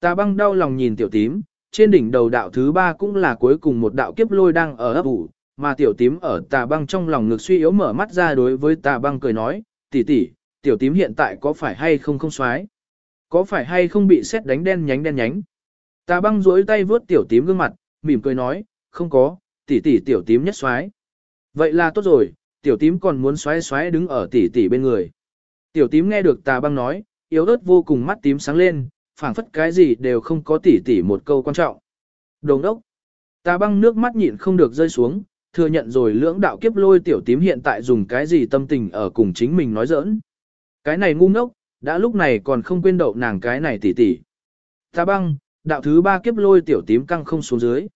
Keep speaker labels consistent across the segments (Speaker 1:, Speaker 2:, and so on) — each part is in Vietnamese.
Speaker 1: Tà băng đau lòng nhìn tiểu tím, trên đỉnh đầu đạo thứ ba cũng là cuối cùng một đạo kiếp lôi đang ở ấp ủ, mà tiểu tím ở tà băng trong lòng ngực suy yếu mở mắt ra đối với tà băng cười nói, tỷ tỷ, tiểu tím hiện tại có phải hay không không xoái? Có phải hay không bị xét đánh đen nhánh đen nhánh? Tà băng duỗi tay vướt tiểu tím gương mặt, mỉm cười nói, không có, tỷ tỷ tiểu tím nhất xoái. Vậy là tốt rồi, tiểu tím còn muốn xoái xoái đứng ở tỷ tỷ bên người. Tiểu tím nghe được tà băng nói, yếu ớt vô cùng mắt tím sáng lên, phảng phất cái gì đều không có tỉ tỷ một câu quan trọng. Đồng đốc. ta băng nước mắt nhịn không được rơi xuống, thừa nhận rồi lưỡng đạo kiếp lôi tiểu tím hiện tại dùng cái gì tâm tình ở cùng chính mình nói giỡn. Cái này ngu ngốc, đã lúc này còn không quên đậu nàng cái này tỉ tỷ. Ta băng, đạo thứ ba kiếp lôi tiểu tím căng không xuống dưới.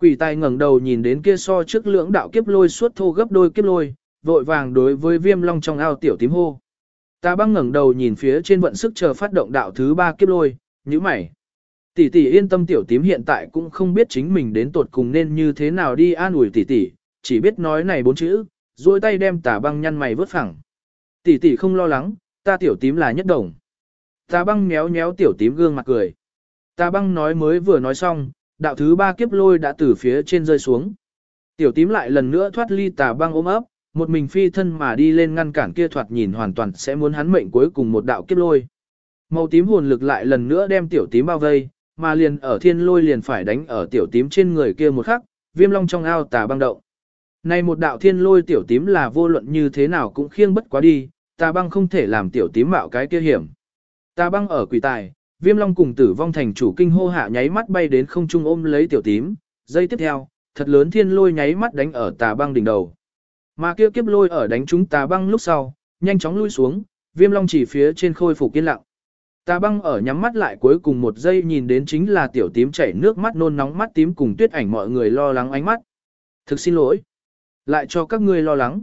Speaker 1: Quỷ tài ngẩng đầu nhìn đến kia so trước lưỡng đạo kiếp lôi suốt thô gấp đôi kiếp lôi, vội vàng đối với viêm long trong ao tiểu tím hô. Ta băng ngẩng đầu nhìn phía trên vận sức chờ phát động đạo thứ ba kiếp lôi, như mày. Tỷ tỷ yên tâm tiểu tím hiện tại cũng không biết chính mình đến tột cùng nên như thế nào đi an ủi tỷ tỷ, chỉ biết nói này bốn chữ, duỗi tay đem tà băng nhăn mày vớt phẳng. Tỷ tỷ không lo lắng, ta tiểu tím là nhất đồng. Tà băng méo méo tiểu tím gương mặt cười. Tà băng nói mới vừa nói xong, đạo thứ ba kiếp lôi đã từ phía trên rơi xuống. Tiểu tím lại lần nữa thoát ly tà băng ôm ấp, một mình phi thân mà đi lên ngăn cản kia thoạt nhìn hoàn toàn sẽ muốn hắn mệnh cuối cùng một đạo kiếp lôi. Màu tím hồn lực lại lần nữa đem tiểu tím bao vây, mà liền ở thiên lôi liền phải đánh ở tiểu tím trên người kia một khắc, viêm long trong ao tà băng động. Này một đạo thiên lôi tiểu tím là vô luận như thế nào cũng khiêng bất quá đi, tà băng không thể làm tiểu tím mạo cái kia hiểm. Tà băng ở quỷ tài, viêm long cùng tử vong thành chủ kinh hô hạ nháy mắt bay đến không trung ôm lấy tiểu tím, giây tiếp theo, thật lớn thiên lôi nháy mắt đánh ở tà băng đỉnh đầu. Mà kia kiếp lôi ở đánh chúng tà băng lúc sau, nhanh chóng lui xuống, viêm long chỉ phía trên khôi phục yên lặng. Tà băng ở nhắm mắt lại cuối cùng một giây nhìn đến chính là tiểu tím chảy nước mắt nôn nóng mắt tím cùng tuyết ảnh mọi người lo lắng ánh mắt. Thực xin lỗi. Lại cho các ngươi lo lắng.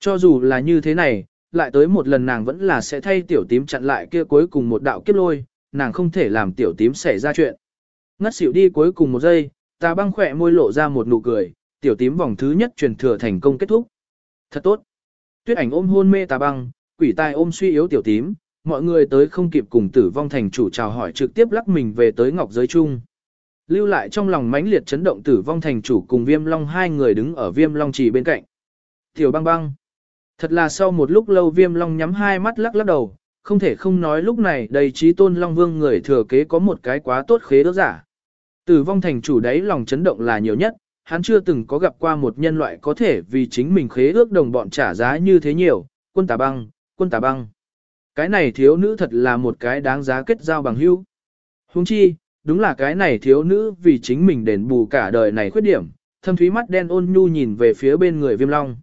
Speaker 1: Cho dù là như thế này, lại tới một lần nàng vẫn là sẽ thay tiểu tím chặn lại kia cuối cùng một đạo kiếp lôi, nàng không thể làm tiểu tím xảy ra chuyện. Ngất xỉu đi cuối cùng một giây, tà băng khỏe môi lộ ra một nụ cười, tiểu tím vòng thứ nhất truyền thừa thành công kết thúc. Thật tốt. Tuyết ảnh ôm hôn mê tà băng, quỷ tai ôm suy yếu tiểu tím, mọi người tới không kịp cùng tử vong thành chủ chào hỏi trực tiếp lắc mình về tới ngọc giới chung. Lưu lại trong lòng mãnh liệt chấn động tử vong thành chủ cùng viêm long hai người đứng ở viêm long trì bên cạnh. Tiểu băng băng. Thật là sau một lúc lâu viêm long nhắm hai mắt lắc lắc đầu, không thể không nói lúc này đầy trí tôn long vương người thừa kế có một cái quá tốt khế đỡ giả. Tử vong thành chủ đấy lòng chấn động là nhiều nhất, hắn chưa từng có gặp qua một nhân loại có thể vì chính mình khế ước đồng bọn trả giá như thế nhiều, quân tà băng, quân tà băng. Cái này thiếu nữ thật là một cái đáng giá kết giao bằng hữu. Huống chi, đúng là cái này thiếu nữ vì chính mình đền bù cả đời này khuyết điểm, thâm thúy mắt đen ôn nhu nhìn về phía bên người viêm long.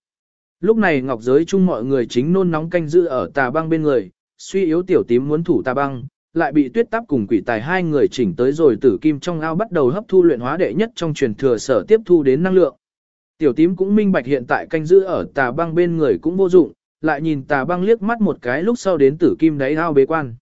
Speaker 1: Lúc này ngọc giới chung mọi người chính nôn nóng canh giữ ở tà băng bên người, suy yếu tiểu tím muốn thủ tà băng, lại bị tuyết táp cùng quỷ tài hai người chỉnh tới rồi tử kim trong ao bắt đầu hấp thu luyện hóa đệ nhất trong truyền thừa sở tiếp thu đến năng lượng. Tiểu tím cũng minh bạch hiện tại canh giữ ở tà băng bên người cũng vô dụng, lại nhìn tà băng liếc mắt một cái lúc sau đến tử kim đáy ao bế quan.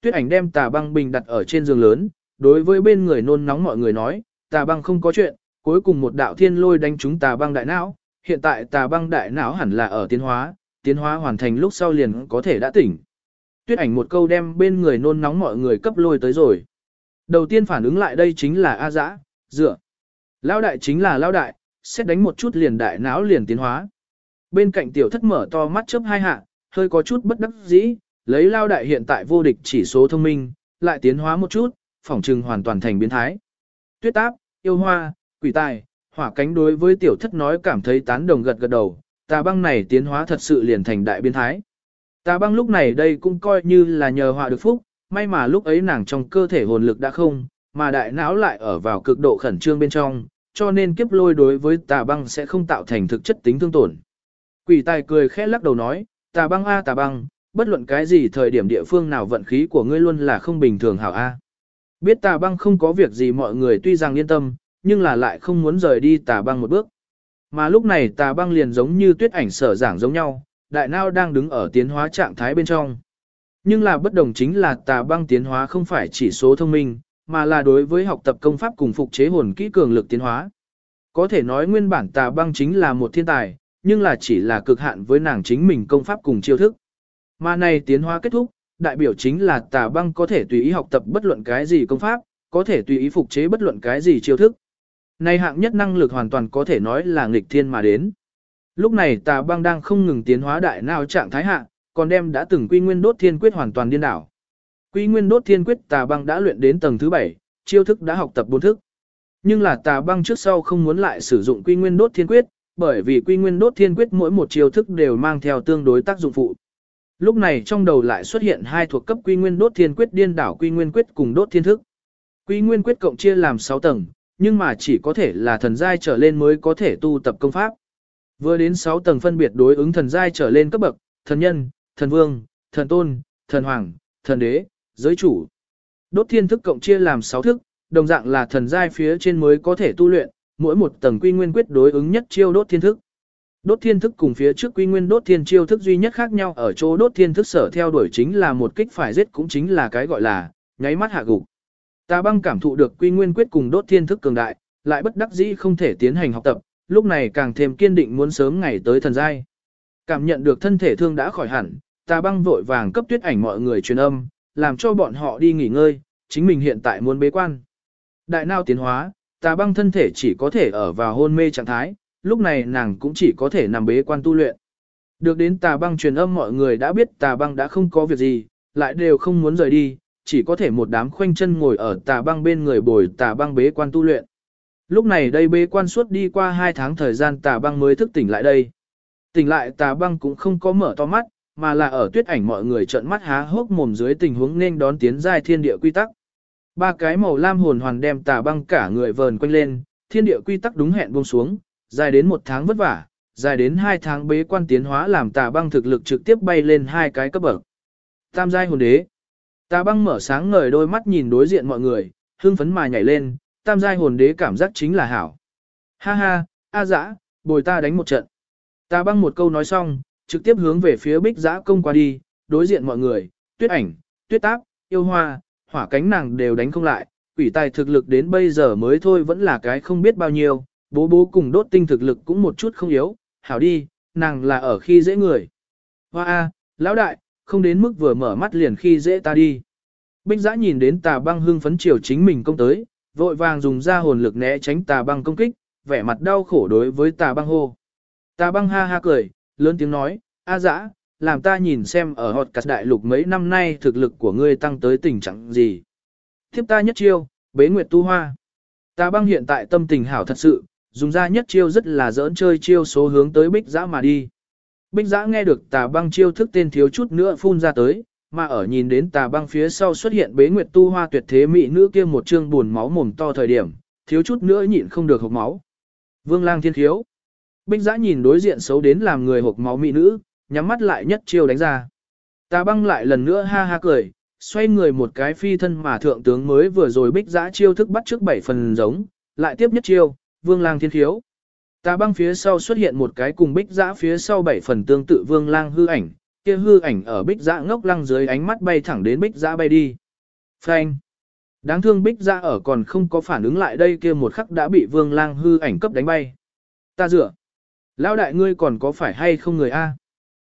Speaker 1: Tuyết ảnh đem tà băng bình đặt ở trên giường lớn, đối với bên người nôn nóng mọi người nói, tà băng không có chuyện, cuối cùng một đạo thiên lôi đánh trúng tà băng đại não, hiện tại tà băng đại não hẳn là ở tiến hóa, tiến hóa hoàn thành lúc sau liền có thể đã tỉnh tuyết ảnh một câu đem bên người nôn nóng mọi người cấp lôi tới rồi. Đầu tiên phản ứng lại đây chính là A dã, dựa. Lao đại chính là lao đại, xét đánh một chút liền đại não liền tiến hóa. Bên cạnh tiểu thất mở to mắt chớp hai hạ, hơi có chút bất đắc dĩ, lấy lao đại hiện tại vô địch chỉ số thông minh, lại tiến hóa một chút, phỏng trừng hoàn toàn thành biến thái. Tuyết áp yêu hoa, quỷ tài, hỏa cánh đối với tiểu thất nói cảm thấy tán đồng gật gật đầu, tà băng này tiến hóa thật sự liền thành đại biến thái. Tà băng lúc này đây cũng coi như là nhờ họa được phúc, may mà lúc ấy nàng trong cơ thể hồn lực đã không, mà đại não lại ở vào cực độ khẩn trương bên trong, cho nên kiếp lôi đối với tà băng sẽ không tạo thành thực chất tính thương tổn. Quỷ tài cười khẽ lắc đầu nói, tà băng a tà băng, bất luận cái gì thời điểm địa phương nào vận khí của ngươi luôn là không bình thường hảo a. Biết tà băng không có việc gì mọi người tuy rằng yên tâm, nhưng là lại không muốn rời đi tà băng một bước. Mà lúc này tà băng liền giống như tuyết ảnh sở giảng giống nhau, đại nao đang đứng ở tiến hóa trạng thái bên trong. Nhưng là bất đồng chính là tà băng tiến hóa không phải chỉ số thông minh, mà là đối với học tập công pháp cùng phục chế hồn kỹ cường lực tiến hóa. Có thể nói nguyên bản tà băng chính là một thiên tài, nhưng là chỉ là cực hạn với nàng chính mình công pháp cùng chiêu thức. Mà này tiến hóa kết thúc, đại biểu chính là tà băng có thể tùy ý học tập bất luận cái gì công pháp, có thể tùy ý phục chế bất luận cái gì chiêu thức. Này hạng nhất năng lực hoàn toàn có thể nói là nghịch thiên mà đến. Lúc này tà băng đang không ngừng tiến hóa đại nào trạng thái hạ, còn đem đã từng quy nguyên đốt thiên quyết hoàn toàn điên đảo. Quy nguyên đốt thiên quyết tà băng đã luyện đến tầng thứ 7, chiêu thức đã học tập bốn thức. Nhưng là tà băng trước sau không muốn lại sử dụng quy nguyên đốt thiên quyết, bởi vì quy nguyên đốt thiên quyết mỗi một chiêu thức đều mang theo tương đối tác dụng phụ. Lúc này trong đầu lại xuất hiện hai thuộc cấp quy nguyên đốt thiên quyết điên đảo quy nguyên quyết cùng đốt thiên thức. Quy nguyên quyết cộng chia làm 6 tầng, nhưng mà chỉ có thể là thần giai trở lên mới có thể tu tập công pháp. Vừa đến 6 tầng phân biệt đối ứng thần giai trở lên cấp bậc, thần nhân, thần vương, thần tôn, thần hoàng, thần đế, giới chủ. Đốt thiên thức cộng chia làm 6 thức, đồng dạng là thần giai phía trên mới có thể tu luyện, mỗi một tầng quy nguyên quyết đối ứng nhất chiêu đốt thiên thức. Đốt thiên thức cùng phía trước quy nguyên đốt thiên chiêu thức duy nhất khác nhau ở chỗ đốt thiên thức sở theo đuổi chính là một kích phải giết cũng chính là cái gọi là nháy mắt hạ gục. Ta băng cảm thụ được quy nguyên quyết cùng đốt thiên thức cường đại, lại bất đắc dĩ không thể tiến hành học tập, lúc này càng thêm kiên định muốn sớm ngày tới thần giai. Cảm nhận được thân thể thương đã khỏi hẳn, ta băng vội vàng cấp tuyết ảnh mọi người truyền âm, làm cho bọn họ đi nghỉ ngơi, chính mình hiện tại muốn bế quan. Đại nào tiến hóa, Tà băng thân thể chỉ có thể ở vào hôn mê trạng thái, lúc này nàng cũng chỉ có thể nằm bế quan tu luyện. Được đến tà băng truyền âm mọi người đã biết tà băng đã không có việc gì, lại đều không muốn rời đi, chỉ có thể một đám khoanh chân ngồi ở tà băng bên người bồi tà băng bế quan tu luyện. Lúc này đây bế quan suốt đi qua hai tháng thời gian tà băng mới thức tỉnh lại đây. Tỉnh lại tà băng cũng không có mở to mắt, mà là ở tuyết ảnh mọi người trợn mắt há hốc mồm dưới tình huống nên đón tiến giai thiên địa quy tắc. Ba cái màu lam hồn hoàn đem tà băng cả người vờn quanh lên, thiên địa quy tắc đúng hẹn buông xuống, dài đến một tháng vất vả, dài đến hai tháng bế quan tiến hóa làm tà băng thực lực trực tiếp bay lên hai cái cấp bậc. Tam giai hồn đế. Tà băng mở sáng ngời đôi mắt nhìn đối diện mọi người, hưng phấn mà nhảy lên, tam giai hồn đế cảm giác chính là hảo. Ha ha, a dã, bồi ta đánh một trận. Tà băng một câu nói xong, trực tiếp hướng về phía bích giã công qua đi, đối diện mọi người, tuyết ảnh, tuyết táp, yêu hoa, hỏa cánh nàng đều đánh không lại, quỷ tài thực lực đến bây giờ mới thôi vẫn là cái không biết bao nhiêu, bố bố cùng đốt tinh thực lực cũng một chút không yếu, hảo đi, nàng là ở khi dễ người. Hoa a, lão đại, không đến mức vừa mở mắt liền khi dễ ta đi. Binh giã nhìn đến tà băng hưng phấn chiều chính mình công tới, vội vàng dùng ra hồn lực né tránh tà băng công kích, vẻ mặt đau khổ đối với tà băng hô. Tà băng ha ha cười, lớn tiếng nói, a dã, làm ta nhìn xem ở hột cắt đại lục mấy năm nay thực lực của ngươi tăng tới tình trạng gì. Tiếp ta nhất chiêu, bế nguyệt tu hoa. Ta băng hiện tại tâm tình hảo thật sự, dùng ra nhất chiêu rất là giỡn chơi chiêu số hướng tới bích giã mà đi. Bích giã nghe được tà băng chiêu thức tên thiếu chút nữa phun ra tới, mà ở nhìn đến tà băng phía sau xuất hiện bế nguyệt tu hoa tuyệt thế mỹ nữ kia một trương buồn máu mồm to thời điểm, thiếu chút nữa nhịn không được hộc máu. Vương lang thiên thiếu. Bích giã nhìn đối diện xấu đến làm người hộc máu mỹ nữ, nhắm mắt lại nhất chiêu đánh ra. Tà băng lại lần nữa ha ha cười, xoay người một cái phi thân mà thượng tướng mới vừa rồi bích giã chiêu thức bắt trước bảy phần giống, lại tiếp nhất chiêu, vương lang thiên khiếu. Tà băng phía sau xuất hiện một cái cùng bích giã phía sau bảy phần tương tự vương lang hư ảnh, kia hư ảnh ở bích giã ngốc lăng dưới ánh mắt bay thẳng đến bích giã bay đi. Phanh. Đáng thương bích giã ở còn không có phản ứng lại đây kia một khắc đã bị vương lang hư ảnh cấp đánh bay. Ta dựa. Lão đại ngươi còn có phải hay không người A?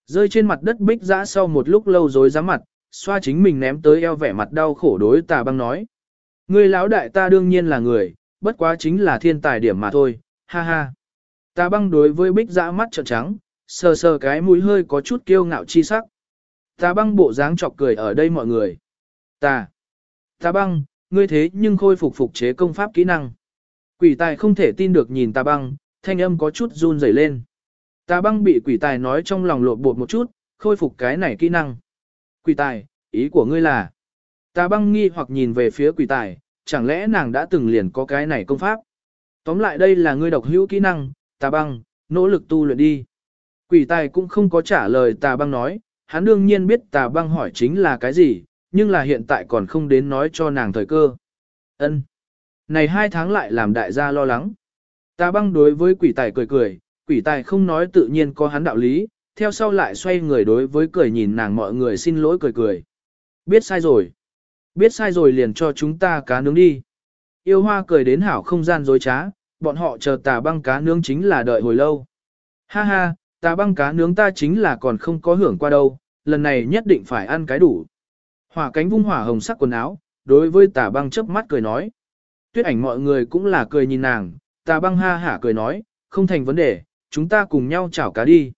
Speaker 1: Rơi trên mặt đất bích giã sau một lúc lâu rồi dám mặt, xoa chính mình ném tới eo vẻ mặt đau khổ đối tà băng nói. Ngươi lão đại ta đương nhiên là người, bất quá chính là thiên tài điểm mà thôi, ha ha. Tà băng đối với bích dã mắt trợn trắng, sờ sờ cái mũi hơi có chút kiêu ngạo chi sắc. Tà băng bộ dáng chọc cười ở đây mọi người. Tà, tà băng, ngươi thế nhưng khôi phục phục chế công pháp kỹ năng. Quỷ tài không thể tin được nhìn tà băng, thanh âm có chút run rẩy lên. Tà băng bị quỷ tài nói trong lòng lột bột một chút, khôi phục cái này kỹ năng. Quỷ tài, ý của ngươi là. Tà băng nghi hoặc nhìn về phía quỷ tài, chẳng lẽ nàng đã từng liền có cái này công pháp? Tóm lại đây là ngươi độc hữu kỹ năng, tà băng, nỗ lực tu luyện đi. Quỷ tài cũng không có trả lời tà băng nói, hắn đương nhiên biết tà băng hỏi chính là cái gì, nhưng là hiện tại còn không đến nói cho nàng thời cơ. Ân, Này hai tháng lại làm đại gia lo lắng. Tà băng đối với quỷ tài cười cười, quỷ tài không nói tự nhiên có hắn đạo lý, theo sau lại xoay người đối với cười nhìn nàng mọi người xin lỗi cười cười. Biết sai rồi. Biết sai rồi liền cho chúng ta cá nướng đi. Yêu hoa cười đến hảo không gian dối trá, bọn họ chờ tà băng cá nướng chính là đợi hồi lâu. Ha ha, tà băng cá nướng ta chính là còn không có hưởng qua đâu, lần này nhất định phải ăn cái đủ. Hỏa cánh vung hỏa hồng sắc quần áo, đối với tà băng chớp mắt cười nói. Tuyết ảnh mọi người cũng là cười nhìn nàng, tà băng ha hả cười nói, không thành vấn đề, chúng ta cùng nhau chảo cá đi.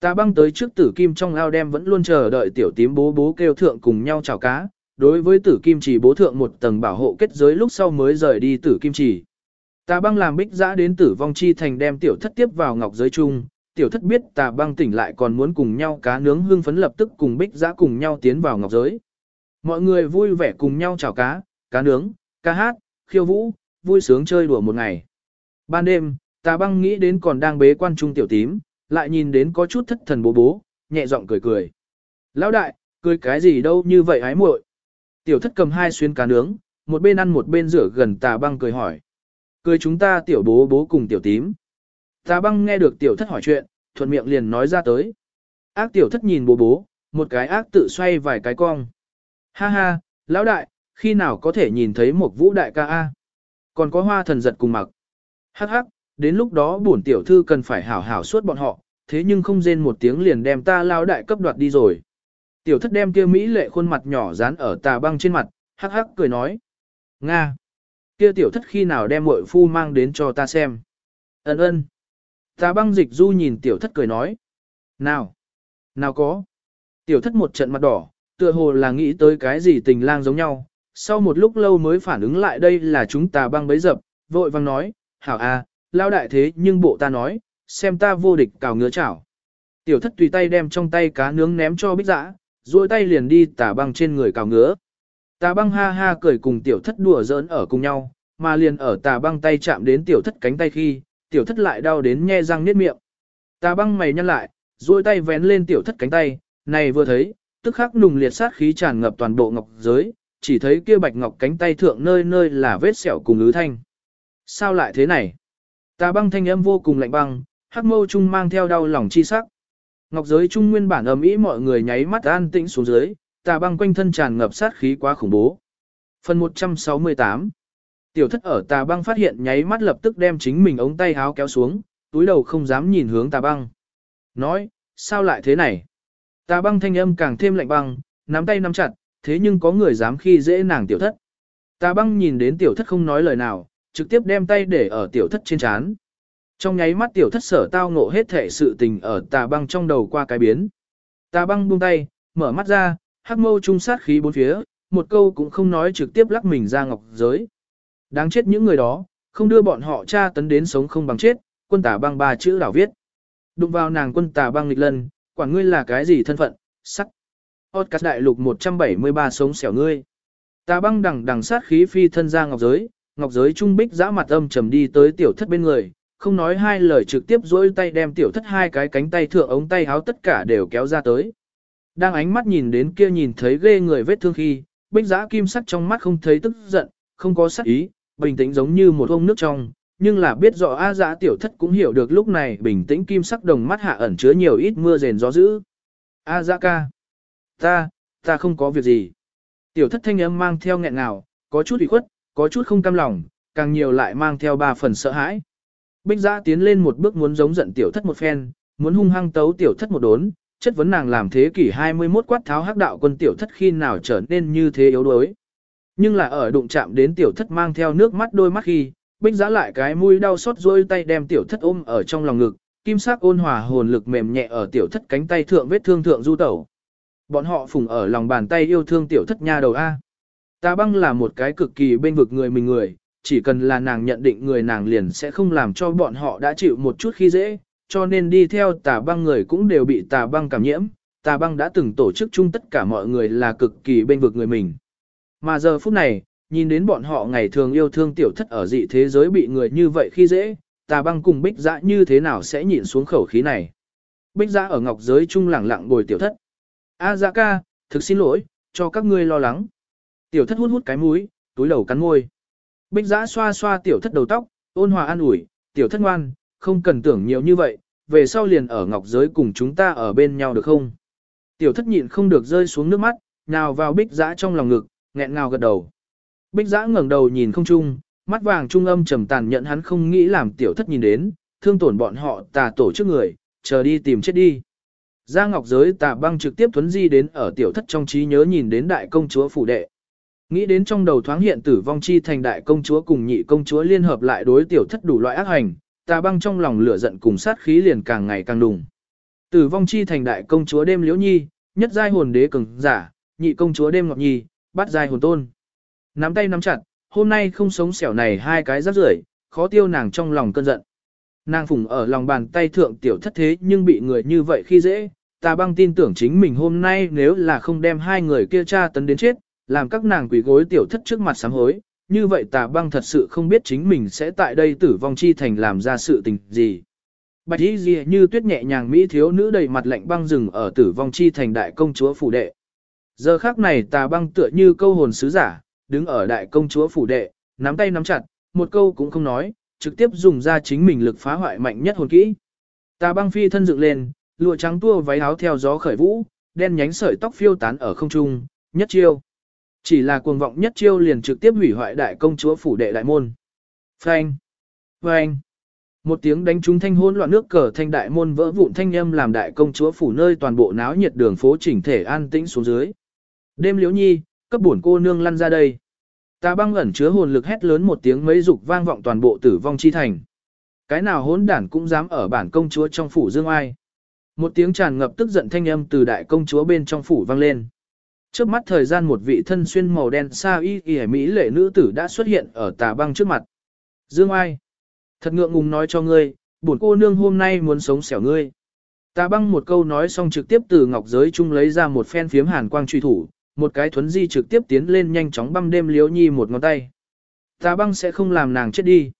Speaker 1: Tà băng tới trước tử kim trong ao đem vẫn luôn chờ đợi tiểu tím bố bố kêu thượng cùng nhau chảo cá, đối với tử kim chỉ bố thượng một tầng bảo hộ kết giới lúc sau mới rời đi tử kim chỉ. Tà băng làm bích giã đến tử vong chi thành đem tiểu thất tiếp vào ngọc giới chung, tiểu thất biết tà băng tỉnh lại còn muốn cùng nhau cá nướng hương phấn lập tức cùng bích giã cùng nhau tiến vào ngọc giới. Mọi người vui vẻ cùng nhau chảo cá, cá nướng, ca hát, khiêu vũ, vui sướng chơi đùa một ngày. Ban đêm, tà băng nghĩ đến còn đang bế quan trung tiểu tím, lại nhìn đến có chút thất thần bố bố, nhẹ giọng cười cười. Lão đại, cười cái gì đâu như vậy hái muội. Tiểu thất cầm hai xuyên cá nướng, một bên ăn một bên rửa gần tà băng cười hỏi. Cười chúng ta tiểu bố bố cùng tiểu tím. Tà băng nghe được tiểu thất hỏi chuyện, thuận miệng liền nói ra tới. Ác tiểu thất nhìn bố bố, một cái ác tự xoay vài cái cong. Ha ha, lão đại, khi nào có thể nhìn thấy một vũ đại ca A. Còn có hoa thần giật cùng mặc. Hắc hắc, đến lúc đó bổn tiểu thư cần phải hảo hảo suốt bọn họ, thế nhưng không rên một tiếng liền đem ta lão đại cấp đoạt đi rồi. Tiểu thất đem kia Mỹ lệ khuôn mặt nhỏ dán ở tà băng trên mặt, hắc hắc cười nói. Nga! Kia tiểu thất khi nào đem muội phu mang đến cho ta xem. Ấn ơn! Tà băng dịch du nhìn tiểu thất cười nói. Nào! Nào có! Tiểu thất một trận mặt đỏ, tựa hồ là nghĩ tới cái gì tình lang giống nhau. Sau một lúc lâu mới phản ứng lại đây là chúng ta băng bấy dập, vội vang nói, hảo à, lao đại thế nhưng bộ ta nói, xem ta vô địch cào ngứa chảo. Tiểu thất tùy tay đem trong tay cá nướng ném cho bích dã, duỗi tay liền đi tà băng trên người cào ngứa. Tà băng ha ha cười cùng tiểu thất đùa giỡn ở cùng nhau, mà liền ở tà băng tay chạm đến tiểu thất cánh tay khi, tiểu thất lại đau đến nhe răng niết miệng. Tà băng mày nhăn lại, duỗi tay vén lên tiểu thất cánh tay, này vừa thấy, tức khắc nùng liệt sát khí tràn ngập toàn bộ ngọc giới, chỉ thấy kia bạch ngọc cánh tay thượng nơi nơi là vết sẹo cùng ứ thanh. Sao lại thế này? Tà băng thanh âm vô cùng lạnh băng, hắc mâu trung mang theo đau lòng chi sắc. Ngọc giới trung nguyên bản ầm ĩ mọi người nháy mắt an tĩnh xuống dưới, tà băng quanh thân tràn ngập sát khí quá khủng bố. Phần 168 Tiểu thất ở tà băng phát hiện nháy mắt lập tức đem chính mình ống tay háo kéo xuống, túi đầu không dám nhìn hướng tà băng. Nói, sao lại thế này? Tà băng thanh âm càng thêm lạnh băng, nắm tay nắm chặt, thế nhưng có người dám khi dễ nàng tiểu thất. Tà băng nhìn đến tiểu thất không nói lời nào, trực tiếp đem tay để ở tiểu thất trên chán. Trong nháy mắt tiểu thất sở tao ngộ hết thể sự tình ở tà băng trong đầu qua cái biến. Tà băng buông tay, mở mắt ra, hắc mâu trung sát khí bốn phía, một câu cũng không nói trực tiếp lắc mình ra ngọc giới. Đáng chết những người đó, không đưa bọn họ tra tấn đến sống không bằng chết, quân tà băng ba chữ đảo viết. Đụng vào nàng quân tà băng lịch lần, quản ngươi là cái gì thân phận, sắc. Otcas đại lục 173 sống xẻo ngươi. Tà băng đằng đằng sát khí phi thân ra ngọc giới, ngọc giới trung bích giã mặt âm trầm đi tới tiểu thất bên người, không nói hai lời trực tiếp dỗi tay đem tiểu thất hai cái cánh tay thượng ống tay háo tất cả đều kéo ra tới. Đang ánh mắt nhìn đến kia nhìn thấy ghê người vết thương khi, bích giã kim sắc trong mắt không thấy tức giận, không có sắc ý, bình tĩnh giống như một ông nước trong, nhưng là biết rõ A giã tiểu thất cũng hiểu được lúc này bình tĩnh kim sắc đồng mắt hạ ẩn chứa nhiều ít mưa rền gió dữ. A giã ca. Ta, ta không có việc gì. Tiểu thất thanh âm mang theo nghẹn nào, có chút ủy khuất, có chút không cam lòng, càng nhiều lại mang theo ba phần sợ hãi. Bích giã tiến lên một bước muốn giống giận tiểu thất một phen, muốn hung hăng tấu tiểu thất một đốn, chất vấn nàng làm thế kỷ 21 quát tháo hắc đạo quân tiểu thất khi nào trở nên như thế yếu đuối. Nhưng là ở đụng chạm đến tiểu thất mang theo nước mắt đôi mắt khi, bích giã lại cái mũi đau xót rôi tay đem tiểu thất ôm ở trong lòng ngực, kim sắc ôn hòa hồn lực mềm nhẹ ở tiểu thất cánh tay thượng vết thương thượng du tẩu. Bọn họ phùng ở lòng bàn tay yêu thương tiểu thất nha đầu A. Tà băng là một cái cực kỳ bên vực người mình người, chỉ cần là nàng nhận định người nàng liền sẽ không làm cho bọn họ đã chịu một chút khi dễ, cho nên đi theo tà băng người cũng đều bị tà băng cảm nhiễm, tà băng đã từng tổ chức chung tất cả mọi người là cực kỳ bên vực người mình. Mà giờ phút này, nhìn đến bọn họ ngày thường yêu thương tiểu thất ở dị thế giới bị người như vậy khi dễ, tà băng cùng bích dã như thế nào sẽ nhịn xuống khẩu khí này. Bích dã ở ngọc giới chung lẳng lặng ngồi tiểu thất. A Dã ca, thực xin lỗi, cho các ngươi lo lắng. Tiểu thất hút hút cái mũi, túi đầu cắn môi. Bích giã xoa xoa tiểu thất đầu tóc, ôn hòa an ủi, tiểu thất ngoan, không cần tưởng nhiều như vậy, về sau liền ở ngọc giới cùng chúng ta ở bên nhau được không? Tiểu thất nhịn không được rơi xuống nước mắt, nào vào bích giã trong lòng ngực, nghẹn ngào gật đầu. Bích giã ngẩng đầu nhìn không chung, mắt vàng trung âm trầm tàn nhận hắn không nghĩ làm tiểu thất nhìn đến, thương tổn bọn họ tà tổ trước người, chờ đi tìm chết đi. Ra Ngọc Giới tà băng trực tiếp thuấn di đến ở tiểu thất trong trí nhớ nhìn đến đại công chúa phủ đệ. Nghĩ đến trong đầu thoáng hiện tử vong chi thành đại công chúa cùng nhị công chúa liên hợp lại đối tiểu thất đủ loại ác hành, tà băng trong lòng lửa giận cùng sát khí liền càng ngày càng đùng. Tử vong chi thành đại công chúa đêm liễu nhi, nhất giai hồn đế cường giả, nhị công chúa đêm ngọc nhi, bắt giai hồn tôn. Nắm tay nắm chặt, hôm nay không sống xẻo này hai cái rắc rưởi, khó tiêu nàng trong lòng cơn giận. Nàng phùng ở lòng bàn tay thượng tiểu thất thế nhưng bị người như vậy khi dễ, ta băng tin tưởng chính mình hôm nay nếu là không đem hai người kia tra tấn đến chết, làm các nàng quỷ gối tiểu thất trước mặt sám hối, như vậy tà băng thật sự không biết chính mình sẽ tại đây tử vong chi thành làm ra sự tình gì. Bạch y gì như tuyết nhẹ nhàng mỹ thiếu nữ đầy mặt lạnh băng rừng ở tử vong chi thành đại công chúa phủ đệ. Giờ khác này tà băng tựa như câu hồn sứ giả, đứng ở đại công chúa phủ đệ, nắm tay nắm chặt, một câu cũng không nói, trực tiếp dùng ra chính mình lực phá hoại mạnh nhất hồn kỹ. Tà băng phi thân dựng lên, lụa trắng tua váy áo theo gió khởi vũ, đen nhánh sợi tóc phiêu tán ở không trung, nhất chiêu. Chỉ là cuồng vọng nhất chiêu liền trực tiếp hủy hoại đại công chúa phủ đệ đại môn. Phanh! Phanh! Một tiếng đánh trúng thanh hỗn loạn nước cờ thanh đại môn vỡ vụn thanh âm làm đại công chúa phủ nơi toàn bộ náo nhiệt đường phố chỉnh thể an tĩnh xuống dưới. Đêm liễu nhi, cấp bổn cô nương lăn ra đây. Ta băng ẩn chứa hồn lực hét lớn một tiếng mấy dục vang vọng toàn bộ tử vong chi thành. Cái nào hỗn đản cũng dám ở bản công chúa trong phủ dương ai. Một tiếng tràn ngập tức giận thanh âm từ đại công chúa bên trong phủ vang lên. Trước mắt thời gian một vị thân xuyên màu đen xa y y mỹ lệ nữ tử đã xuất hiện ở tà băng trước mặt. Dương ai? Thật ngượng ngùng nói cho ngươi, bổn cô nương hôm nay muốn sống xẻo ngươi. Tà băng một câu nói xong trực tiếp từ ngọc giới chung lấy ra một phen phiếm hàn quang truy thủ, một cái thuấn di trực tiếp tiến lên nhanh chóng băm đêm liếu nhi một ngón tay. Tà băng sẽ không làm nàng chết đi.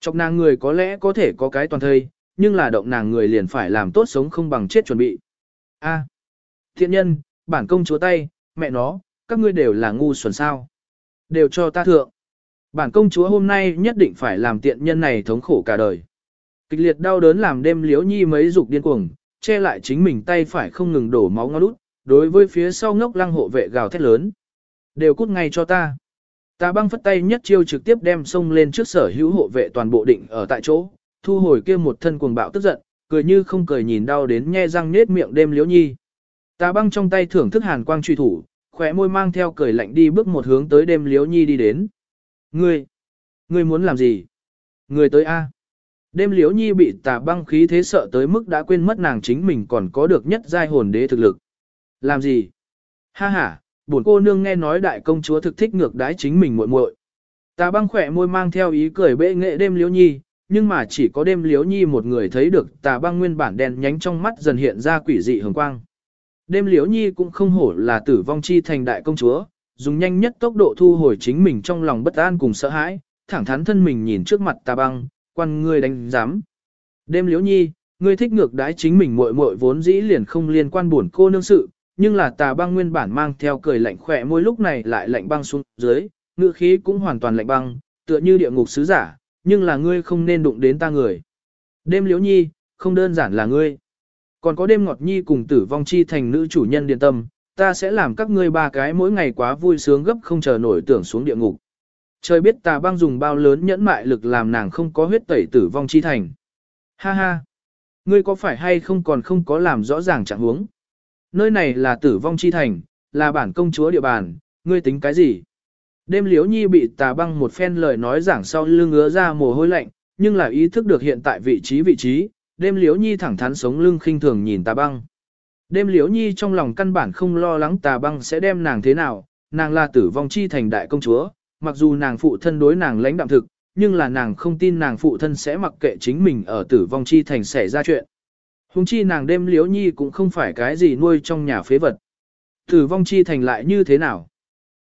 Speaker 1: Chọc nàng người có lẽ có thể có cái toàn thây, nhưng là động nàng người liền phải làm tốt sống không bằng chết chuẩn bị. A, thiện nhân, bản công chúa tay, mẹ nó, các ngươi đều là ngu xuẩn sao. Đều cho ta thượng. Bản công chúa hôm nay nhất định phải làm tiện nhân này thống khổ cả đời. Kịch liệt đau đớn làm đêm liếu nhi mấy dục điên cuồng, che lại chính mình tay phải không ngừng đổ máu ngó lút, đối với phía sau ngốc lăng hộ vệ gào thét lớn. Đều cút ngay cho ta. Ta băng phất tay nhất chiêu trực tiếp đem sông lên trước sở hữu hộ vệ toàn bộ định ở tại chỗ, thu hồi kia một thân cuồng bạo tức giận, cười như không cười nhìn đau đến nhe răng nết miệng đêm liếu nhi. Tà băng trong tay thưởng thức hàn quang truy thủ, khỏe môi mang theo cười lạnh đi bước một hướng tới đêm liếu nhi đi đến. Ngươi, ngươi muốn làm gì? Ngươi tới A. Đêm liếu nhi bị tà băng khí thế sợ tới mức đã quên mất nàng chính mình còn có được nhất giai hồn đế thực lực. Làm gì? Ha ha, bổn cô nương nghe nói đại công chúa thực thích ngược đái chính mình muội muội. Tà băng khỏe môi mang theo ý cười bệ nghệ đêm liếu nhi, nhưng mà chỉ có đêm liếu nhi một người thấy được tà băng nguyên bản đen nhánh trong mắt dần hiện ra quỷ dị hồng quang. Đêm Liễu nhi cũng không hổ là tử vong chi thành đại công chúa, dùng nhanh nhất tốc độ thu hồi chính mình trong lòng bất an cùng sợ hãi, thẳng thắn thân mình nhìn trước mặt tà băng, quan ngươi đánh giám. Đêm Liễu nhi, ngươi thích ngược đái chính mình muội muội vốn dĩ liền không liên quan buồn cô nương sự, nhưng là tà băng nguyên bản mang theo cười lạnh khỏe môi lúc này lại lạnh băng xuống dưới, ngựa khí cũng hoàn toàn lạnh băng, tựa như địa ngục sứ giả, nhưng là ngươi không nên đụng đến ta người. Đêm liễu nhi, không đơn giản là ngươi. Còn có đêm ngọt nhi cùng tử vong chi thành nữ chủ nhân điện tâm, ta sẽ làm các ngươi ba cái mỗi ngày quá vui sướng gấp không chờ nổi tưởng xuống địa ngục. Trời biết tà băng dùng bao lớn nhẫn mại lực làm nàng không có huyết tẩy tử vong chi thành. Ha ha! Ngươi có phải hay không còn không có làm rõ ràng trạng huống? Nơi này là tử vong chi thành, là bản công chúa địa bàn, ngươi tính cái gì? Đêm liếu nhi bị tà băng một phen lời nói giảng sau lưng ngứa ra mồ hôi lạnh, nhưng là ý thức được hiện tại vị trí vị trí, đêm Liễu nhi thẳng thắn sống lưng khinh thường nhìn tà băng. Đêm Liễu nhi trong lòng căn bản không lo lắng tà băng sẽ đem nàng thế nào, nàng là tử vong chi thành đại công chúa, mặc dù nàng phụ thân đối nàng lãnh đạm thực, nhưng là nàng không tin nàng phụ thân sẽ mặc kệ chính mình ở tử vong chi thành xảy ra chuyện. Hùng chi nàng đêm Liễu nhi cũng không phải cái gì nuôi trong nhà phế vật. Tử vong chi thành lại như thế nào?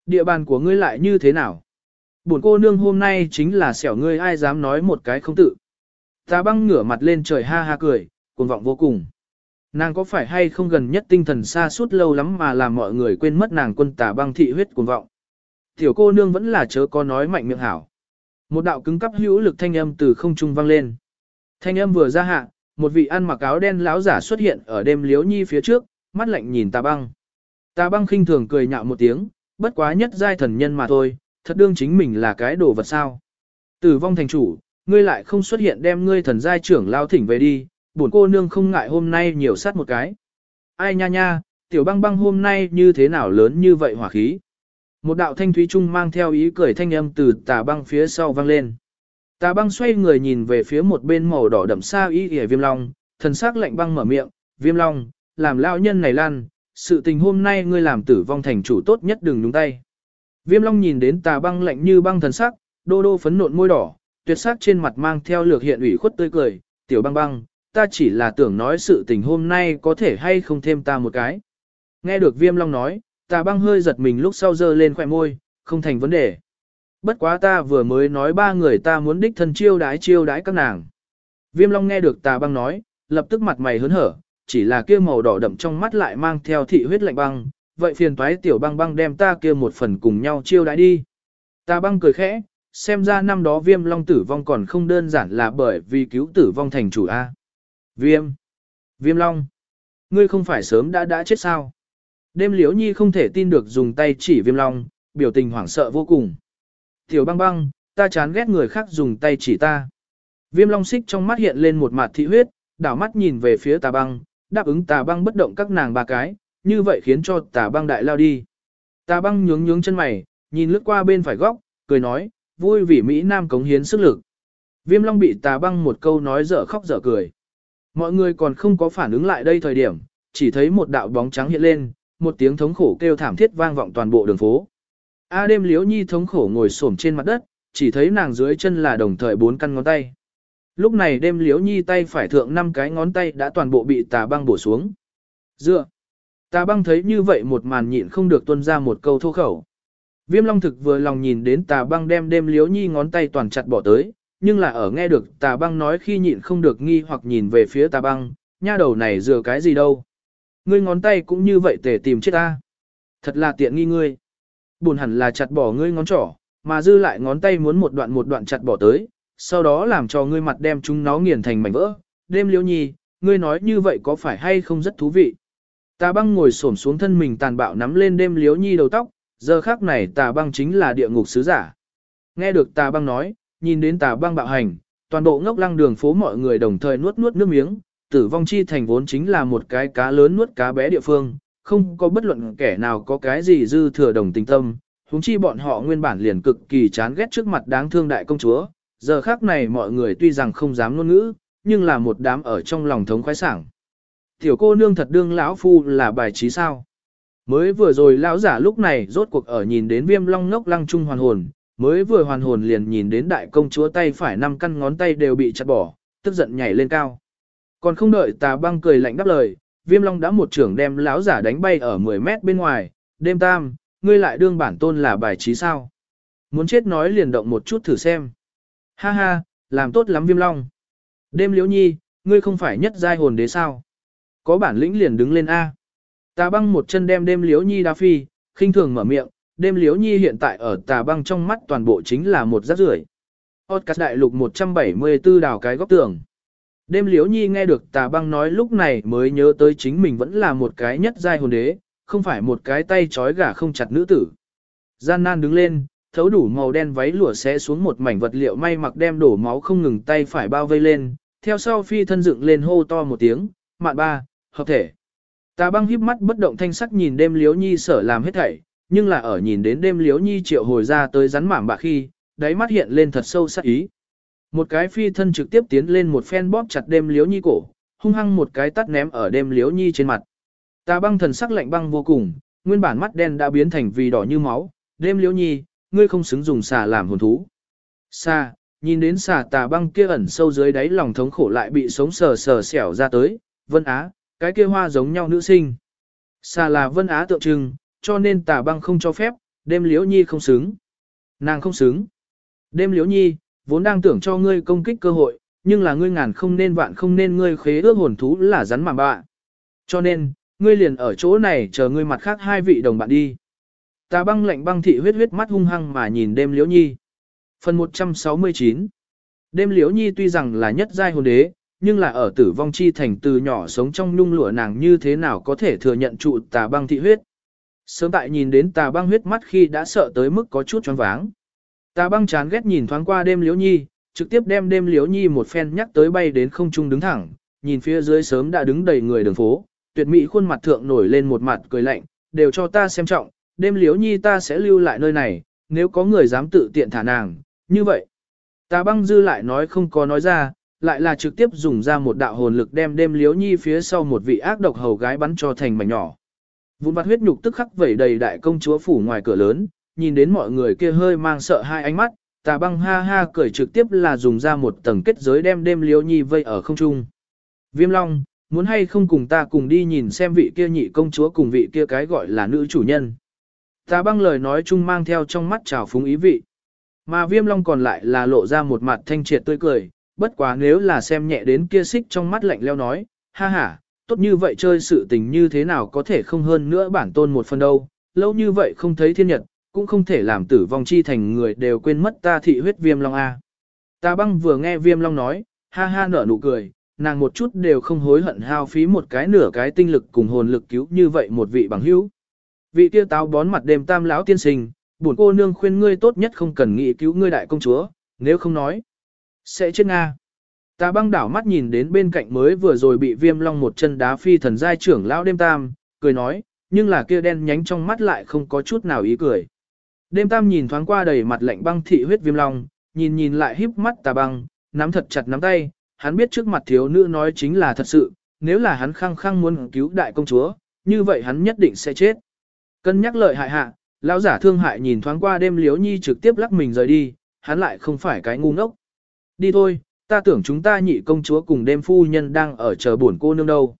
Speaker 1: Địa bàn của ngươi lại như thế nào? Bổn cô nương hôm nay chính là xẻo ngươi ai dám nói một cái không tự. Tà băng ngửa mặt lên trời ha ha cười, cuồng vọng vô cùng. Nàng có phải hay không gần nhất tinh thần xa suốt lâu lắm mà làm mọi người quên mất nàng quân tà băng thị huyết cuồng vọng. Tiểu cô nương vẫn là chớ có nói mạnh miệng hảo. Một đạo cứng cắp hữu lực thanh âm từ không trung vang lên. Thanh âm vừa ra hạ, một vị ăn mặc áo đen lão giả xuất hiện ở đêm liếu nhi phía trước, mắt lạnh nhìn tà băng. Tà băng khinh thường cười nhạo một tiếng, bất quá nhất giai thần nhân mà thôi, thật đương chính mình là cái đồ vật sao. Tử vong thành chủ, ngươi lại không xuất hiện đem ngươi thần giai trưởng lao thỉnh về đi, bổn cô nương không ngại hôm nay nhiều sát một cái. ai nha nha, tiểu băng băng hôm nay như thế nào lớn như vậy hỏa khí. Một đạo thanh thúy trung mang theo ý cười thanh âm từ tà băng phía sau vang lên. Tà băng xoay người nhìn về phía một bên màu đỏ đậm xa ý ỉa viêm long, thần sắc lạnh băng mở miệng, viêm long, làm lão nhân này lan, sự tình hôm nay ngươi làm tử vong thành chủ tốt nhất đừng nhúng tay. Viêm long nhìn đến tà băng lạnh như băng thần sắc, đô đô phấn nộn môi đỏ, tuyệt sắc trên mặt mang theo lược hiện ủy khuất tươi cười, tiểu băng băng, ta chỉ là tưởng nói sự tình hôm nay có thể hay không thêm ta một cái. Nghe được viêm long nói, tà băng hơi giật mình lúc sau dơ lên khỏe môi, không thành vấn đề. Bất quá ta vừa mới nói ba người ta muốn đích thân chiêu đái chiêu đái các nàng. Viêm long nghe được tà băng nói, lập tức mặt mày hớn hở, chỉ là kia màu đỏ đậm trong mắt lại mang theo thị huyết lạnh băng, vậy phiền toái tiểu băng băng đem ta kia một phần cùng nhau chiêu đái đi. ta băng cười khẽ, xem ra năm đó viêm long tử vong còn không đơn giản là bởi vì cứu tử vong thành chủ A. Viêm. Viêm long. Ngươi không phải sớm đã đã chết sao? Đêm liễu nhi không thể tin được dùng tay chỉ viêm long, biểu tình hoảng sợ vô cùng. Tiểu băng băng, ta chán ghét người khác dùng tay chỉ ta. Viêm long xích trong mắt hiện lên một mặt thị huyết, đảo mắt nhìn về phía tà băng, đáp ứng tà băng bất động các nàng ba cái, như vậy khiến cho tà băng đại lao đi. Tà băng nhướng nhướng chân mày, nhìn lướt qua bên phải góc, cười nói, vui vì Mỹ Nam cống hiến sức lực. Viêm long bị tà băng một câu nói dở khóc dở cười. Mọi người còn không có phản ứng lại đây thời điểm, chỉ thấy một đạo bóng trắng hiện lên, một tiếng thống khổ kêu thảm thiết vang vọng toàn bộ đường phố. A đêm liếu nhi thống khổ ngồi xổm trên mặt đất, chỉ thấy nàng dưới chân là đồng thời bốn căn ngón tay. Lúc này đêm liếu nhi tay phải thượng năm cái ngón tay đã toàn bộ bị tà băng bổ xuống. Dựa. Tà băng thấy như vậy một màn nhịn không được tuân ra một câu thô khẩu. Viêm long thực vừa lòng nhìn đến tà băng đem đêm liếu nhi ngón tay toàn chặt bỏ tới, nhưng là ở nghe được tà băng nói khi nhịn không được nghi hoặc nhìn về phía tà băng, nha đầu này dừa cái gì đâu. Ngươi ngón tay cũng như vậy tề tìm chết ta. Thật là tiện nghi ngươi. Buồn hẳn là chặt bỏ ngươi ngón trỏ, mà dư lại ngón tay muốn một đoạn một đoạn chặt bỏ tới, sau đó làm cho ngươi mặt đem chúng nó nghiền thành mảnh vỡ. Đêm Liễu nhi, ngươi nói như vậy có phải hay không rất thú vị? Tà băng ngồi xổm xuống thân mình tàn bạo nắm lên đêm Liễu nhi đầu tóc, giờ khác này tà băng chính là địa ngục sứ giả. Nghe được tà băng nói, nhìn đến tà băng bạo hành, toàn bộ ngốc lăng đường phố mọi người đồng thời nuốt nuốt nước miếng, tử vong chi thành vốn chính là một cái cá lớn nuốt cá bé địa phương, không có bất luận kẻ nào có cái gì dư thừa đồng tình tâm, huống chi bọn họ nguyên bản liền cực kỳ chán ghét trước mặt đáng thương đại công chúa, giờ khác này mọi người tuy rằng không dám ngôn ngữ, nhưng là một đám ở trong lòng thống khoái sảng. Tiểu cô nương thật đương lão phu là bài trí sao? Mới vừa rồi lão giả lúc này rốt cuộc ở nhìn đến viêm long ngốc lăng trung hoàn hồn, mới vừa hoàn hồn liền nhìn đến đại công chúa tay phải năm căn ngón tay đều bị chặt bỏ, tức giận nhảy lên cao. Còn không đợi tà băng cười lạnh đáp lời, viêm long đã một trưởng đem lão giả đánh bay ở 10 mét bên ngoài, đêm tam, ngươi lại đương bản tôn là bài trí sao. Muốn chết nói liền động một chút thử xem. Ha ha, làm tốt lắm viêm long. Đêm liễu nhi, ngươi không phải nhất giai hồn đế sao. Có bản lĩnh liền đứng lên A. Tà băng một chân đem đêm liếu nhi đá phi, khinh thường mở miệng, đêm liếu nhi hiện tại ở tà băng trong mắt toàn bộ chính là một rác rưởi. Podcast đại lục 174 đào cái góc tường. Đêm liếu nhi nghe được tà băng nói lúc này mới nhớ tới chính mình vẫn là một cái nhất giai hồn đế, không phải một cái tay trói gà không chặt nữ tử. Gian nan đứng lên, thấu đủ màu đen váy lụa xé xuống một mảnh vật liệu may mặc đem đổ máu không ngừng tay phải bao vây lên, theo sau phi thân dựng lên hô to một tiếng, mạn ba, hợp thể. Tà băng híp mắt bất động thanh sắc nhìn đêm liếu nhi sở làm hết thảy, nhưng là ở nhìn đến đêm liếu nhi triệu hồi ra tới rắn mảm bạ khi, đáy mắt hiện lên thật sâu sắc ý. Một cái phi thân trực tiếp tiến lên một phen bóp chặt đêm liếu nhi cổ, hung hăng một cái tắt ném ở đêm liếu nhi trên mặt. Tà băng thần sắc lạnh băng vô cùng, nguyên bản mắt đen đã biến thành vì đỏ như máu, đêm liếu nhi, ngươi không xứng dùng xà làm hồn thú. Xà, nhìn đến xà tà băng kia ẩn sâu dưới đáy lòng thống khổ lại bị sống sờ sờ xẻo ra tới, vân á, cái kia hoa giống nhau nữ sinh. Xà là vân á tượng trưng, cho nên tà băng không cho phép, đêm liễu nhi không xứng. Nàng không xứng. Đêm liễu nhi, vốn đang tưởng cho ngươi công kích cơ hội, nhưng là ngươi ngàn không nên vạn không nên ngươi khế ước hồn thú là rắn mà bạ. Cho nên, ngươi liền ở chỗ này chờ ngươi mặt khác hai vị đồng bạn đi. Tà băng lạnh băng thị huyết huyết mắt hung hăng mà nhìn đêm liễu nhi. Phần 169 Đêm liễu nhi tuy rằng là nhất giai hồn đế, nhưng là ở tử vong chi thành từ nhỏ sống trong nhung lụa nàng như thế nào có thể thừa nhận trụ tà băng thị huyết. Sớm tại nhìn đến tà băng huyết mắt khi đã sợ tới mức có chút choáng váng. Tà băng chán ghét nhìn thoáng qua đêm liễu nhi, trực tiếp đem đêm liễu nhi một phen nhắc tới bay đến không trung đứng thẳng, nhìn phía dưới sớm đã đứng đầy người đường phố, tuyệt mỹ khuôn mặt thượng nổi lên một mặt cười lạnh, đều cho ta xem trọng, đêm liễu nhi ta sẽ lưu lại nơi này, nếu có người dám tự tiện thả nàng, như vậy. Tà băng dư lại nói không có nói ra, lại là trực tiếp dùng ra một đạo hồn lực đem đêm liếu nhi phía sau một vị ác độc hầu gái bắn cho thành mảnh nhỏ. Vụn vặt huyết nhục tức khắc vẩy đầy đại công chúa phủ ngoài cửa lớn, nhìn đến mọi người kia hơi mang sợ hai ánh mắt, tà băng ha ha cười trực tiếp là dùng ra một tầng kết giới đem đêm liếu nhi vây ở không trung. Viêm long, muốn hay không cùng ta cùng đi nhìn xem vị kia nhị công chúa cùng vị kia cái gọi là nữ chủ nhân. Tà băng lời nói chung mang theo trong mắt trào phúng ý vị. Mà viêm long còn lại là lộ ra một mặt thanh triệt tươi cười, bất quá nếu là xem nhẹ đến kia xích trong mắt lạnh leo nói, ha ha, tốt như vậy chơi sự tình như thế nào có thể không hơn nữa bản tôn một phần đâu, lâu như vậy không thấy thiên nhật, cũng không thể làm tử vong chi thành người đều quên mất ta thị huyết viêm long A. Ta băng vừa nghe viêm long nói, ha ha nở nụ cười, nàng một chút đều không hối hận hao phí một cái nửa cái tinh lực cùng hồn lực cứu như vậy một vị bằng hữu. Vị kia táo bón mặt đêm tam lão tiên sinh, bổn cô nương khuyên ngươi tốt nhất không cần nghĩ cứu ngươi đại công chúa, nếu không nói, sẽ chết Nga. Ta băng đảo mắt nhìn đến bên cạnh mới vừa rồi bị viêm long một chân đá phi thần giai trưởng lão đêm tam, cười nói, nhưng là kia đen nhánh trong mắt lại không có chút nào ý cười. Đêm tam nhìn thoáng qua đầy mặt lạnh băng thị huyết viêm long, nhìn nhìn lại híp mắt tà băng, nắm thật chặt nắm tay, hắn biết trước mặt thiếu nữ nói chính là thật sự, nếu là hắn khăng khăng muốn cứu đại công chúa, như vậy hắn nhất định sẽ chết. Cân nhắc lợi hại hạ, lão giả thương hại nhìn thoáng qua đêm liếu nhi trực tiếp lắc mình rời đi, hắn lại không phải cái ngu ngốc. Đi thôi, ta tưởng chúng ta nhị công chúa cùng đêm phu nhân đang ở chờ buồn cô nương đâu.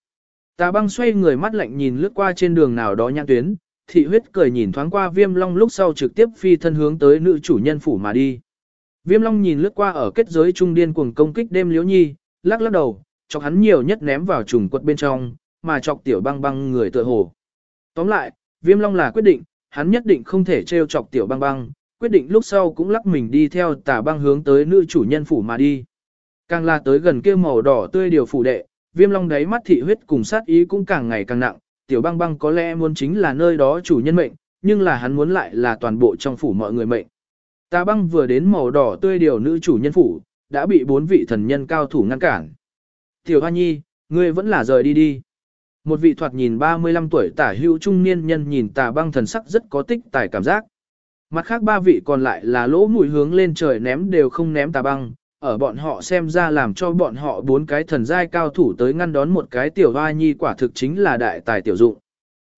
Speaker 1: Tà băng xoay người mắt lạnh nhìn lướt qua trên đường nào đó nhãn tuyến, thị huyết cười nhìn thoáng qua viêm long lúc sau trực tiếp phi thân hướng tới nữ chủ nhân phủ mà đi. Viêm long nhìn lướt qua ở kết giới trung điên cuồng công kích đêm liễu nhi, lắc lắc đầu, chọc hắn nhiều nhất ném vào trùng quật bên trong, mà chọc tiểu băng băng người tựa hồ. Tóm lại, viêm long là quyết định, hắn nhất định không thể trêu chọc tiểu băng băng, quyết định lúc sau cũng lắc mình đi theo tà băng hướng tới nữ chủ nhân phủ mà đi. Càng là tới gần kia màu đỏ tươi điều phủ đệ, viêm long đáy mắt thị huyết cùng sát ý cũng càng ngày càng nặng, tiểu băng băng có lẽ muốn chính là nơi đó chủ nhân mệnh, nhưng là hắn muốn lại là toàn bộ trong phủ mọi người mệnh. Tà băng vừa đến màu đỏ tươi điều nữ chủ nhân phủ, đã bị bốn vị thần nhân cao thủ ngăn cản. Tiểu Hoa Nhi, ngươi vẫn là rời đi đi. Một vị thoạt nhìn 35 tuổi tả hữu trung niên nhân nhìn tà băng thần sắc rất có tích tài cảm giác. Mặt khác ba vị còn lại là lỗ mũi hướng lên trời ném đều không ném tà băng, ở bọn họ xem ra làm cho bọn họ bốn cái thần giai cao thủ tới ngăn đón một cái tiểu hoa nhi quả thực chính là đại tài tiểu dụng.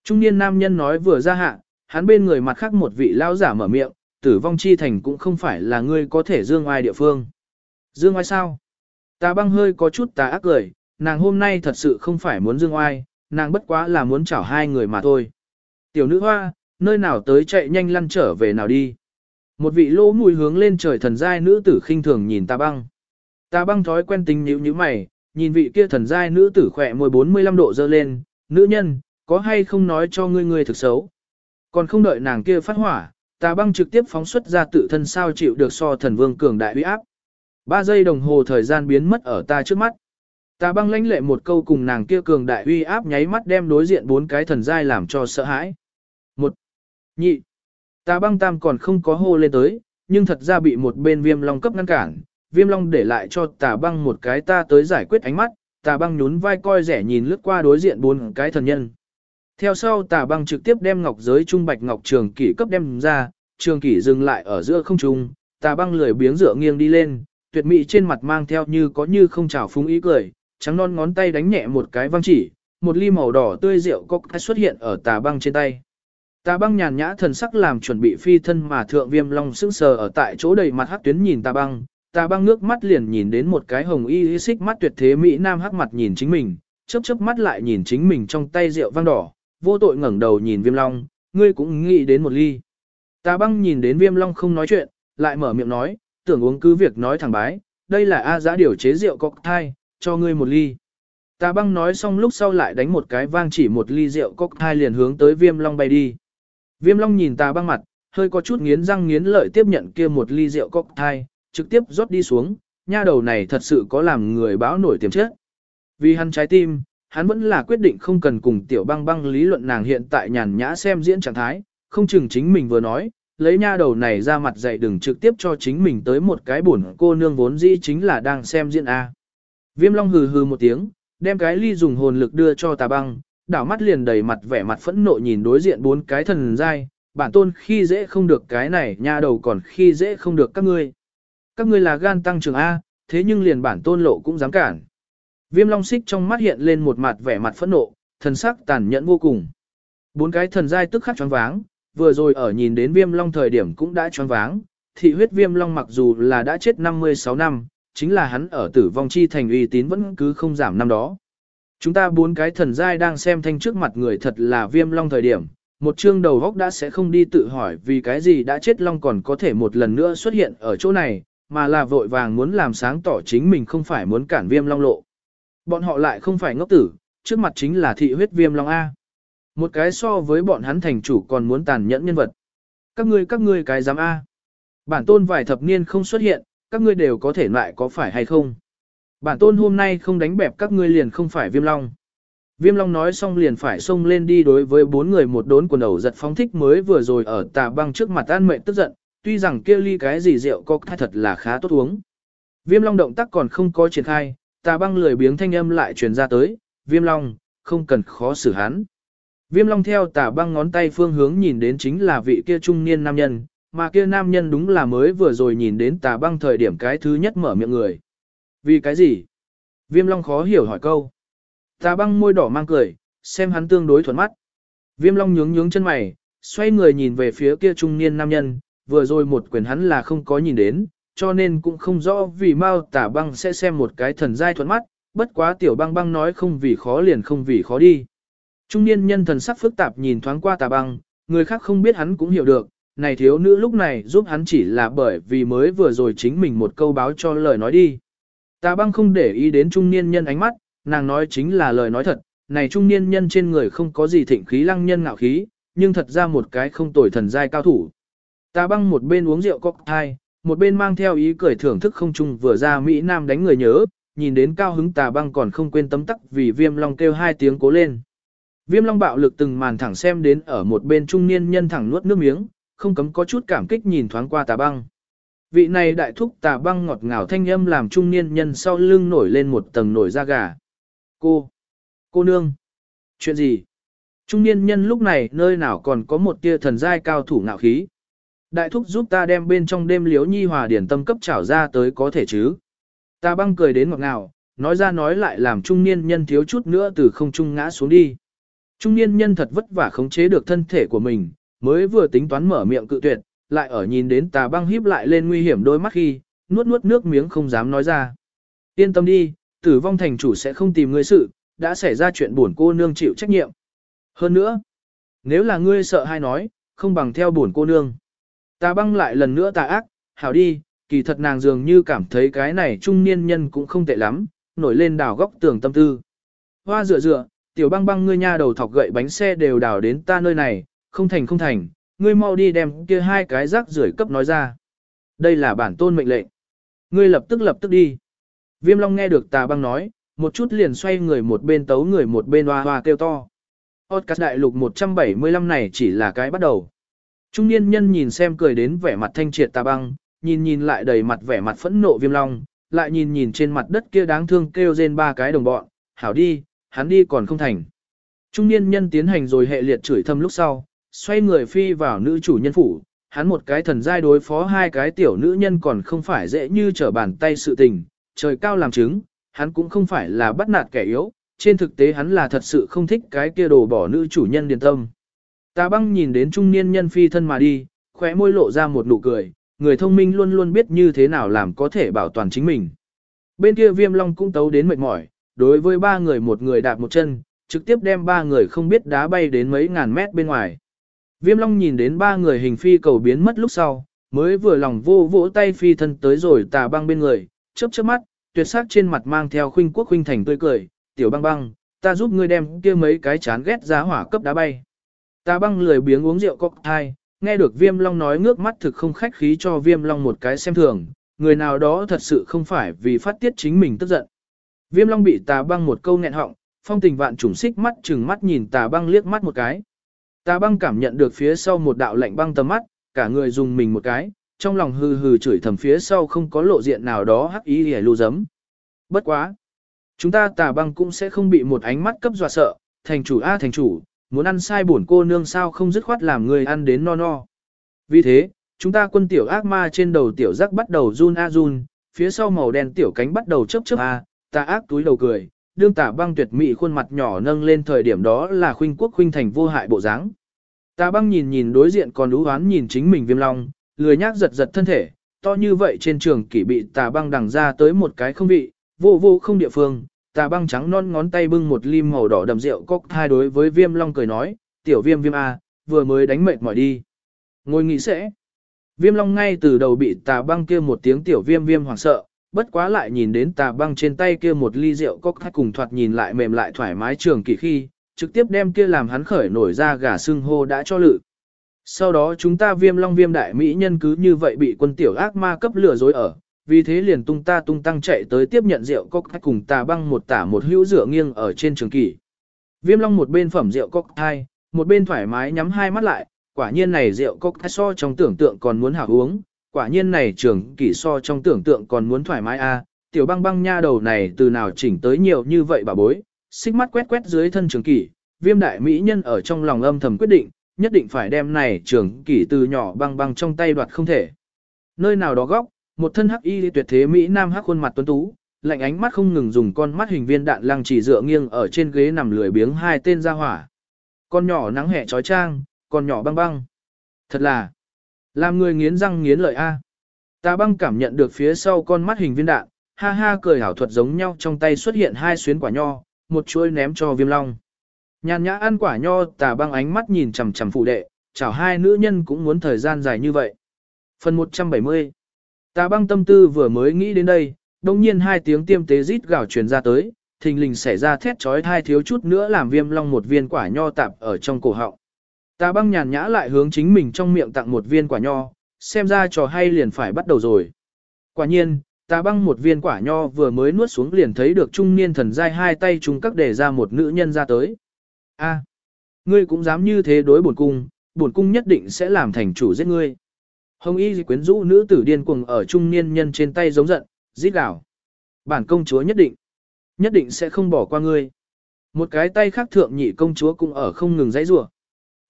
Speaker 1: Trung niên nam nhân nói vừa ra hạ, hắn bên người mặt khác một vị lao giả mở miệng, tử vong chi thành cũng không phải là ngươi có thể dương ai địa phương. Dương oai sao? Tà băng hơi có chút tà ác cười, nàng hôm nay thật sự không phải muốn dương oai, nàng bất quá là muốn chảo hai người mà thôi. Tiểu nữ hoa, nơi nào tới chạy nhanh lăn trở về nào đi. Một vị lỗ mùi hướng lên trời thần giai nữ tử khinh thường nhìn ta băng. ta băng thói quen tình nhíu như mày, nhìn vị kia thần giai nữ tử khỏe môi 45 độ dơ lên, nữ nhân, có hay không nói cho ngươi ngươi thực xấu. Còn không đợi nàng kia phát hỏa, ta băng trực tiếp phóng xuất ra tự thân sao chịu được so thần vương cường đại uy áp. Ba giây đồng hồ thời gian biến mất ở ta trước mắt. ta băng lãnh lệ một câu cùng nàng kia cường đại uy áp nháy mắt đem đối diện bốn cái thần giai làm cho sợ hãi. Một, nhị, tà băng tam còn không có hô lên tới, nhưng thật ra bị một bên viêm long cấp ngăn cản. Viêm long để lại cho tà băng một cái ta tới giải quyết ánh mắt, tà băng nhún vai coi rẻ nhìn lướt qua đối diện bốn cái thần nhân. Theo sau tà băng trực tiếp đem ngọc giới trung bạch ngọc trường kỷ cấp đem ra, trường kỷ dừng lại ở giữa không trung, tà băng lười biếng dựa nghiêng đi lên, tuyệt mỹ trên mặt mang theo như có như không trào phúng ý cười, trắng non ngón tay đánh nhẹ một cái văng chỉ, một ly màu đỏ tươi rượu cốc xuất hiện ở tà băng trên tay. Tà băng nhàn nhã thần sắc làm chuẩn bị phi thân mà thượng viêm long sững sờ ở tại chỗ đầy mặt hắc tuyến nhìn tà băng, tà băng nước mắt liền nhìn đến một cái hồng y xích mắt tuyệt thế mỹ nam hắc mặt nhìn chính mình, chớp chớp mắt lại nhìn chính mình trong tay rượu vang đỏ, vô tội ngẩng đầu nhìn viêm long, ngươi cũng nghĩ đến một ly. Tà băng nhìn đến viêm long không nói chuyện, lại mở miệng nói, tưởng uống cứ việc nói thẳng bái, đây là A giã điều chế rượu cocktail, cho ngươi một ly. Tà băng nói xong lúc sau lại đánh một cái vang chỉ một ly rượu cocktail liền hướng tới viêm long bay đi. Viêm long nhìn tà băng mặt, hơi có chút nghiến răng nghiến lợi tiếp nhận kia một ly rượu cocktail, trực tiếp rót đi xuống, nha đầu này thật sự có làm người báo nổi tiềm chất. Vì hắn trái tim, hắn vẫn là quyết định không cần cùng tiểu băng băng lý luận nàng hiện tại nhàn nhã xem diễn trạng thái, không chừng chính mình vừa nói, lấy nha đầu này ra mặt dạy đừng trực tiếp cho chính mình tới một cái buồn cô nương vốn dĩ chính là đang xem diễn A. Viêm long hừ hừ một tiếng, đem cái ly dùng hồn lực đưa cho tà băng, đảo mắt liền đầy mặt vẻ mặt phẫn nộ nhìn đối diện bốn cái thần giai, bản tôn khi dễ không được cái này nha đầu còn khi dễ không được các ngươi. Các ngươi là gan tăng trưởng A, thế nhưng liền bản tôn lộ cũng dám cản. Viêm long xích trong mắt hiện lên một mặt vẻ mặt phẫn nộ, thần sắc tàn nhẫn vô cùng. Bốn cái thần giai tức khắc choáng váng, vừa rồi ở nhìn đến viêm long thời điểm cũng đã choáng váng, thị huyết viêm long mặc dù là đã chết 56 năm, chính là hắn ở tử vong chi thành uy tín vẫn cứ không giảm năm đó. Chúng ta bốn cái thần giai đang xem thanh trước mặt người thật là viêm long thời điểm, một chương đầu góc đã sẽ không đi tự hỏi vì cái gì đã chết long còn có thể một lần nữa xuất hiện ở chỗ này, mà là vội vàng muốn làm sáng tỏ chính mình không phải muốn cản viêm long lộ. Bọn họ lại không phải ngốc tử, trước mặt chính là thị huyết viêm long A. Một cái so với bọn hắn thành chủ còn muốn tàn nhẫn nhân vật. Các ngươi các ngươi cái dám A. Bản tôn vài thập niên không xuất hiện, các ngươi đều có thể lại có phải hay không. Bản tôn hôm nay không đánh bẹp các ngươi liền không phải viêm long. Viêm long nói xong liền phải xông lên đi đối với bốn người một đốn quần đầu giật phóng thích mới vừa rồi ở tà băng trước mặt an mệnh tức giận, tuy rằng kia ly cái gì rượu có thật là khá tốt uống. Viêm long động tác còn không có triển khai, tà băng lười biếng thanh âm lại truyền ra tới, viêm long, không cần khó xử hắn. Viêm long theo tà băng ngón tay phương hướng nhìn đến chính là vị kia trung niên nam nhân, mà kia nam nhân đúng là mới vừa rồi nhìn đến tà băng thời điểm cái thứ nhất mở miệng người. Vì cái gì? Viêm long khó hiểu hỏi câu. Tà băng môi đỏ mang cười, xem hắn tương đối thuận mắt. Viêm long nhướng nhướng chân mày, xoay người nhìn về phía kia trung niên nam nhân, vừa rồi một quyền hắn là không có nhìn đến, cho nên cũng không rõ vì mau Tả băng sẽ xem một cái thần giai thuận mắt, bất quá tiểu băng băng nói không vì khó liền không vì khó đi. Trung niên nhân thần sắc phức tạp nhìn thoáng qua tà băng, người khác không biết hắn cũng hiểu được, này thiếu nữ lúc này giúp hắn chỉ là bởi vì mới vừa rồi chính mình một câu báo cho lời nói đi. Tà băng không để ý đến trung niên nhân ánh mắt, nàng nói chính là lời nói thật, này trung niên nhân trên người không có gì thịnh khí lăng nhân ngạo khí, nhưng thật ra một cái không tồi thần giai cao thủ. Tà băng một bên uống rượu cocktail, một bên mang theo ý cười thưởng thức không chung vừa ra Mỹ Nam đánh người nhớ, nhìn đến cao hứng tà băng còn không quên tấm tắc vì viêm long kêu hai tiếng cố lên. Viêm long bạo lực từng màn thẳng xem đến ở một bên trung niên nhân thẳng nuốt nước miếng, không cấm có chút cảm kích nhìn thoáng qua tà băng. Vị này đại thúc tà băng ngọt ngào thanh âm làm trung niên nhân sau lưng nổi lên một tầng nổi da gà. Cô! Cô nương! Chuyện gì? Trung niên nhân lúc này nơi nào còn có một tia thần giai cao thủ ngạo khí. Đại thúc giúp ta đem bên trong đêm liếu nhi hòa điển tâm cấp trảo ra tới có thể chứ. Ta băng cười đến ngọt ngào, nói ra nói lại làm trung niên nhân thiếu chút nữa từ không trung ngã xuống đi. Trung niên nhân thật vất vả khống chế được thân thể của mình, mới vừa tính toán mở miệng cự tuyệt, lại ở nhìn đến tà băng híp lại lên nguy hiểm đôi mắt khi, nuốt nuốt nước miếng không dám nói ra. Yên tâm đi, tử vong thành chủ sẽ không tìm ngươi sự, đã xảy ra chuyện buồn cô nương chịu trách nhiệm. Hơn nữa, nếu là ngươi sợ hay nói, không bằng theo buồn cô nương. Tà băng lại lần nữa tà ác, hảo đi, kỳ thật nàng dường như cảm thấy cái này trung niên nhân cũng không tệ lắm, nổi lên đào góc tường tâm tư. Hoa dựa dựa, tiểu băng băng ngươi nha đầu thọc gậy bánh xe đều đào đến ta nơi này, không thành không thành, ngươi mau đi đem kia hai cái rác rưởi cấp nói ra. Đây là bản tôn mệnh lệnh. Ngươi lập tức lập tức đi. Viêm Long nghe được tà băng nói, một chút liền xoay người một bên tấu người một bên hoa hoa kêu to. Podcast đại lục 175 này chỉ là cái bắt đầu. Trung niên nhân nhìn xem cười đến vẻ mặt thanh triệt tà băng, nhìn nhìn lại đầy mặt vẻ mặt phẫn nộ viêm long, lại nhìn nhìn trên mặt đất kia đáng thương kêu rên ba cái đồng bọn, hảo đi, hắn đi còn không thành. Trung niên nhân tiến hành rồi hệ liệt chửi thâm lúc sau, xoay người phi vào nữ chủ nhân phủ, hắn một cái thần giai đối phó hai cái tiểu nữ nhân còn không phải dễ như trở bàn tay sự tình, trời cao làm chứng, hắn cũng không phải là bắt nạt kẻ yếu, trên thực tế hắn là thật sự không thích cái kia đồ bỏ nữ chủ nhân điền tâm. Tà băng nhìn đến trung niên nhân phi thân mà đi, khóe môi lộ ra một nụ cười, người thông minh luôn luôn biết như thế nào làm có thể bảo toàn chính mình. Bên kia viêm long cũng tấu đến mệt mỏi, đối với ba người một người đạp một chân, trực tiếp đem ba người không biết đá bay đến mấy ngàn mét bên ngoài. Viêm long nhìn đến ba người hình phi cầu biến mất lúc sau, mới vừa lòng vô vỗ tay phi thân tới rồi tà băng bên người, chớp chớp mắt, tuyệt sắc trên mặt mang theo khuynh quốc khuynh thành tươi cười, tiểu băng băng, ta giúp ngươi đem kia mấy cái chán ghét giá hỏa cấp đá bay. Tà băng lười biếng uống rượu cocktail, nghe được viêm long nói ngước mắt thực không khách khí cho viêm long một cái xem thường, người nào đó thật sự không phải vì phát tiết chính mình tức giận. Viêm long bị tà băng một câu nghẹn họng, phong tình vạn trùng xích mắt chừng mắt nhìn tà băng liếc mắt một cái. Tà băng cảm nhận được phía sau một đạo lạnh băng tầm mắt, cả người dùng mình một cái, trong lòng hừ hừ chửi thầm phía sau không có lộ diện nào đó hắc ý hề lưu dấm. Bất quá. Chúng ta tà băng cũng sẽ không bị một ánh mắt cấp dọa sợ, thành chủ a à, thành chủ, muốn ăn sai bổn cô nương sao không dứt khoát làm người ăn đến no no. Vì thế, chúng ta quân tiểu ác ma trên đầu tiểu giác bắt đầu run a run, phía sau màu đen tiểu cánh bắt đầu chớp chớp a, ta ác túi đầu cười, đương tả băng tuyệt mỹ khuôn mặt nhỏ nâng lên thời điểm đó là khuynh quốc khuynh thành vô hại bộ dáng. Tà băng nhìn nhìn đối diện còn lũ hoán nhìn chính mình viêm long, lười nhác giật giật thân thể, to như vậy trên trường kỷ bị tà băng đằng ra tới một cái không vị, vô vô không địa phương, tà băng trắng non ngón tay bưng một lim màu đỏ đậm rượu cốc hai đối với viêm long cười nói, tiểu viêm viêm A, vừa mới đánh mệt mỏi đi. Ngồi nghỉ sẽ. Viêm long ngay từ đầu bị tà băng kia một tiếng tiểu viêm viêm hoảng sợ, bất quá lại nhìn đến tà băng trên tay kia một ly rượu cốc thắt cùng thoạt nhìn lại mềm lại thoải mái trường kỳ khi, trực tiếp đem kia làm hắn khởi nổi ra gà xương hô đã cho lự. Sau đó chúng ta viêm long viêm đại mỹ nhân cứ như vậy bị quân tiểu ác ma cấp lừa dối ở, vì thế liền tung ta tung tăng chạy tới tiếp nhận rượu cốc cùng tà băng một tả một hữu rửa nghiêng ở trên trường kỳ Viêm long một bên phẩm rượu cốc hai, một bên thoải mái nhắm hai mắt lại, quả nhiên này rượu cốc so trong tưởng tượng còn muốn hảo uống, quả nhiên này trường kỷ so trong tưởng tượng còn muốn thoải mái a. tiểu băng băng nha đầu này từ nào chỉnh tới nhiều như vậy bà bối, xích mắt quét quét dưới thân trường kỷ, viêm đại mỹ nhân ở trong lòng âm thầm quyết định, nhất định phải đem này trường kỷ từ nhỏ băng băng trong tay đoạt không thể. Nơi nào đó góc, một thân hắc y tuyệt thế mỹ nam hắc khuôn mặt tuấn tú, lạnh ánh mắt không ngừng dùng con mắt hình viên đạn lăng chỉ dựa nghiêng ở trên ghế nằm lười biếng hai tên ra hỏa. Con nhỏ nắng hẹ trói trang, con nhỏ băng băng. Thật là, làm người nghiến răng nghiến lợi a. Tà băng cảm nhận được phía sau con mắt hình viên đạn, ha ha cười hảo thuật giống nhau trong tay xuất hiện hai xuyến quả nho, một chuôi ném cho viêm long. Nhàn nhã ăn quả nho tà băng ánh mắt nhìn chằm chằm phụ đệ, chào hai nữ nhân cũng muốn thời gian dài như vậy. Phần 170 Tà băng tâm tư vừa mới nghĩ đến đây, đồng nhiên hai tiếng tiêm tế rít gào truyền ra tới, thình lình xảy ra thét chói thai thiếu chút nữa làm viêm long một viên quả nho tạp ở trong cổ họng. Ta băng nhàn nhã lại hướng chính mình trong miệng tặng một viên quả nho, xem ra trò hay liền phải bắt đầu rồi. Quả nhiên, ta băng một viên quả nho vừa mới nuốt xuống liền thấy được trung niên thần giai hai tay chung các để ra một nữ nhân ra tới. A, ngươi cũng dám như thế đối bổn cung, bổn cung nhất định sẽ làm thành chủ giết ngươi. Hồng y quyến rũ nữ tử điên cuồng ở trung niên nhân trên tay giống giận, giết gào. Bản công chúa nhất định, nhất định sẽ không bỏ qua ngươi. Một cái tay khác thượng nhị công chúa cũng ở không ngừng dãy rủa.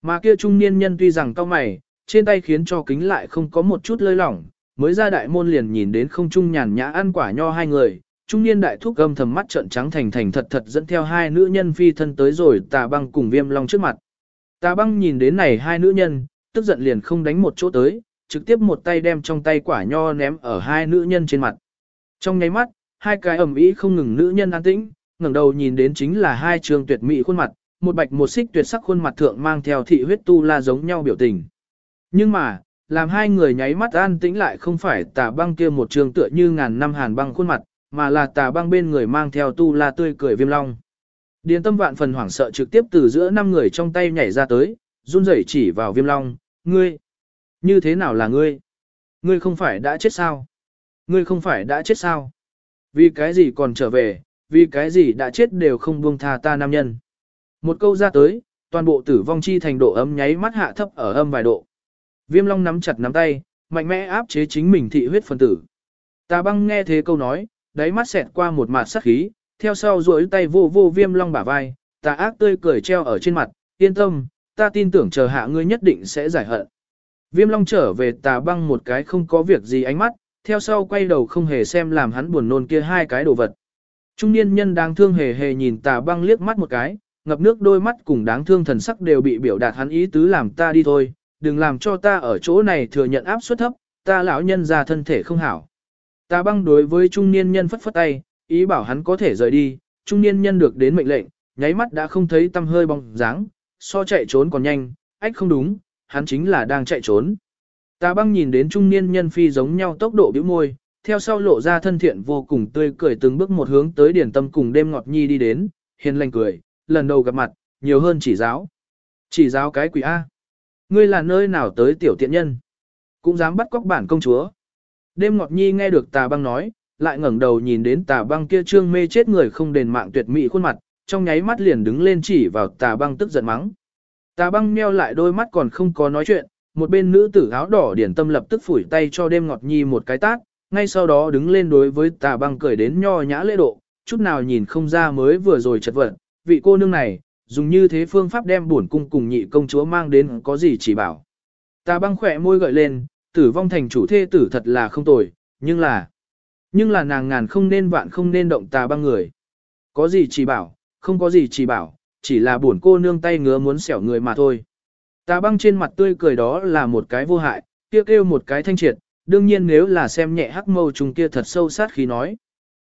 Speaker 1: Mà kia trung niên nhân tuy rằng cao mày, trên tay khiến cho kính lại không có một chút lơi lỏng, mới ra đại môn liền nhìn đến không trung nhàn nhã ăn quả nho hai người, trung niên đại thúc gầm thầm mắt trợn trắng thành thành thật thật dẫn theo hai nữ nhân phi thân tới rồi tà băng cùng viêm long trước mặt. Tà băng nhìn đến này hai nữ nhân, tức giận liền không đánh một chỗ tới, trực tiếp một tay đem trong tay quả nho ném ở hai nữ nhân trên mặt. Trong nháy mắt, hai cái ẩm ý không ngừng nữ nhân an tĩnh, ngẩng đầu nhìn đến chính là hai trường tuyệt mỹ khuôn mặt, một bạch một xích tuyệt sắc khuôn mặt thượng mang theo thị huyết tu la giống nhau biểu tình. Nhưng mà, làm hai người nháy mắt an tĩnh lại không phải tà băng kia một trường tựa như ngàn năm hàn băng khuôn mặt, mà là tà băng bên người mang theo tu la tươi cười viêm long. Điền tâm vạn phần hoảng sợ trực tiếp từ giữa năm người trong tay nhảy ra tới, run rẩy chỉ vào viêm long, ngươi, như thế nào là ngươi? Ngươi không phải đã chết sao? Ngươi không phải đã chết sao? Vì cái gì còn trở về, vì cái gì đã chết đều không buông tha ta nam nhân. Một câu ra tới, toàn bộ tử vong chi thành độ ấm nháy mắt hạ thấp ở âm vài độ. Viêm long nắm chặt nắm tay, mạnh mẽ áp chế chính mình thị huyết phân tử. Tà băng nghe thế câu nói, đáy mắt xẹt qua một mạt sắc khí, theo sau duỗi tay vô vô viêm long bả vai, tà ác tươi cười treo ở trên mặt, yên tâm, ta tin tưởng chờ hạ ngươi nhất định sẽ giải hận. Viêm long trở về tà băng một cái không có việc gì ánh mắt, theo sau quay đầu không hề xem làm hắn buồn nôn kia hai cái đồ vật. Trung niên nhân đang thương hề hề nhìn tà băng liếc mắt một cái, ngập nước đôi mắt cùng đáng thương thần sắc đều bị biểu đạt hắn ý tứ làm ta đi thôi, đừng làm cho ta ở chỗ này thừa nhận áp suất thấp, ta lão nhân ra thân thể không hảo. Ta băng đối với trung niên nhân phất phất tay, ý bảo hắn có thể rời đi, trung niên nhân được đến mệnh lệnh, nháy mắt đã không thấy tâm hơi bóng dáng, so chạy trốn còn nhanh, ách không đúng, hắn chính là đang chạy trốn. Ta băng nhìn đến trung niên nhân phi giống nhau tốc độ bĩu môi, theo sau lộ ra thân thiện vô cùng tươi cười từng bước một hướng tới điển tâm cùng đêm ngọt nhi đi đến, hiền lành cười, lần đầu gặp mặt, nhiều hơn chỉ giáo. Chỉ giáo cái quỷ A. Ngươi là nơi nào tới tiểu tiện nhân? Cũng dám bắt cóc bản công chúa. Đêm ngọt nhi nghe được tà băng nói, lại ngẩng đầu nhìn đến tà băng kia trương mê chết người không đền mạng tuyệt mỹ khuôn mặt, trong nháy mắt liền đứng lên chỉ vào tà băng tức giận mắng. Tà băng meo lại đôi mắt còn không có nói chuyện, một bên nữ tử áo đỏ điển tâm lập tức phủi tay cho đêm ngọt nhi một cái tát, ngay sau đó đứng lên đối với tà băng cười đến nho nhã lễ độ, chút nào nhìn không ra mới vừa rồi chật vật, vị cô nương này, dùng như thế phương pháp đem bổn cung cùng nhị công chúa mang đến có gì chỉ bảo. Ta băng khỏe môi gợi lên, tử vong thành chủ thê tử thật là không tồi, nhưng là, nhưng là nàng ngàn không nên vạn không nên động tà băng người. Có gì chỉ bảo, không có gì chỉ bảo, chỉ là buồn cô nương tay ngứa muốn xẻo người mà thôi. Tà băng trên mặt tươi cười đó là một cái vô hại, kia kêu, kêu một cái thanh triệt, đương nhiên nếu là xem nhẹ hắc mâu trùng kia thật sâu sát khi nói.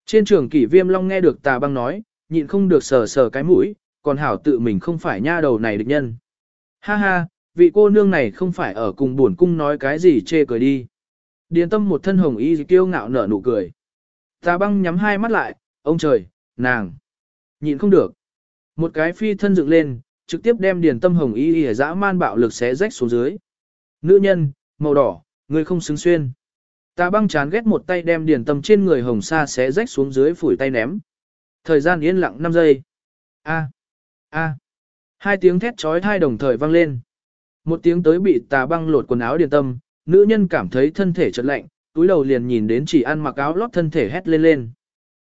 Speaker 1: Trên trường kỷ viêm long nghe được tà băng nói, nhịn không được sờ sờ cái mũi, còn hảo tự mình không phải nha đầu này địch nhân. Ha ha, vị cô nương này không phải ở cùng buồn cung nói cái gì chê cười đi. Điền tâm một thân hồng y kiêu ngạo nở nụ cười. Tà băng nhắm hai mắt lại, ông trời, nàng. Nhịn không được. Một cái phi thân dựng lên, trực tiếp đem điền tâm hồng y y dã man bạo lực xé rách xuống dưới. Nữ nhân, màu đỏ, người không xứng xuyên. Tà băng chán ghét một tay đem điền tâm trên người hồng sa xé rách xuống dưới phủi tay ném. Thời gian yên lặng 5 giây. A. A. Hai tiếng thét trói thai đồng thời vang lên. Một tiếng tới bị tà băng lột quần áo điền tâm, nữ nhân cảm thấy thân thể chợt lạnh, túi đầu liền nhìn đến chỉ ăn mặc áo lót thân thể hét lên lên.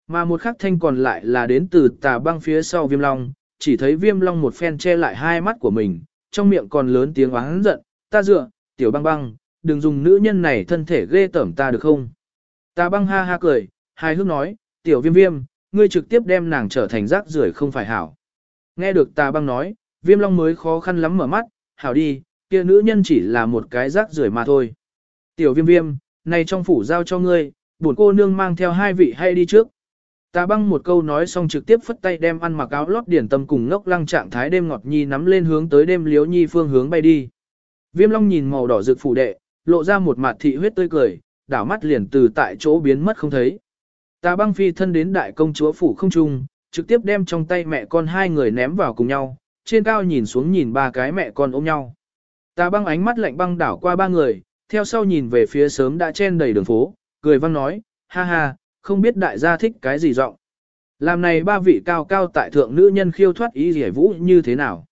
Speaker 1: Mà một khắc thanh còn lại là đến từ tà băng phía sau viêm long, chỉ thấy viêm long một phen che lại hai mắt của mình, trong miệng còn lớn tiếng oán giận, ta dựa, tiểu băng băng, đừng dùng nữ nhân này thân thể ghê tởm ta được không? Tà băng ha ha cười, hai hước nói, tiểu viêm viêm, ngươi trực tiếp đem nàng trở thành rác rưởi không phải hảo. Nghe được tà băng nói, viêm long mới khó khăn lắm mở mắt, hảo đi, kia nữ nhân chỉ là một cái rác rưởi mà thôi. Tiểu viêm viêm, này trong phủ giao cho ngươi, bổn cô nương mang theo hai vị hay đi trước. Tà băng một câu nói xong trực tiếp phất tay đem ăn mặc áo lót điển tâm cùng ngốc lăng trạng thái đêm ngọt nhi nắm lên hướng tới đêm liếu nhi phương hướng bay đi. Viêm long nhìn màu đỏ rực phủ đệ, lộ ra một mặt thị huyết tươi cười, đảo mắt liền từ tại chỗ biến mất không thấy. Tà băng phi thân đến đại công chúa phủ không trung, trực tiếp đem trong tay mẹ con hai người ném vào cùng nhau, trên cao nhìn xuống nhìn ba cái mẹ con ôm nhau. Tà băng ánh mắt lạnh băng đảo qua ba người, theo sau nhìn về phía sớm đã chen đầy đường phố, cười văng nói, ha ha, không biết đại gia thích cái gì rộng. Làm này ba vị cao cao tại thượng nữ nhân khiêu thoát ý rẻ vũ như thế nào.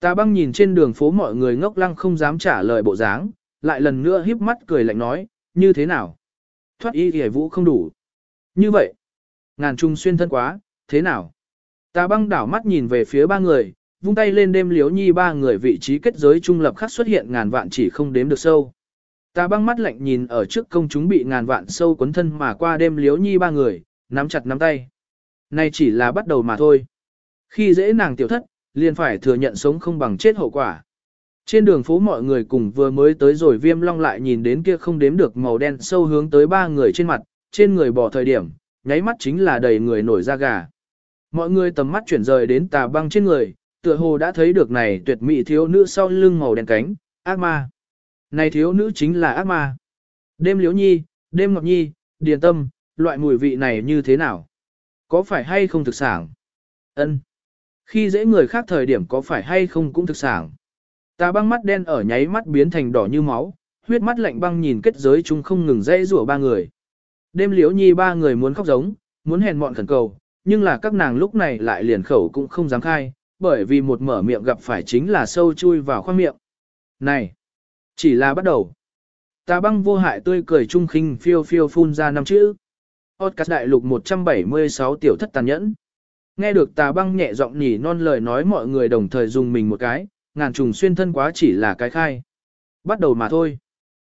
Speaker 1: Tà băng nhìn trên đường phố mọi người ngốc lăng không dám trả lời bộ dáng, lại lần nữa híp mắt cười lạnh nói, như thế nào. Thoát ý rẻ vũ không đủ. Như vậy, ngàn trung xuyên thân quá, thế nào. Tà băng đảo mắt nhìn về phía ba người, vung tay lên đêm liếu nhi ba người vị trí kết giới trung lập khắc xuất hiện ngàn vạn chỉ không đếm được sâu. Ta băng mắt lạnh nhìn ở trước công chúng bị ngàn vạn sâu cuốn thân mà qua đêm liếu nhi ba người, nắm chặt nắm tay. Này chỉ là bắt đầu mà thôi. Khi dễ nàng tiểu thất, liền phải thừa nhận sống không bằng chết hậu quả. Trên đường phố mọi người cùng vừa mới tới rồi viêm long lại nhìn đến kia không đếm được màu đen sâu hướng tới ba người trên mặt, trên người bỏ thời điểm, nháy mắt chính là đầy người nổi da gà. Mọi người tầm mắt chuyển rời đến tà băng trên người, tựa hồ đã thấy được này tuyệt mỹ thiếu nữ sau lưng màu đen cánh, ác ma. Này thiếu nữ chính là ác ma. Đêm liễu nhi, đêm ngọc nhi, điền tâm, loại mùi vị này như thế nào? Có phải hay không thực sản? Ân. Khi dễ người khác thời điểm có phải hay không cũng thực sản. Tà băng mắt đen ở nháy mắt biến thành đỏ như máu, huyết mắt lạnh băng nhìn kết giới chúng không ngừng dây rủa ba người. Đêm liễu nhi ba người muốn khóc giống, muốn hèn mọn khẩn cầu, nhưng là các nàng lúc này lại liền khẩu cũng không dám khai, bởi vì một mở miệng gặp phải chính là sâu chui vào khoang miệng. Này, chỉ là bắt đầu. Ta băng vô hại tươi cười trung khinh phiêu phiêu phun ra năm chữ. Podcast đại lục 176 tiểu thất tàn nhẫn. Nghe được tà băng nhẹ giọng nhỉ non lời nói mọi người đồng thời dùng mình một cái, ngàn trùng xuyên thân quá chỉ là cái khai. Bắt đầu mà thôi.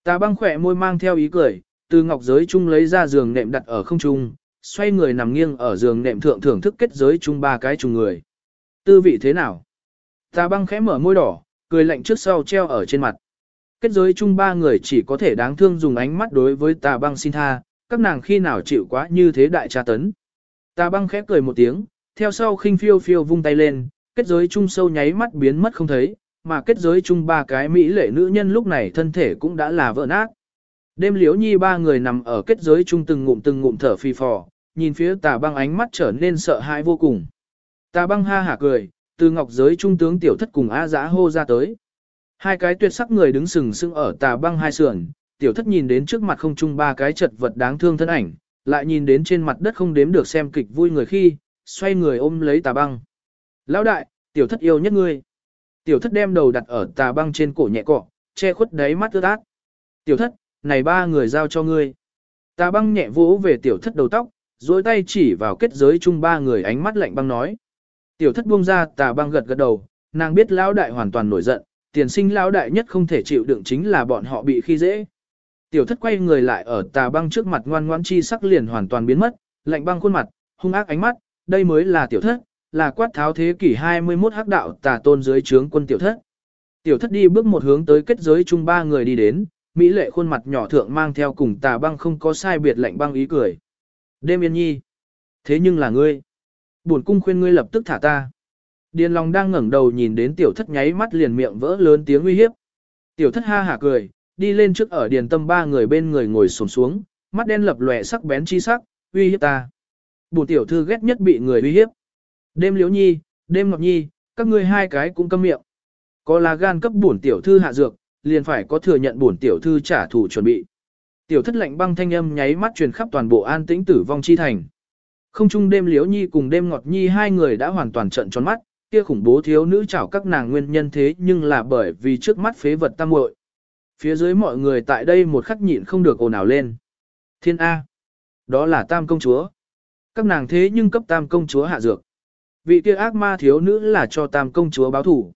Speaker 1: Tà băng khỏe môi mang theo ý cười, từ ngọc giới trung lấy ra giường nệm đặt ở không trung, xoay người nằm nghiêng ở giường nệm thượng thưởng thức kết giới chung ba cái trùng người. Tư vị thế nào? Tà băng khẽ mở môi đỏ, cười lạnh trước sau treo ở trên mặt. Kết giới chung ba người chỉ có thể đáng thương dùng ánh mắt đối với tà băng xin tha, các nàng khi nào chịu quá như thế đại tra tấn. Tà băng khẽ cười một tiếng, theo sau khinh phiêu phiêu vung tay lên, kết giới chung sâu nháy mắt biến mất không thấy, mà kết giới chung ba cái mỹ lệ nữ nhân lúc này thân thể cũng đã là vỡ nát. Đêm liễu nhi ba người nằm ở kết giới chung từng ngụm từng ngụm thở phi phò, nhìn phía tà băng ánh mắt trở nên sợ hãi vô cùng. Tà băng ha hả cười, từ ngọc giới trung tướng tiểu thất cùng A giã hô ra tới. Hai cái tuyệt sắc người đứng sừng sững ở tà băng hai sườn, tiểu thất nhìn đến trước mặt không trung ba cái chật vật đáng thương thân ảnh, lại nhìn đến trên mặt đất không đếm được xem kịch vui người khi, xoay người ôm lấy tà băng. Lão đại, tiểu thất yêu nhất ngươi. Tiểu thất đem đầu đặt ở tà băng trên cổ nhẹ cọ, che khuất đáy mắt ướt át. Tiểu thất, này ba người giao cho ngươi. Tà băng nhẹ vỗ về tiểu thất đầu tóc, duỗi tay chỉ vào kết giới chung ba người ánh mắt lạnh băng nói. Tiểu thất buông ra tà băng gật gật đầu, nàng biết lão đại hoàn toàn nổi giận, tiền sinh lão đại nhất không thể chịu đựng chính là bọn họ bị khi dễ. Tiểu thất quay người lại ở tà băng trước mặt ngoan ngoãn chi sắc liền hoàn toàn biến mất, lạnh băng khuôn mặt, hung ác ánh mắt, đây mới là tiểu thất, là quát tháo thế kỷ 21 hắc đạo tà tôn dưới trướng quân tiểu thất. Tiểu thất đi bước một hướng tới kết giới chung ba người đi đến, Mỹ lệ khuôn mặt nhỏ thượng mang theo cùng tà băng không có sai biệt lạnh băng ý cười. Đêm yên nhi. Thế nhưng là ngươi. Buồn cung khuyên ngươi lập tức thả ta. Điền lòng đang ngẩng đầu nhìn đến tiểu thất nháy mắt liền miệng vỡ lớn tiếng uy hiếp. Tiểu thất ha hả cười, đi lên trước ở điền tâm ba người bên người ngồi xuống xuống, mắt đen lập lòe sắc bén chi sắc, uy hiếp ta. Bùn tiểu thư ghét nhất bị người uy hiếp. Đêm liễu nhi, đêm ngọc nhi, các ngươi hai cái cũng câm miệng. Có là gan cấp bổn tiểu thư hạ dược, liền phải có thừa nhận bổn tiểu thư trả thù chuẩn bị. Tiểu thất lạnh băng thanh âm nháy mắt truyền khắp toàn bộ an tĩnh tử vong chi thành. Không chung đêm liếu nhi cùng đêm ngọt nhi hai người đã hoàn toàn trận tròn mắt, kia khủng bố thiếu nữ chảo các nàng nguyên nhân thế nhưng là bởi vì trước mắt phế vật tam muội. Phía dưới mọi người tại đây một khắc nhịn không được ồn ào lên. Thiên A. Đó là tam công chúa. Các nàng thế nhưng cấp tam công chúa hạ dược. Vị kia ác ma thiếu nữ là cho tam công chúa báo thủ.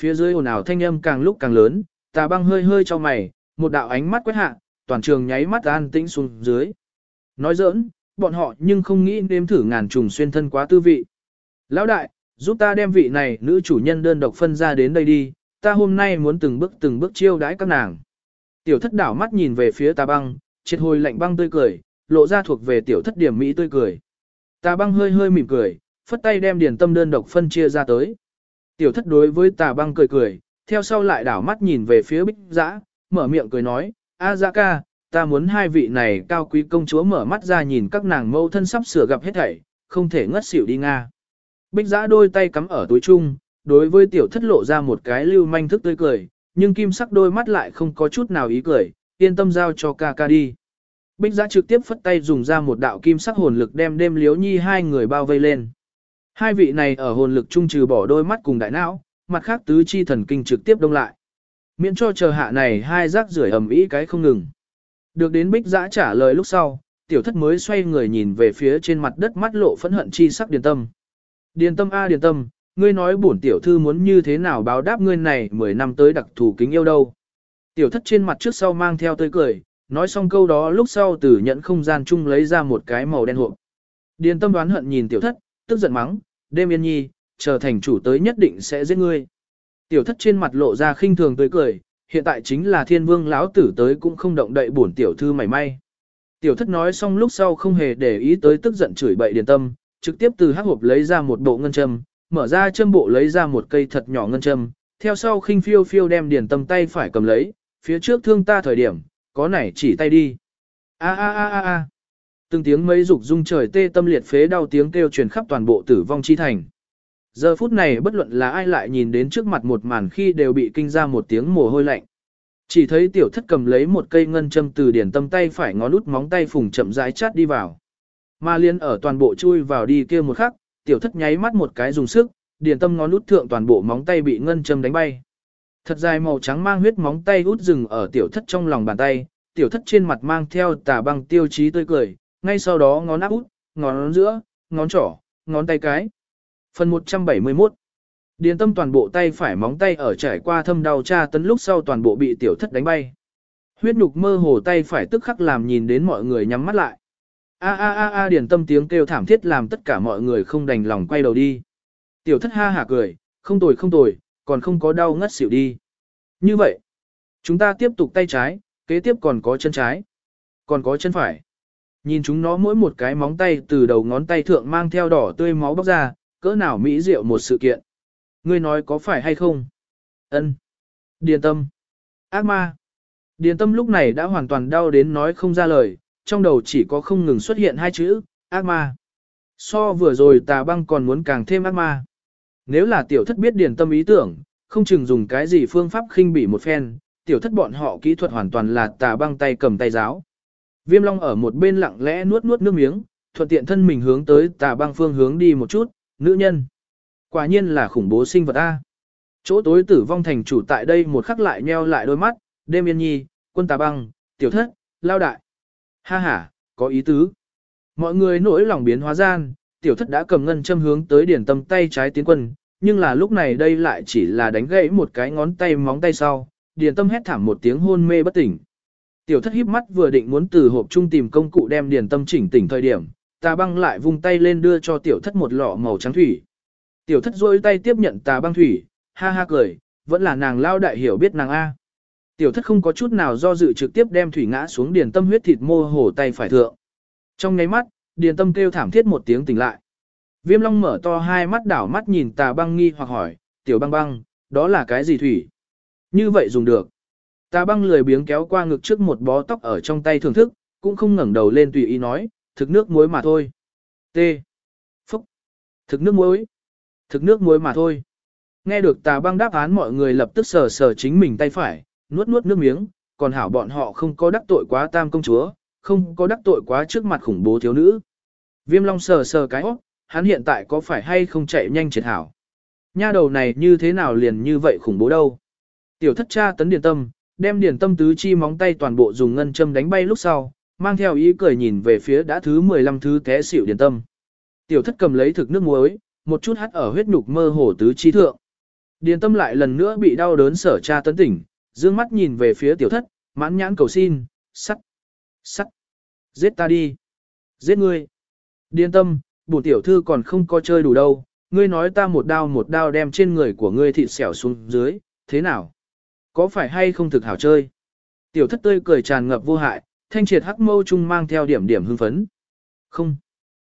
Speaker 1: Phía dưới ồn ào thanh âm càng lúc càng lớn, tà băng hơi hơi cho mày, một đạo ánh mắt quét hạ, toàn trường nháy mắt an tĩnh xuống dưới. Nói giỡn, bọn họ nhưng không nghĩ nếm thử ngàn trùng xuyên thân quá tư vị. Lão đại, giúp ta đem vị này nữ chủ nhân đơn độc phân ra đến đây đi, ta hôm nay muốn từng bước từng bước chiêu đãi các nàng. Tiểu thất đảo mắt nhìn về phía tà băng, triệt hồi lạnh băng tươi cười, lộ ra thuộc về tiểu thất điểm mỹ tươi cười. Tà băng hơi hơi mỉm cười, phất tay đem điền tâm đơn độc phân chia ra tới. Tiểu thất đối với tà băng cười cười, theo sau lại đảo mắt nhìn về phía bích dã, mở miệng cười nói, A giã ca, ta muốn hai vị này cao quý công chúa mở mắt ra nhìn các nàng mâu thân sắp sửa gặp hết thảy, không thể ngất xỉu đi Nga. Bích giã đôi tay cắm ở túi chung, đối với tiểu thất lộ ra một cái lưu manh thức tươi cười, nhưng kim sắc đôi mắt lại không có chút nào ý cười, yên tâm giao cho ca ca đi. Bích giã trực tiếp phất tay dùng ra một đạo kim sắc hồn lực đem đêm liếu nhi hai người bao vây lên. Hai vị này ở hồn lực trung trừ bỏ đôi mắt cùng đại não, mặt khác tứ chi thần kinh trực tiếp đông lại. Miễn cho chờ hạ này hai rác rưởi ầm ĩ cái không ngừng. Được đến bích giã trả lời lúc sau, tiểu thất mới xoay người nhìn về phía trên mặt đất mắt lộ phẫn hận chi sắc điền tâm. Điền tâm a điền tâm, ngươi nói bổn tiểu thư muốn như thế nào báo đáp ngươi này 10 năm tới đặc thù kính yêu đâu. Tiểu thất trên mặt trước sau mang theo tươi cười, nói xong câu đó lúc sau từ nhận không gian chung lấy ra một cái màu đen hộp. Điền tâm đoán hận nhìn tiểu thất, tức giận mắng, đêm yên nhi, chờ thành chủ tới nhất định sẽ giết ngươi. Tiểu thất trên mặt lộ ra khinh thường tươi cười, hiện tại chính là thiên vương lão tử tới cũng không động đậy bổn tiểu thư mảy may. Tiểu thất nói xong lúc sau không hề để ý tới tức giận chửi bậy điền tâm, trực tiếp từ hắc hộp lấy ra một bộ ngân châm, mở ra châm bộ lấy ra một cây thật nhỏ ngân châm, theo sau khinh phiêu phiêu đem điền tâm tay phải cầm lấy, phía trước thương ta thời điểm, có này chỉ tay đi. A a a a a. Từng tiếng mấy dục rung trời tê tâm liệt phế đau tiếng kêu truyền khắp toàn bộ tử vong chi thành. Giờ phút này bất luận là ai lại nhìn đến trước mặt một màn khi đều bị kinh ra một tiếng mồ hôi lạnh. Chỉ thấy tiểu thất cầm lấy một cây ngân châm từ điển tâm tay phải ngón út móng tay phùng chậm rãi chát đi vào. Mà liên ở toàn bộ chui vào đi kia một khắc, tiểu thất nháy mắt một cái dùng sức, điển tâm ngón út thượng toàn bộ móng tay bị ngân châm đánh bay. Thật dài màu trắng mang huyết móng tay út rừng ở tiểu thất trong lòng bàn tay, tiểu thất trên mặt mang theo tà băng tiêu chí tươi cười, ngay sau đó ngón áp út, ngón giữa, ngón trỏ, ngón tay cái. Phần 171 Điền tâm toàn bộ tay phải móng tay ở trải qua thâm đau tra tấn lúc sau toàn bộ bị tiểu thất đánh bay. Huyết nhục mơ hồ tay phải tức khắc làm nhìn đến mọi người nhắm mắt lại. A a a a điền tâm tiếng kêu thảm thiết làm tất cả mọi người không đành lòng quay đầu đi. Tiểu thất ha hả cười, không tồi không tồi, còn không có đau ngất xỉu đi. Như vậy, chúng ta tiếp tục tay trái, kế tiếp còn có chân trái, còn có chân phải. Nhìn chúng nó mỗi một cái móng tay từ đầu ngón tay thượng mang theo đỏ tươi máu bóc ra, cỡ nào mỹ diệu một sự kiện. Ngươi nói có phải hay không? Ân. Điền tâm. Ác ma. Điền tâm lúc này đã hoàn toàn đau đến nói không ra lời, trong đầu chỉ có không ngừng xuất hiện hai chữ, ác ma. So vừa rồi tà băng còn muốn càng thêm ác ma. Nếu là tiểu thất biết điền tâm ý tưởng, không chừng dùng cái gì phương pháp khinh bỉ một phen, tiểu thất bọn họ kỹ thuật hoàn toàn là tà băng tay cầm tay giáo. Viêm long ở một bên lặng lẽ nuốt nuốt nước miếng, thuận tiện thân mình hướng tới tà băng phương hướng đi một chút, nữ nhân. Quả nhiên là khủng bố sinh vật A. Chỗ tối tử vong thành chủ tại đây một khắc lại nheo lại đôi mắt, đêm yên nhi, quân tà băng, tiểu thất, lao đại. Ha ha, có ý tứ. Mọi người nỗi lòng biến hóa gian, tiểu thất đã cầm ngân châm hướng tới điển tâm tay trái tiến quân, nhưng là lúc này đây lại chỉ là đánh gãy một cái ngón tay móng tay sau, điển tâm hét thảm một tiếng hôn mê bất tỉnh. Tiểu thất híp mắt vừa định muốn từ hộp trung tìm công cụ đem điển tâm chỉnh tỉnh thời điểm, tà băng lại vung tay lên đưa cho tiểu thất một lọ màu trắng thủy. Tiểu thất rôi tay tiếp nhận tà băng thủy, ha ha cười, vẫn là nàng lao đại hiểu biết nàng A. Tiểu thất không có chút nào do dự trực tiếp đem thủy ngã xuống điền tâm huyết thịt mô hổ tay phải thượng. Trong ngáy mắt, điền tâm kêu thảm thiết một tiếng tỉnh lại. Viêm long mở to hai mắt đảo mắt nhìn tà băng nghi hoặc hỏi, tiểu băng băng, đó là cái gì thủy? Như vậy dùng được. Tà băng lười biếng kéo qua ngực trước một bó tóc ở trong tay thưởng thức, cũng không ngẩng đầu lên tùy ý nói, thực nước muối mà thôi. T. Phúc. Thực nước muối. Thực nước muối mà thôi. Nghe được tà băng đáp án mọi người lập tức sờ sờ chính mình tay phải, nuốt nuốt nước miếng, còn hảo bọn họ không có đắc tội quá tam công chúa, không có đắc tội quá trước mặt khủng bố thiếu nữ. Viêm long sờ sờ cái óc, hắn hiện tại có phải hay không chạy nhanh triệt hảo. Nha đầu này như thế nào liền như vậy khủng bố đâu. Tiểu thất cha tấn điền tâm, đem điền tâm tứ chi móng tay toàn bộ dùng ngân châm đánh bay lúc sau, mang theo ý cười nhìn về phía đã thứ 15 thứ té xỉu điền tâm. Tiểu thất cầm lấy thực nước muối, một chút hắt ở huyết nhục mơ hồ tứ chi thượng. Điền tâm lại lần nữa bị đau đớn sở tra tấn tỉnh, dương mắt nhìn về phía tiểu thất, mãn nhãn cầu xin, sắt, sắt, giết ta đi, giết ngươi. Điền tâm, bổ tiểu thư còn không có chơi đủ đâu, ngươi nói ta một đao một đao đem trên người của ngươi thịt xẻo xuống dưới, thế nào? Có phải hay không thực hảo chơi? Tiểu thất tươi cười tràn ngập vô hại, thanh triệt hắc mâu trung mang theo điểm điểm hưng phấn. Không,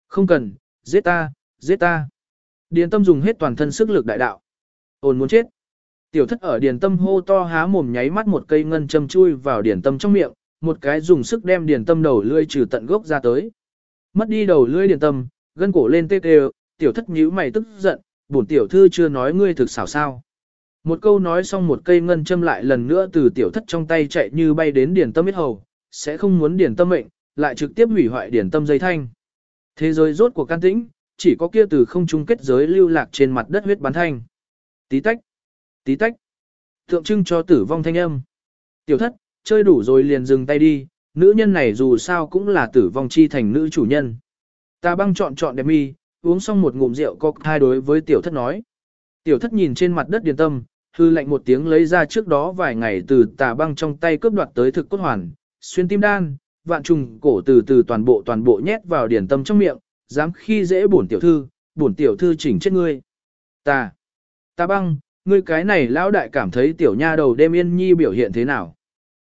Speaker 1: không cần, giết ta, giết ta. Điền tâm dùng hết toàn thân sức lực đại đạo. Ôn muốn chết. Tiểu thất ở điền tâm hô to há mồm nháy mắt một cây ngân châm chui vào điền tâm trong miệng, một cái dùng sức đem điền tâm đầu lươi trừ tận gốc ra tới. Mất đi đầu lươi điền tâm, gân cổ lên tê tê, tiểu thất nhíu mày tức giận, bổn tiểu thư chưa nói ngươi thực xảo sao. Một câu nói xong một cây ngân châm lại lần nữa từ tiểu thất trong tay chạy như bay đến điền tâm ít hầu, sẽ không muốn điển tâm mệnh, lại trực tiếp hủy hoại điển tâm dây thanh. Thế giới rốt cuộc can tĩnh, chỉ có kia từ không trung kết giới lưu lạc trên mặt đất huyết bán thanh. Tí tách, tí tách, tượng trưng cho tử vong thanh âm. Tiểu thất, chơi đủ rồi liền dừng tay đi, nữ nhân này dù sao cũng là tử vong chi thành nữ chủ nhân. Ta băng chọn chọn đẹp mi, uống xong một ngụm rượu có hai đối với tiểu thất nói. Tiểu thất nhìn trên mặt đất điền tâm, hư lạnh một tiếng lấy ra trước đó vài ngày từ tà băng trong tay cướp đoạt tới thực cốt hoàn, xuyên tim đan, vạn trùng cổ từ từ toàn bộ toàn bộ nhét vào điển tâm trong miệng, dám khi dễ bổn tiểu thư, bổn tiểu thư chỉnh chết ngươi. Ta, ta băng, ngươi cái này lão đại cảm thấy tiểu nha đầu đêm yên nhi biểu hiện thế nào.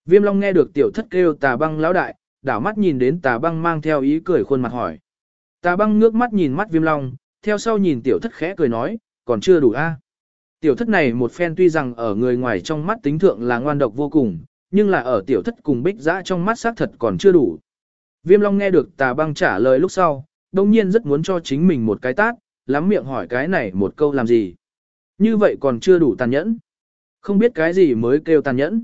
Speaker 1: Viêm long nghe được tiểu thất kêu tà băng lão đại, đảo mắt nhìn đến tà băng mang theo ý cười khuôn mặt hỏi. Tà băng ngước mắt nhìn mắt viêm long, theo sau nhìn tiểu thất khẽ cười nói, còn chưa đủ a. Tiểu thất này một phen tuy rằng ở người ngoài trong mắt tính thượng là ngoan độc vô cùng, nhưng là ở tiểu thất cùng bích giã trong mắt xác thật còn chưa đủ. Viêm long nghe được tà băng trả lời lúc sau, đông nhiên rất muốn cho chính mình một cái tát, lắm miệng hỏi cái này một câu làm gì. Như vậy còn chưa đủ tàn nhẫn. Không biết cái gì mới kêu tàn nhẫn.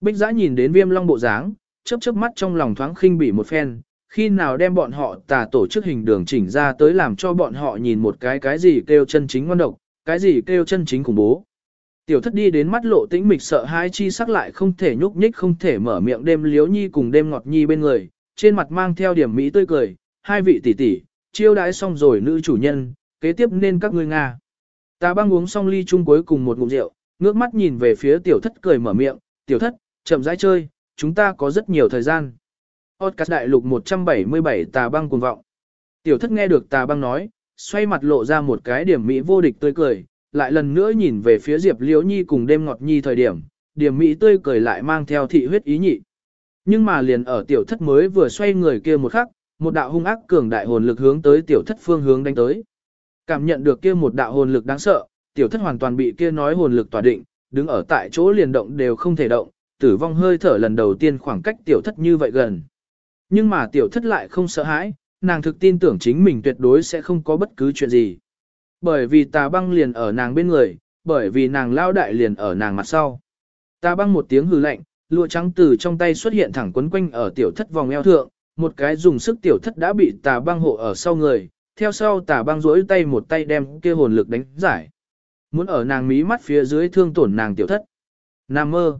Speaker 1: Bích giã nhìn đến viêm long bộ dáng, chớp chớp mắt trong lòng thoáng khinh bỉ một phen, khi nào đem bọn họ tà tổ chức hình đường chỉnh ra tới làm cho bọn họ nhìn một cái cái gì kêu chân chính ngon độc, cái gì kêu chân chính khủng bố. Tiểu thất đi đến mắt lộ tĩnh mịch sợ hai chi sắc lại không thể nhúc nhích không thể mở miệng đêm liếu nhi cùng đêm ngọt nhi bên người, trên mặt mang theo điểm mỹ tươi cười, hai vị tỷ tỷ, chiêu đãi xong rồi nữ chủ nhân, kế tiếp nên các ngươi Nga. Ta băng uống xong ly chung cuối cùng một ngụm rượu, ngước mắt nhìn về phía tiểu thất cười mở miệng, tiểu thất, chậm rãi chơi, chúng ta có rất nhiều thời gian. Podcast đại lục 177 tà băng cuồng vọng. Tiểu thất nghe được tà băng nói, xoay mặt lộ ra một cái điểm mỹ vô địch tươi cười, lại lần nữa nhìn về phía Diệp Liễu Nhi cùng đêm ngọt nhi thời điểm, điểm mỹ tươi cười lại mang theo thị huyết ý nhị. Nhưng mà liền ở tiểu thất mới vừa xoay người kia một khắc, một đạo hung ác cường đại hồn lực hướng tới tiểu thất phương hướng đánh tới. Cảm nhận được kia một đạo hồn lực đáng sợ, tiểu thất hoàn toàn bị kia nói hồn lực tỏa định, đứng ở tại chỗ liền động đều không thể động, tử vong hơi thở lần đầu tiên khoảng cách tiểu thất như vậy gần. Nhưng mà tiểu thất lại không sợ hãi, nàng thực tin tưởng chính mình tuyệt đối sẽ không có bất cứ chuyện gì. Bởi vì tà băng liền ở nàng bên người, bởi vì nàng lao đại liền ở nàng mặt sau. Tà băng một tiếng hừ lạnh, lụa trắng từ trong tay xuất hiện thẳng quấn quanh ở tiểu thất vòng eo thượng, một cái dùng sức tiểu thất đã bị tà băng hộ ở sau người, theo sau tà băng rỗi tay một tay đem kia hồn lực đánh giải. Muốn ở nàng mí mắt phía dưới thương tổn nàng tiểu thất. Nam mơ.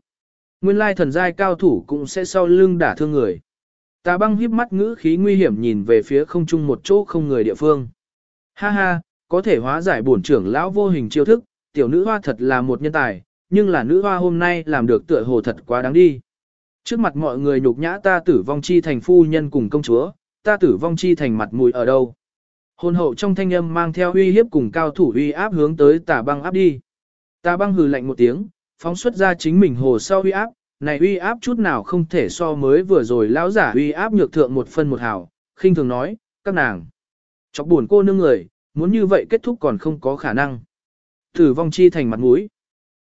Speaker 1: Nguyên lai thần giai cao thủ cũng sẽ sau lưng đả thương người. Tà băng híp mắt ngữ khí nguy hiểm nhìn về phía không trung một chỗ không người địa phương. Ha ha, có thể hóa giải bổn trưởng lão vô hình chiêu thức, tiểu nữ hoa thật là một nhân tài, nhưng là nữ hoa hôm nay làm được tựa hồ thật quá đáng đi. Trước mặt mọi người nhục nhã ta tử vong chi thành phu nhân cùng công chúa, ta tử vong chi thành mặt mũi ở đâu. Hôn hậu trong thanh âm mang theo uy hiếp cùng cao thủ uy áp hướng tới tà băng áp đi. Tà băng hừ lạnh một tiếng, phóng xuất ra chính mình hồ sau uy áp, này uy áp chút nào không thể so mới vừa rồi lão giả uy áp nhược thượng một phân một hào, khinh thường nói, các nàng. Chọc buồn cô nương người, muốn như vậy kết thúc còn không có khả năng. Tử vong chi thành mặt mũi.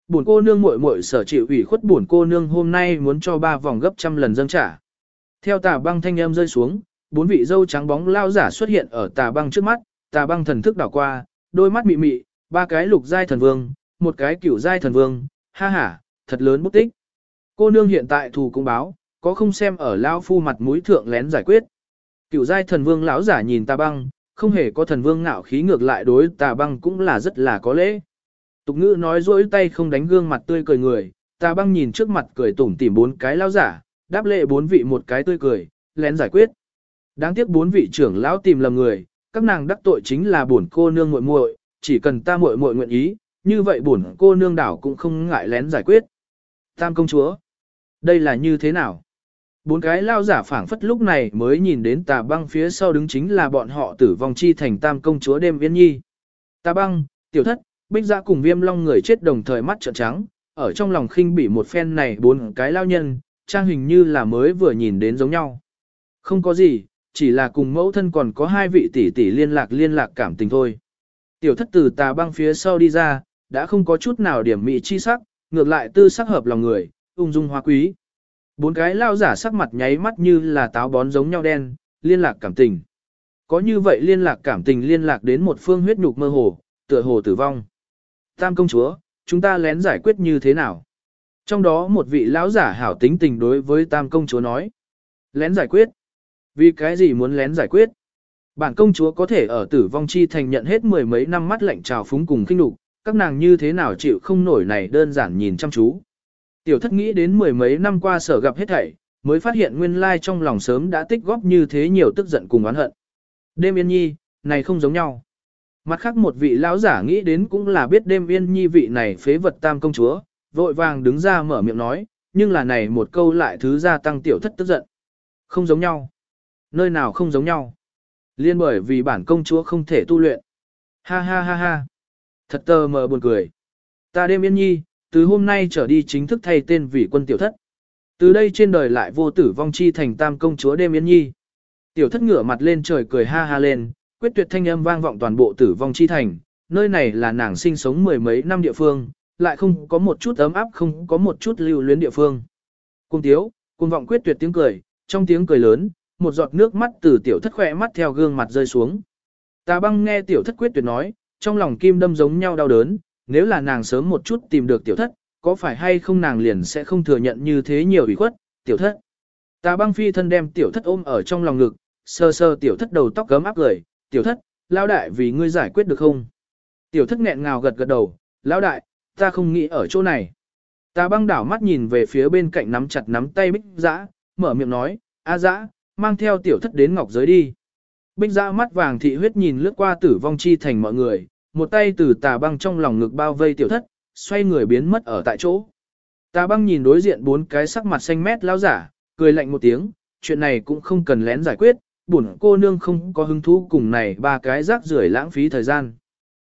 Speaker 1: Buồn cô nương muội muội sở chịu ủy khuất buồn cô nương hôm nay muốn cho ba vòng gấp trăm lần dâng trả. Theo tà băng thanh âm rơi xuống, bốn vị dâu trắng bóng lao giả xuất hiện ở tà băng trước mắt, tà băng thần thức đảo qua, đôi mắt mị mị, ba cái lục giai thần vương, một cái cửu giai thần vương, ha ha, thật lớn bút tích. Cô nương hiện tại thù cũng báo, có không xem ở lao phu mặt mũi thượng lén giải quyết. Cửu giai thần vương lão giả nhìn tà băng, không hề có thần vương ngạo khí ngược lại đối tà băng cũng là rất là có lễ. Tục ngữ nói dỗi tay không đánh gương mặt tươi cười người, tà băng nhìn trước mặt cười tủm tỉm bốn cái lao giả, đáp lệ bốn vị một cái tươi cười, lén giải quyết. Đáng tiếc bốn vị trưởng lão tìm lầm người, các nàng đắc tội chính là bổn cô nương muội muội, chỉ cần ta muội muội nguyện ý, như vậy bổn cô nương đảo cũng không ngại lén giải quyết. Tam công chúa, đây là như thế nào? Bốn cái lao giả phảng phất lúc này mới nhìn đến tà băng phía sau đứng chính là bọn họ tử vong chi thành tam công chúa đêm viên nhi. Tà băng, tiểu thất, bích giã cùng viêm long người chết đồng thời mắt trợn trắng, ở trong lòng khinh bỉ một phen này bốn cái lao nhân, trang hình như là mới vừa nhìn đến giống nhau. Không có gì, chỉ là cùng mẫu thân còn có hai vị tỷ tỷ liên lạc liên lạc cảm tình thôi. Tiểu thất từ tà băng phía sau đi ra, đã không có chút nào điểm mị chi sắc, ngược lại tư sắc hợp lòng người, ung dung hoa quý. Bốn cái lao giả sắc mặt nháy mắt như là táo bón giống nhau đen, liên lạc cảm tình. Có như vậy liên lạc cảm tình liên lạc đến một phương huyết nhục mơ hồ, tựa hồ tử vong. Tam công chúa, chúng ta lén giải quyết như thế nào? Trong đó một vị lão giả hảo tính tình đối với tam công chúa nói. Lén giải quyết. Vì cái gì muốn lén giải quyết? Bản công chúa có thể ở tử vong chi thành nhận hết mười mấy năm mắt lạnh trào phúng cùng kinh đục, các nàng như thế nào chịu không nổi này đơn giản nhìn chăm chú. Tiểu thất nghĩ đến mười mấy năm qua sở gặp hết thảy, mới phát hiện nguyên lai trong lòng sớm đã tích góp như thế nhiều tức giận cùng oán hận. Đêm yên nhi, này không giống nhau. Mặt khác một vị lão giả nghĩ đến cũng là biết đêm yên nhi vị này phế vật tam công chúa, vội vàng đứng ra mở miệng nói, nhưng là này một câu lại thứ gia tăng tiểu thất tức giận. Không giống nhau. Nơi nào không giống nhau. Liên bởi vì bản công chúa không thể tu luyện. Ha ha ha ha. Thật tờ mờ buồn cười. Ta đêm yên nhi, từ hôm nay trở đi chính thức thay tên vì quân tiểu thất. Từ đây trên đời lại vô tử vong chi thành tam công chúa đêm yên nhi. Tiểu thất ngửa mặt lên trời cười ha ha lên, quyết tuyệt thanh âm vang vọng toàn bộ tử vong chi thành, nơi này là nàng sinh sống mười mấy năm địa phương, lại không có một chút ấm áp không có một chút lưu luyến địa phương. Cung tiếu, cung vọng quyết tuyệt tiếng cười, trong tiếng cười lớn, một giọt nước mắt từ tiểu thất khỏe mắt theo gương mặt rơi xuống. Tà băng nghe tiểu thất quyết tuyệt nói, trong lòng kim đâm giống nhau đau đớn, nếu là nàng sớm một chút tìm được tiểu thất, có phải hay không nàng liền sẽ không thừa nhận như thế nhiều ủy khuất, tiểu thất. Tà băng phi thân đem tiểu thất ôm ở trong lòng ngực, sơ sơ tiểu thất đầu tóc gấm áp gửi, tiểu thất, lao đại vì ngươi giải quyết được không? Tiểu thất nghẹn ngào gật gật đầu, lão đại, ta không nghĩ ở chỗ này. Tà băng đảo mắt nhìn về phía bên cạnh nắm chặt nắm tay bích giã, mở miệng nói, a giã, mang theo tiểu thất đến ngọc giới đi. Bích giã mắt vàng thị huyết nhìn lướt qua tử vong chi thành mọi người, một tay từ tà băng trong lòng ngực bao vây tiểu thất, xoay người biến mất ở tại chỗ. Tà băng nhìn đối diện bốn cái sắc mặt xanh mét lão giả, cười lạnh một tiếng, chuyện này cũng không cần lén giải quyết, bổn cô nương không có hứng thú cùng này ba cái rác rưởi lãng phí thời gian.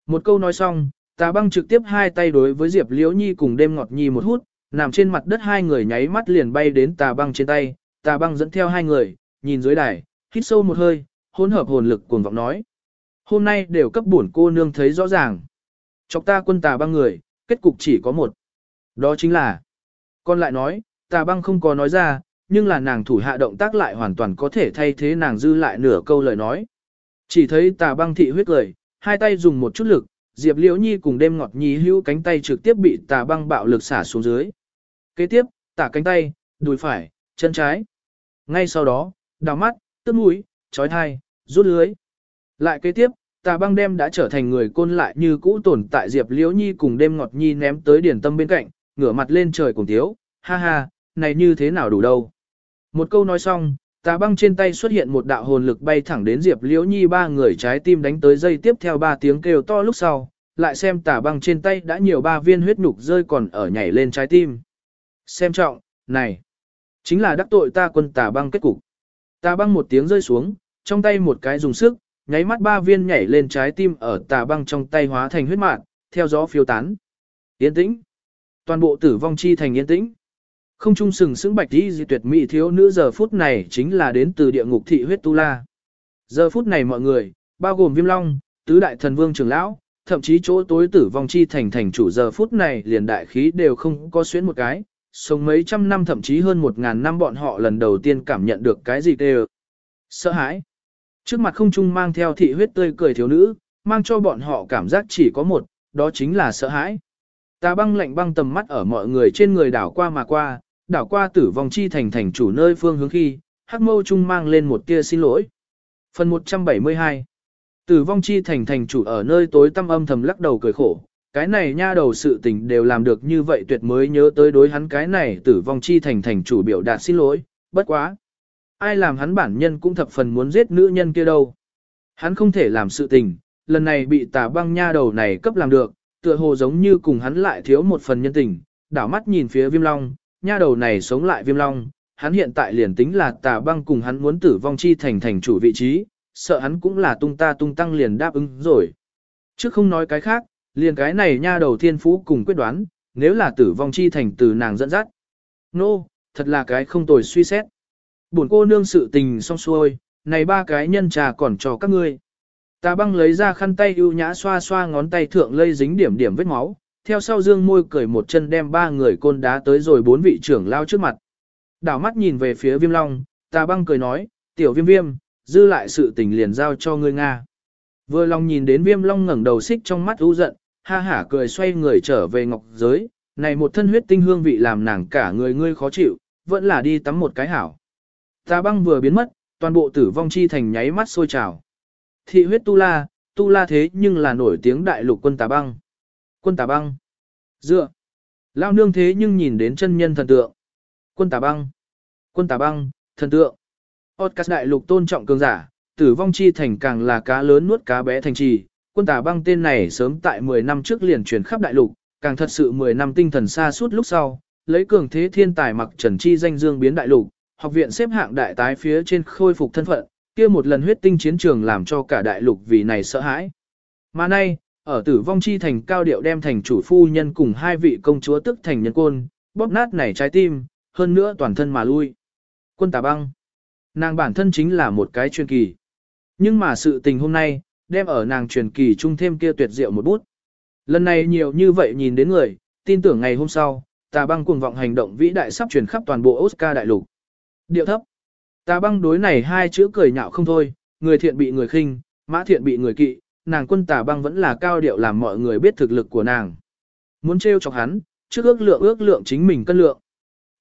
Speaker 1: Một câu nói xong, tà băng trực tiếp hai tay đối với Diệp Liễu Nhi cùng đêm ngọt nhi một hút, nằm trên mặt đất hai người nháy mắt liền bay đến tà băng trên tay, tà băng dẫn theo hai người, nhìn dưới đài, hít sâu một hơi, hỗn hợp hồn lực cuồng vọng nói. Hôm nay đều cấp bổn cô nương thấy rõ ràng. Chọc ta quân tà băng người, kết cục chỉ có một. Đó chính là, con lại nói, tà băng không có nói ra, nhưng là nàng thủ hạ động tác lại hoàn toàn có thể thay thế nàng dư lại nửa câu lời nói. Chỉ thấy tà băng thị huyết cười, hai tay dùng một chút lực, Diệp Liễu Nhi cùng đêm ngọt nhi hữu cánh tay trực tiếp bị tà băng bạo lực xả xuống dưới. Kế tiếp, tả cánh tay, đùi phải, chân trái. Ngay sau đó, đào mắt, tức mũi, chói thai, rút lưới. Lại kế tiếp, tà băng đem đã trở thành người côn lại như cũ tồn tại Diệp Liễu Nhi cùng đêm ngọt nhi ném tới điển tâm bên cạnh, ngửa mặt lên trời cùng thiếu, ha ha, này như thế nào đủ đâu. Một câu nói xong, Tà băng trên tay xuất hiện một đạo hồn lực bay thẳng đến Diệp Liễu Nhi ba người trái tim đánh tới dây tiếp theo ba tiếng kêu to lúc sau, lại xem tà băng trên tay đã nhiều ba viên huyết nhục rơi còn ở nhảy lên trái tim. Xem trọng, này, chính là đắc tội ta quân tà băng kết cục. Tà băng một tiếng rơi xuống, trong tay một cái dùng sức, nháy mắt ba viên nhảy lên trái tim ở tà băng trong tay hóa thành huyết mạn, theo gió phiêu tán. Yên tĩnh. Toàn bộ tử vong chi thành yên tĩnh. Không trung sừng sững bạch đi di tuyệt mỹ thiếu nữ giờ phút này chính là đến từ địa ngục thị huyết tu la. Giờ phút này mọi người, bao gồm viêm long, tứ đại thần vương trưởng lão, thậm chí chỗ tối tử vong chi thành thành chủ giờ phút này liền đại khí đều không có xuyến một cái, sống mấy trăm năm thậm chí hơn một ngàn năm bọn họ lần đầu tiên cảm nhận được cái gì đều Sợ hãi. Trước mặt không trung mang theo thị huyết tươi cười thiếu nữ, mang cho bọn họ cảm giác chỉ có một, đó chính là sợ hãi. Tà băng lạnh băng tầm mắt ở mọi người trên người đảo qua mà qua, đảo qua tử vong chi thành thành chủ nơi phương hướng khi, hắc mâu trung mang lên một tia xin lỗi. Phần 172 Tử vong chi thành thành chủ ở nơi tối tăm âm thầm lắc đầu cười khổ, cái này nha đầu sự tình đều làm được như vậy tuyệt mới nhớ tới đối hắn cái này tử vong chi thành thành chủ biểu đạt xin lỗi, bất quá. Ai làm hắn bản nhân cũng thập phần muốn giết nữ nhân kia đâu. Hắn không thể làm sự tình, lần này bị tà băng nha đầu này cấp làm được, tựa hồ giống như cùng hắn lại thiếu một phần nhân tình, đảo mắt nhìn phía viêm long, nha đầu này sống lại viêm long, hắn hiện tại liền tính là tà băng cùng hắn muốn tử vong chi thành thành chủ vị trí, sợ hắn cũng là tung ta tung tăng liền đáp ứng rồi. Chứ không nói cái khác, liền cái này nha đầu thiên phú cùng quyết đoán, nếu là tử vong chi thành từ nàng dẫn dắt. Nô, no, thật là cái không tồi suy xét. Buồn cô nương sự tình xong xuôi, này ba cái nhân trà còn cho các ngươi. Tà băng lấy ra khăn tay ưu nhã xoa xoa ngón tay thượng lây dính điểm điểm vết máu, theo sau dương môi cười một chân đem ba người côn đá tới rồi bốn vị trưởng lao trước mặt. Đảo mắt nhìn về phía viêm long, tà băng cười nói, tiểu viêm viêm, dư lại sự tình liền giao cho ngươi Nga. Vừa lòng nhìn đến viêm long ngẩng đầu xích trong mắt u giận, ha hả cười xoay người trở về ngọc giới, này một thân huyết tinh hương vị làm nàng cả người ngươi khó chịu, vẫn là đi tắm một cái hảo. Tà băng vừa biến mất, toàn bộ tử vong chi thành nháy mắt sôi trào. Thị huyết tu la, tu la thế nhưng là nổi tiếng đại lục quân tà băng. Quân tà băng. Dựa. Lao nương thế nhưng nhìn đến chân nhân thần tượng. Quân tà băng. Quân tà băng, thần tượng. Otcas đại lục tôn trọng cường giả, tử vong chi thành càng là cá lớn nuốt cá bé thành trì. Quân tà băng tên này sớm tại 10 năm trước liền truyền khắp đại lục, càng thật sự 10 năm tinh thần xa suốt lúc sau, lấy cường thế thiên tài mặc trần chi danh dương biến đại lục, học viện xếp hạng đại tái phía trên khôi phục thân phận, kia một lần huyết tinh chiến trường làm cho cả đại lục vì này sợ hãi. Mà nay, ở tử vong chi thành cao điệu đem thành chủ phu nhân cùng hai vị công chúa tức thành nhân côn, bóp nát này trái tim, hơn nữa toàn thân mà lui. Quân tà băng. Nàng bản thân chính là một cái truyền kỳ. Nhưng mà sự tình hôm nay, đem ở nàng truyền kỳ chung thêm kia tuyệt diệu một bút. Lần này nhiều như vậy nhìn đến người, tin tưởng ngày hôm sau, tà băng cuồng vọng hành động vĩ đại sắp truyền khắp toàn bộ Oscar đại lục. Điệu thấp. Tà băng đối này hai chữ cười nhạo không thôi, người thiện bị người khinh, mã thiện bị người kỵ, nàng quân tà băng vẫn là cao điệu làm mọi người biết thực lực của nàng. Muốn trêu chọc hắn, trước ước lượng ước lượng chính mình cân lượng.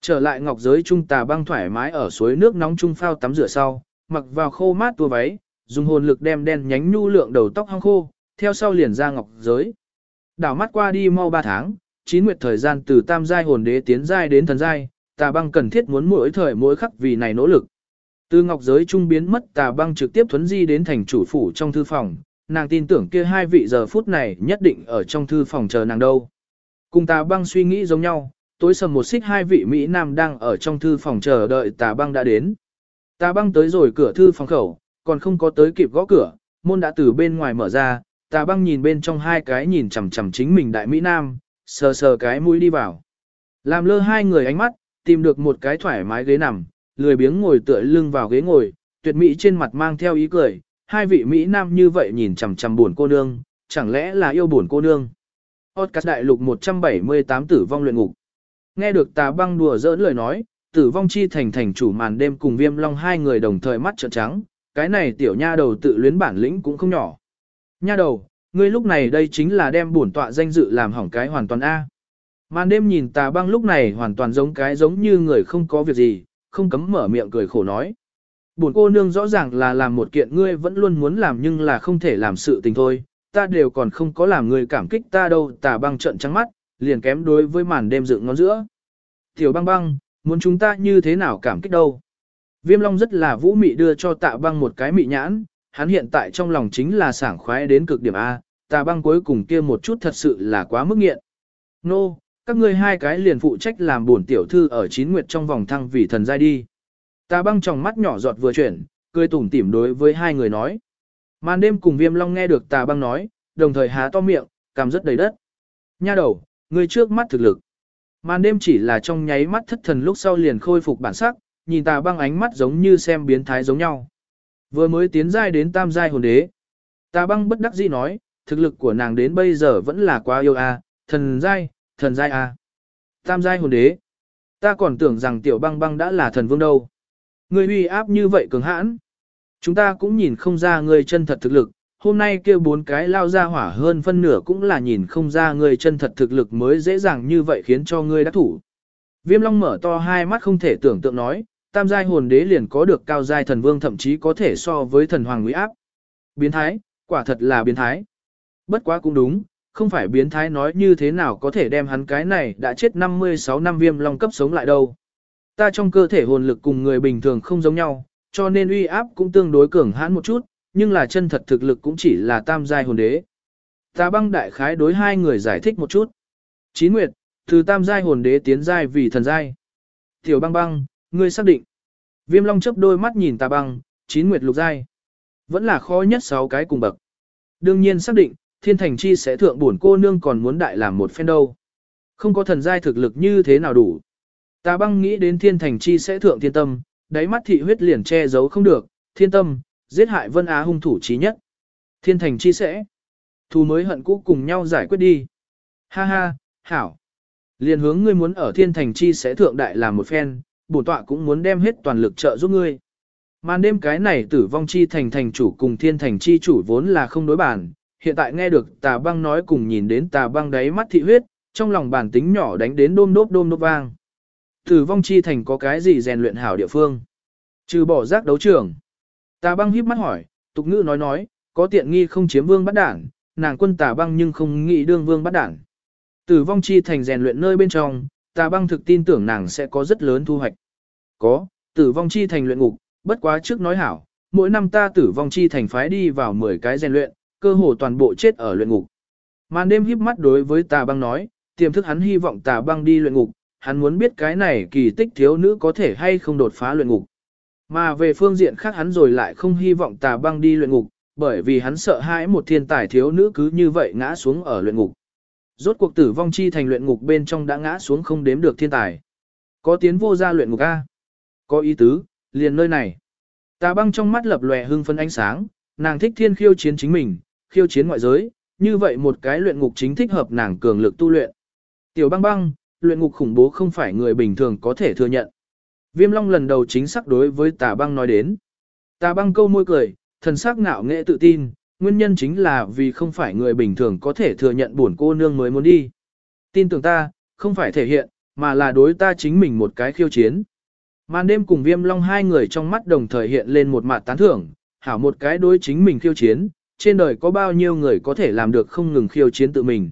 Speaker 1: Trở lại ngọc giới trung tà băng thoải mái ở suối nước nóng trung phao tắm rửa sau, mặc vào khô mát tua váy, dùng hồn lực đem đen nhánh nhu lượng đầu tóc hong khô, theo sau liền ra ngọc giới. Đảo mắt qua đi mau 3 tháng, chín nguyệt thời gian từ tam giai hồn đế tiến giai đến thần giai, tà băng cần thiết muốn mỗi thời mỗi khắc vì này nỗ lực. Từ ngọc giới trung biến mất tà băng trực tiếp thuấn di đến thành chủ phủ trong thư phòng, nàng tin tưởng kia hai vị giờ phút này nhất định ở trong thư phòng chờ nàng đâu. Cùng tà băng suy nghĩ giống nhau, tối sầm một xích hai vị Mỹ Nam đang ở trong thư phòng chờ đợi tà băng đã đến. Tà băng tới rồi cửa thư phòng khẩu, còn không có tới kịp gõ cửa, môn đã từ bên ngoài mở ra, tà băng nhìn bên trong hai cái nhìn chằm chằm chính mình đại Mỹ Nam, sờ sờ cái mũi đi vào. Làm lơ hai người ánh mắt, tìm được một cái thoải mái ghế nằm, lười biếng ngồi tựa lưng vào ghế ngồi, tuyệt mỹ trên mặt mang theo ý cười, hai vị Mỹ Nam như vậy nhìn chằm chằm buồn cô nương, chẳng lẽ là yêu buồn cô nương. Podcast đại lục 178 tử vong luyện ngục. Nghe được tà băng đùa giỡn lời nói, tử vong chi thành thành chủ màn đêm cùng viêm long hai người đồng thời mắt trợn trắng, cái này tiểu nha đầu tự luyến bản lĩnh cũng không nhỏ. Nha đầu, ngươi lúc này đây chính là đem bổn tọa danh dự làm hỏng cái hoàn toàn A. Màn đêm nhìn tà băng lúc này hoàn toàn giống cái giống như người không có việc gì, không cấm mở miệng cười khổ nói. Buồn cô nương rõ ràng là làm một kiện ngươi vẫn luôn muốn làm nhưng là không thể làm sự tình thôi, ta đều còn không có làm ngươi cảm kích ta đâu tà băng trận trắng mắt, liền kém đối với màn đêm dựng ngón giữa. Tiểu băng băng, muốn chúng ta như thế nào cảm kích đâu? Viêm long rất là vũ mị đưa cho tạ băng một cái mị nhãn, hắn hiện tại trong lòng chính là sảng khoái đến cực điểm A, tạ băng cuối cùng kia một chút thật sự là quá mức nghiện. Nô, no, các ngươi hai cái liền phụ trách làm buồn tiểu thư ở chín nguyệt trong vòng thăng vì thần giai đi. ta băng trong mắt nhỏ giọt vừa chuyển, cười tủm tỉm đối với hai người nói. Màn đêm cùng viêm long nghe được tà băng nói, đồng thời há to miệng, cảm rất đầy đất. Nha đầu, người trước mắt thực lực. Màn đêm chỉ là trong nháy mắt thất thần lúc sau liền khôi phục bản sắc, nhìn tà băng ánh mắt giống như xem biến thái giống nhau. Vừa mới tiến giai đến tam giai hồn đế. Tà băng bất đắc dĩ nói, thực lực của nàng đến bây giờ vẫn là quá yêu a, à, thần giai, thần giai a. Tam giai hồn đế. Ta còn tưởng rằng tiểu băng băng đã là thần vương đâu. Người uy áp như vậy cường hãn. Chúng ta cũng nhìn không ra người chân thật thực lực, hôm nay kia bốn cái lao ra hỏa hơn phân nửa cũng là nhìn không ra người chân thật thực lực mới dễ dàng như vậy khiến cho ngươi đắc thủ. Viêm Long mở to hai mắt không thể tưởng tượng nói, tam giai hồn đế liền có được cao giai thần vương thậm chí có thể so với thần hoàng nguy áp. Biến thái, quả thật là biến thái. Bất quá cũng đúng, không phải biến thái nói như thế nào có thể đem hắn cái này đã chết 56 năm viêm long cấp sống lại đâu. Ta trong cơ thể hồn lực cùng người bình thường không giống nhau, cho nên uy áp cũng tương đối cường hãn một chút, nhưng là chân thật thực lực cũng chỉ là tam giai hồn đế. Ta băng đại khái đối hai người giải thích một chút. Chín nguyệt, từ tam giai hồn đế tiến giai vì thần giai. Tiểu băng băng, ngươi xác định. Viêm long chấp đôi mắt nhìn ta băng, chín nguyệt lục giai. Vẫn là khó nhất sáu cái cùng bậc. Đương nhiên xác định, thiên thành chi sẽ thượng bổn cô nương còn muốn đại làm một phen đâu. Không có thần giai thực lực như thế nào đủ. Ta băng nghĩ đến thiên thành chi sẽ thượng thiên tâm, đáy mắt thị huyết liền che giấu không được, thiên tâm, giết hại Vân Á hung thủ chí nhất. Thiên thành chi sẽ. Thù mới hận cũ cùng nhau giải quyết đi. Ha ha, hảo. Liền hướng ngươi muốn ở thiên thành chi sẽ thượng đại làm một phen, bổn tọa cũng muốn đem hết toàn lực trợ giúp ngươi. Màn đêm cái này tử vong chi thành thành chủ cùng thiên thành chi chủ vốn là không đối bản, hiện tại nghe được tà băng nói cùng nhìn đến tà băng đáy mắt thị huyết, trong lòng bản tính nhỏ đánh đến đôm đốp đôm đốp vang. Tử vong chi thành có cái gì rèn luyện hảo địa phương? Trừ bỏ giác đấu trường. Tà băng híp mắt hỏi, tục ngữ nói nói, có tiện nghi không chiếm vương bắt đảng, nàng quân tà băng nhưng không nghĩ đương vương bắt đảng. Tử vong chi thành rèn luyện nơi bên trong, tà băng thực tin tưởng nàng sẽ có rất lớn thu hoạch. Có, tử vong chi thành luyện ngục, bất quá trước nói hảo, mỗi năm ta tử vong chi thành phái đi vào 10 cái rèn luyện, cơ hồ toàn bộ chết ở luyện ngục. Màn đêm híp mắt đối với tà băng nói, tiềm thức hắn hy vọng tà băng đi luyện ngục, hắn muốn biết cái này kỳ tích thiếu nữ có thể hay không đột phá luyện ngục. Mà về phương diện khác hắn rồi lại không hy vọng tà băng đi luyện ngục, bởi vì hắn sợ hãi một thiên tài thiếu nữ cứ như vậy ngã xuống ở luyện ngục. Rốt cuộc tử vong chi thành luyện ngục bên trong đã ngã xuống không đếm được thiên tài. Có tiến vô ra luyện ngục A. Có ý tứ, liền nơi này. Tà băng trong mắt lập lòe hưng phấn ánh sáng, nàng thích thiên khiêu chiến chính mình, khiêu chiến ngoại giới, như vậy một cái luyện ngục chính thích hợp nàng cường lực tu luyện. Tiểu băng băng, luyện ngục khủng bố không phải người bình thường có thể thừa nhận. Viêm Long lần đầu chính xác đối với tà băng nói đến. Tà băng câu môi cười, thần sắc ngạo nghệ tự tin, nguyên nhân chính là vì không phải người bình thường có thể thừa nhận buồn cô nương mới muốn đi. Tin tưởng ta, không phải thể hiện, mà là đối ta chính mình một cái khiêu chiến. Màn đêm cùng viêm long hai người trong mắt đồng thời hiện lên một mặt tán thưởng, hảo một cái đối chính mình khiêu chiến, trên đời có bao nhiêu người có thể làm được không ngừng khiêu chiến tự mình.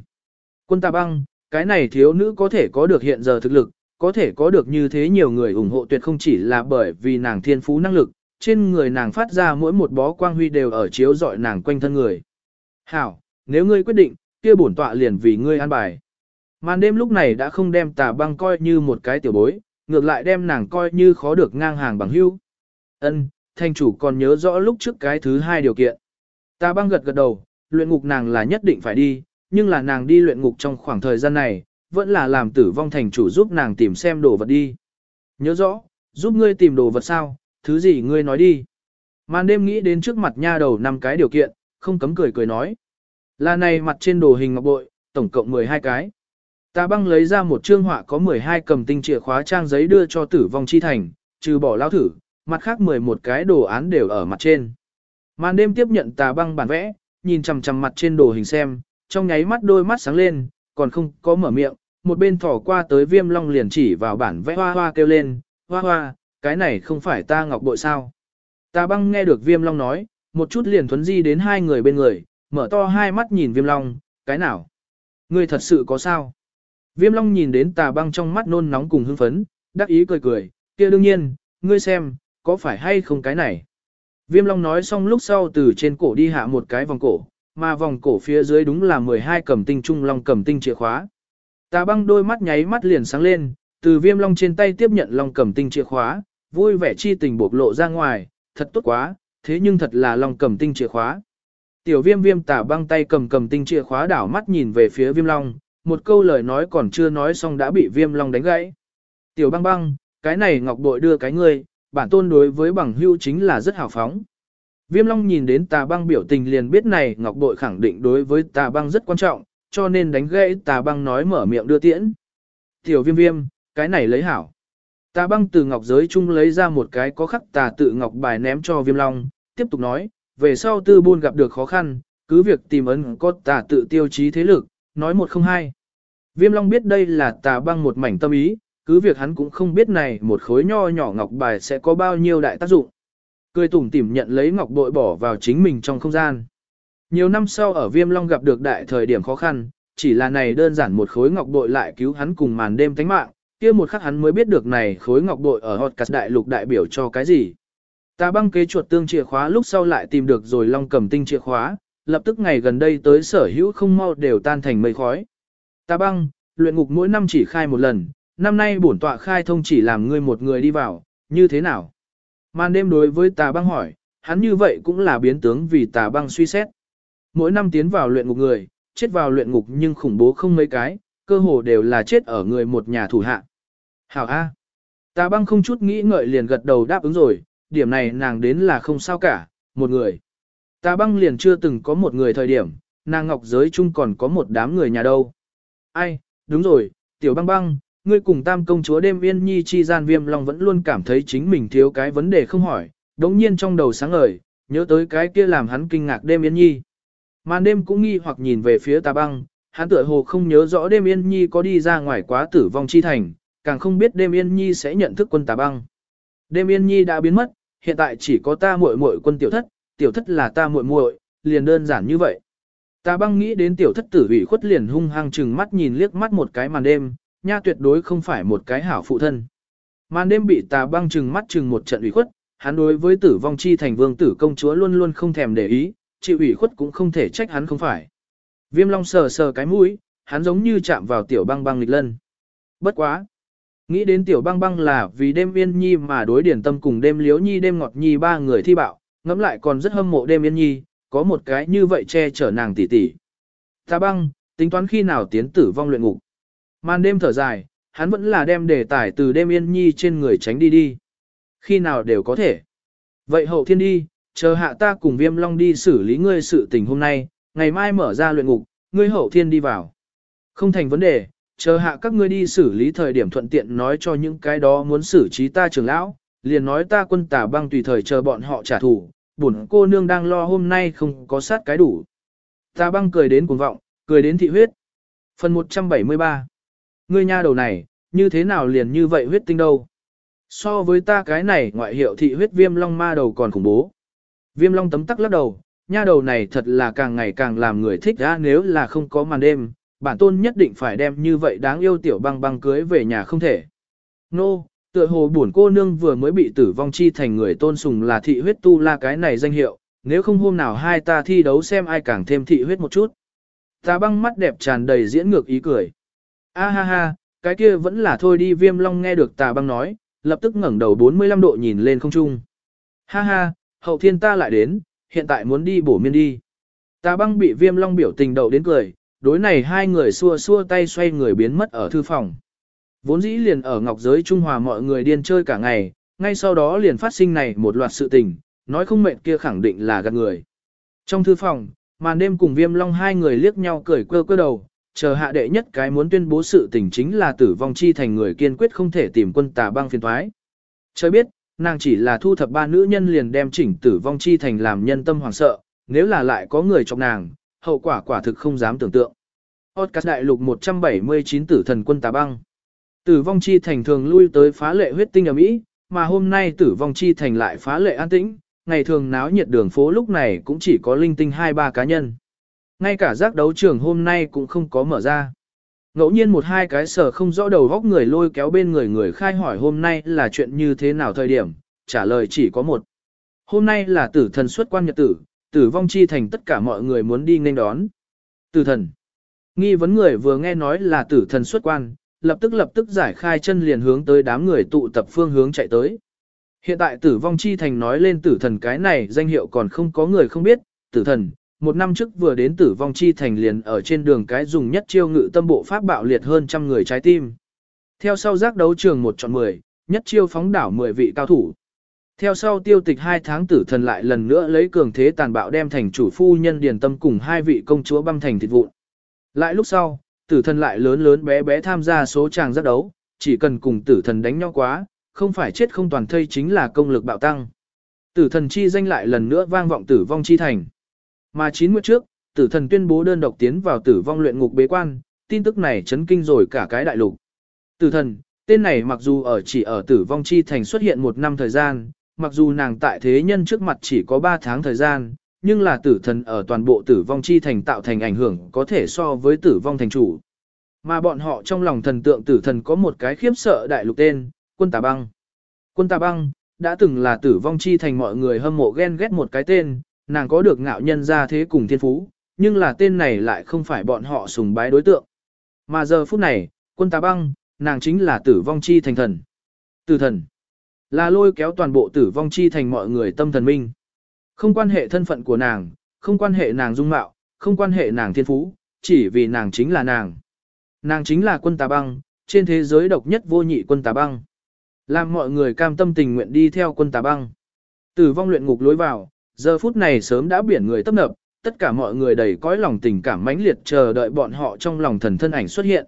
Speaker 1: Quân tà băng, cái này thiếu nữ có thể có được hiện giờ thực lực, có thể có được như thế nhiều người ủng hộ tuyệt không chỉ là bởi vì nàng thiên phú năng lực, trên người nàng phát ra mỗi một bó quang huy đều ở chiếu dọi nàng quanh thân người. Hảo, nếu ngươi quyết định, kia bổn tọa liền vì ngươi an bài. Màn đêm lúc này đã không đem tà băng coi như một cái tiểu bối, ngược lại đem nàng coi như khó được ngang hàng bằng hữu. Ân, thanh chủ còn nhớ rõ lúc trước cái thứ hai điều kiện. Ta băng gật gật đầu, luyện ngục nàng là nhất định phải đi, nhưng là nàng đi luyện ngục trong khoảng thời gian này, vẫn là làm tử vong thành chủ giúp nàng tìm xem đồ vật đi. Nhớ rõ, giúp ngươi tìm đồ vật sao, thứ gì ngươi nói đi. Màn đêm nghĩ đến trước mặt nha đầu năm cái điều kiện, không cấm cười cười nói. Là này mặt trên đồ hình ngọc bội, tổng cộng 12 cái. Ta băng lấy ra một chương họa có 12 cầm tinh chìa khóa trang giấy đưa cho tử vong chi thành, trừ bỏ lao thử, mặt khác 11 cái đồ án đều ở mặt trên. Màn đêm tiếp nhận tà băng bản vẽ, nhìn chằm chằm mặt trên đồ hình xem, trong nháy mắt đôi mắt sáng lên, còn không có mở miệng, một bên thỏ qua tới viêm long liền chỉ vào bản vẽ hoa hoa kêu lên, hoa hoa, cái này không phải ta ngọc bội sao. Tà băng nghe được viêm long nói, một chút liền thuấn di đến hai người bên người, mở to hai mắt nhìn viêm long, cái nào? Ngươi thật sự có sao? Viêm long nhìn đến tà băng trong mắt nôn nóng cùng hưng phấn, đắc ý cười cười, kia đương nhiên, ngươi xem, có phải hay không cái này? Viêm Long nói xong lúc sau từ trên cổ đi hạ một cái vòng cổ, mà vòng cổ phía dưới đúng là 12 cầm tinh trung long cầm tinh chìa khóa. Tà băng đôi mắt nháy mắt liền sáng lên, từ viêm long trên tay tiếp nhận long cầm tinh chìa khóa, vui vẻ chi tình bộc lộ ra ngoài, thật tốt quá, thế nhưng thật là long cầm tinh chìa khóa. Tiểu viêm viêm tà băng tay cầm cầm tinh chìa khóa đảo mắt nhìn về phía viêm long, một câu lời nói còn chưa nói xong đã bị viêm long đánh gãy. Tiểu băng băng, cái này ngọc bội đưa cái ngươi, bản tôn đối với bằng hưu chính là rất hào phóng. Viêm long nhìn đến tà băng biểu tình liền biết này ngọc bội khẳng định đối với tà băng rất quan trọng, cho nên đánh gãy tà băng nói mở miệng đưa tiễn. Tiểu viêm viêm, cái này lấy hảo. Tà băng từ ngọc giới chung lấy ra một cái có khắc tà tự ngọc bài ném cho viêm long, tiếp tục nói, về sau tư buôn gặp được khó khăn, cứ việc tìm ấn có tà tự tiêu chí thế lực, nói một không hai. Viêm long biết đây là tà băng một mảnh tâm ý, cứ việc hắn cũng không biết này một khối nho nhỏ ngọc bài sẽ có bao nhiêu đại tác dụng. Cười tủm tỉm nhận lấy ngọc bội bỏ vào chính mình trong không gian. Nhiều năm sau ở Viêm Long gặp được đại thời điểm khó khăn, chỉ là này đơn giản một khối ngọc bội lại cứu hắn cùng màn đêm tánh mạng, kia một khắc hắn mới biết được này khối ngọc bội ở hot cắt đại lục đại biểu cho cái gì. Ta băng kế chuột tương chìa khóa lúc sau lại tìm được rồi Long cầm tinh chìa khóa, lập tức ngày gần đây tới sở hữu không mau đều tan thành mây khói. Ta băng, luyện ngục mỗi năm chỉ khai một lần, năm nay bổn tọa khai thông chỉ làm ngươi một người đi vào, như thế nào? Màn đêm đối với tà băng hỏi, hắn như vậy cũng là biến tướng vì tà băng suy xét. Mỗi năm tiến vào luyện ngục người, chết vào luyện ngục nhưng khủng bố không mấy cái, cơ hồ đều là chết ở người một nhà thủ hạ. Hảo A. Tà băng không chút nghĩ ngợi liền gật đầu đáp ứng rồi, điểm này nàng đến là không sao cả, một người. Tà băng liền chưa từng có một người thời điểm, nàng ngọc giới chung còn có một đám người nhà đâu. Ai, đúng rồi, tiểu băng băng, ngươi cùng tam công chúa đêm yên nhi chi gian viêm long vẫn luôn cảm thấy chính mình thiếu cái vấn đề không hỏi, đống nhiên trong đầu sáng ngời, nhớ tới cái kia làm hắn kinh ngạc đêm yên nhi. Màn đêm cũng nghi hoặc nhìn về phía tà băng, hắn tựa hồ không nhớ rõ đêm yên nhi có đi ra ngoài quá tử vong chi thành, càng không biết đêm yên nhi sẽ nhận thức quân tà băng. Đêm yên nhi đã biến mất, hiện tại chỉ có ta muội muội quân tiểu thất, tiểu thất là ta muội muội, liền đơn giản như vậy. Tà băng nghĩ đến tiểu thất tử ủy khuất liền hung hăng chừng mắt nhìn liếc mắt một cái màn đêm, nha tuyệt đối không phải một cái hảo phụ thân. Màn đêm bị tà băng chừng mắt chừng một trận ủy khuất, hắn đối với tử vong chi thành vương tử công chúa luôn luôn không thèm để ý, chịu ủy khuất cũng không thể trách hắn không phải. Viêm long sờ sờ cái mũi, hắn giống như chạm vào tiểu băng băng lịch lân. Bất quá. Nghĩ đến tiểu băng băng là vì đêm yên nhi mà đối điển tâm cùng đêm liếu nhi đêm ngọt nhi ba người thi bạo, ngẫm lại còn rất hâm mộ đêm yên nhi, có một cái như vậy che chở nàng tỷ tỷ. Ta băng, tính toán khi nào tiến tử vong luyện ngục. Màn đêm thở dài, hắn vẫn là đem đề tài từ đêm yên nhi trên người tránh đi đi. Khi nào đều có thể. Vậy hậu thiên đi, chờ hạ ta cùng viêm long đi xử lý ngươi sự tình hôm nay, ngày mai mở ra luyện ngục, ngươi hậu thiên đi vào. Không thành vấn đề, chờ hạ các ngươi đi xử lý thời điểm thuận tiện nói cho những cái đó muốn xử trí ta trưởng lão, liền nói ta quân tà băng tùy thời chờ bọn họ trả thù, bổn cô nương đang lo hôm nay không có sát cái đủ. Ta băng cười đến cuồng vọng, cười đến thị huyết. Phần 173 Ngươi nha đầu này, như thế nào liền như vậy huyết tinh đâu? So với ta cái này ngoại hiệu thị huyết viêm long ma đầu còn khủng bố. Viêm long tấm tắc lắc đầu, nha đầu này thật là càng ngày càng làm người thích ra nếu là không có màn đêm, bản tôn nhất định phải đem như vậy đáng yêu tiểu băng băng cưới về nhà không thể. Nô, no, tựa hồ buồn cô nương vừa mới bị tử vong chi thành người tôn sùng là thị huyết tu la cái này danh hiệu, nếu không hôm nào hai ta thi đấu xem ai càng thêm thị huyết một chút. Ta băng mắt đẹp tràn đầy diễn ngược ý cười. A ha ha, cái kia vẫn là thôi đi viêm long nghe được tà băng nói, lập tức ngẩng đầu 45 độ nhìn lên không trung. Ha ha, hậu thiên ta lại đến, hiện tại muốn đi bổ miên đi. Tà băng bị viêm long biểu tình đầu đến cười, đối này hai người xua xua tay xoay người biến mất ở thư phòng. Vốn dĩ liền ở ngọc giới Trung Hòa mọi người điên chơi cả ngày, ngay sau đó liền phát sinh này một loạt sự tình, nói không mệt kia khẳng định là gạt người. Trong thư phòng, màn đêm cùng viêm long hai người liếc nhau cười quơ quơ đầu, chờ hạ đệ nhất cái muốn tuyên bố sự tình chính là tử vong chi thành người kiên quyết không thể tìm quân tà băng phiền thoái. Chơi biết, nàng chỉ là thu thập ba nữ nhân liền đem chỉnh tử vong chi thành làm nhân tâm hoàng sợ, nếu là lại có người trong nàng, hậu quả quả thực không dám tưởng tượng. Podcast đại lục 179 tử thần quân tà băng. Tử vong chi thành thường lui tới phá lệ huyết tinh ở Mỹ, mà hôm nay tử vong chi thành lại phá lệ an tĩnh, ngày thường náo nhiệt đường phố lúc này cũng chỉ có linh tinh hai ba cá nhân. Ngay cả giác đấu trường hôm nay cũng không có mở ra. Ngẫu nhiên một hai cái sở không rõ đầu góc người lôi kéo bên người người khai hỏi hôm nay là chuyện như thế nào thời điểm, trả lời chỉ có một. Hôm nay là tử thần xuất quan nhật tử, tử vong chi thành tất cả mọi người muốn đi nên đón. Tử thần. Nghi vấn người vừa nghe nói là tử thần xuất quan, lập tức lập tức giải khai chân liền hướng tới đám người tụ tập phương hướng chạy tới. Hiện tại tử vong chi thành nói lên tử thần cái này danh hiệu còn không có người không biết, tử thần, một năm trước vừa đến tử vong chi thành liền ở trên đường cái dùng nhất chiêu ngự tâm bộ pháp bạo liệt hơn trăm người trái tim. Theo sau giác đấu trường một chọn mười, nhất chiêu phóng đảo mười vị cao thủ. Theo sau tiêu tịch hai tháng tử thần lại lần nữa lấy cường thế tàn bạo đem thành chủ phu nhân điền tâm cùng hai vị công chúa băm thành thịt vụn. Lại lúc sau, tử thần lại lớn lớn bé bé tham gia số tràng giác đấu, chỉ cần cùng tử thần đánh nhau quá, không phải chết không toàn thây chính là công lực bạo tăng. Tử thần chi danh lại lần nữa vang vọng tử vong chi thành. Mà chín nguyệt trước, tử thần tuyên bố đơn độc tiến vào tử vong luyện ngục bế quan, tin tức này chấn kinh rồi cả cái đại lục. Tử thần, tên này mặc dù ở chỉ ở tử vong chi thành xuất hiện một năm thời gian, mặc dù nàng tại thế nhân trước mặt chỉ có ba tháng thời gian, nhưng là tử thần ở toàn bộ tử vong chi thành tạo thành ảnh hưởng có thể so với tử vong thành chủ. Mà bọn họ trong lòng thần tượng tử thần có một cái khiếp sợ đại lục tên, quân tà băng. Quân tà băng, đã từng là tử vong chi thành mọi người hâm mộ ghen ghét một cái tên, nàng có được ngạo nhân ra thế cùng thiên phú, nhưng là tên này lại không phải bọn họ sùng bái đối tượng. Mà giờ phút này, quân tà băng, nàng chính là tử vong chi thành thần. Tử thần, là lôi kéo toàn bộ tử vong chi thành mọi người tâm thần minh. Không quan hệ thân phận của nàng, không quan hệ nàng dung mạo, không quan hệ nàng thiên phú, chỉ vì nàng chính là nàng. Nàng chính là quân tà băng, trên thế giới độc nhất vô nhị quân tà băng. Làm mọi người cam tâm tình nguyện đi theo quân tà băng. Tử vong luyện ngục lối vào, giờ phút này sớm đã biển người tấp nập, tất cả mọi người đầy cõi lòng tình cảm mãnh liệt chờ đợi bọn họ trong lòng thần thân ảnh xuất hiện.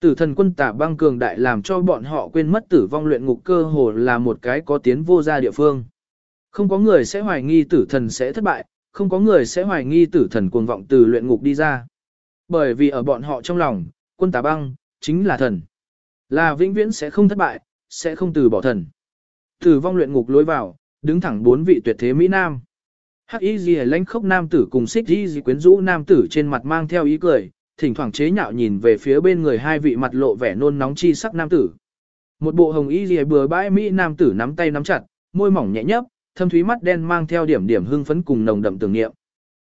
Speaker 1: Tử thần quân tà băng cường đại làm cho bọn họ quên mất tử vong luyện ngục cơ hồ là một cái có tiến vô gia địa phương. Không có người sẽ hoài nghi tử thần sẽ thất bại, không có người sẽ hoài nghi tử thần cuồng vọng từ luyện ngục đi ra. Bởi vì ở bọn họ trong lòng, quân tà băng, chính là thần. Là vĩnh viễn sẽ không thất bại, sẽ không từ bỏ thần. Tử vong luyện ngục lối vào, đứng thẳng bốn vị tuyệt thế Mỹ Nam. Hắc y gì lãnh khốc nam tử cùng xích y gì quyến rũ nam tử trên mặt mang theo ý cười, thỉnh thoảng chế nhạo nhìn về phía bên người hai vị mặt lộ vẻ nôn nóng chi sắc nam tử. Một bộ hồng y gì bừa bãi Mỹ nam tử nắm tay nắm chặt, môi mỏng nhẹ nhấp, thâm thúy mắt đen mang theo điểm điểm hưng phấn cùng nồng đậm tưởng niệm.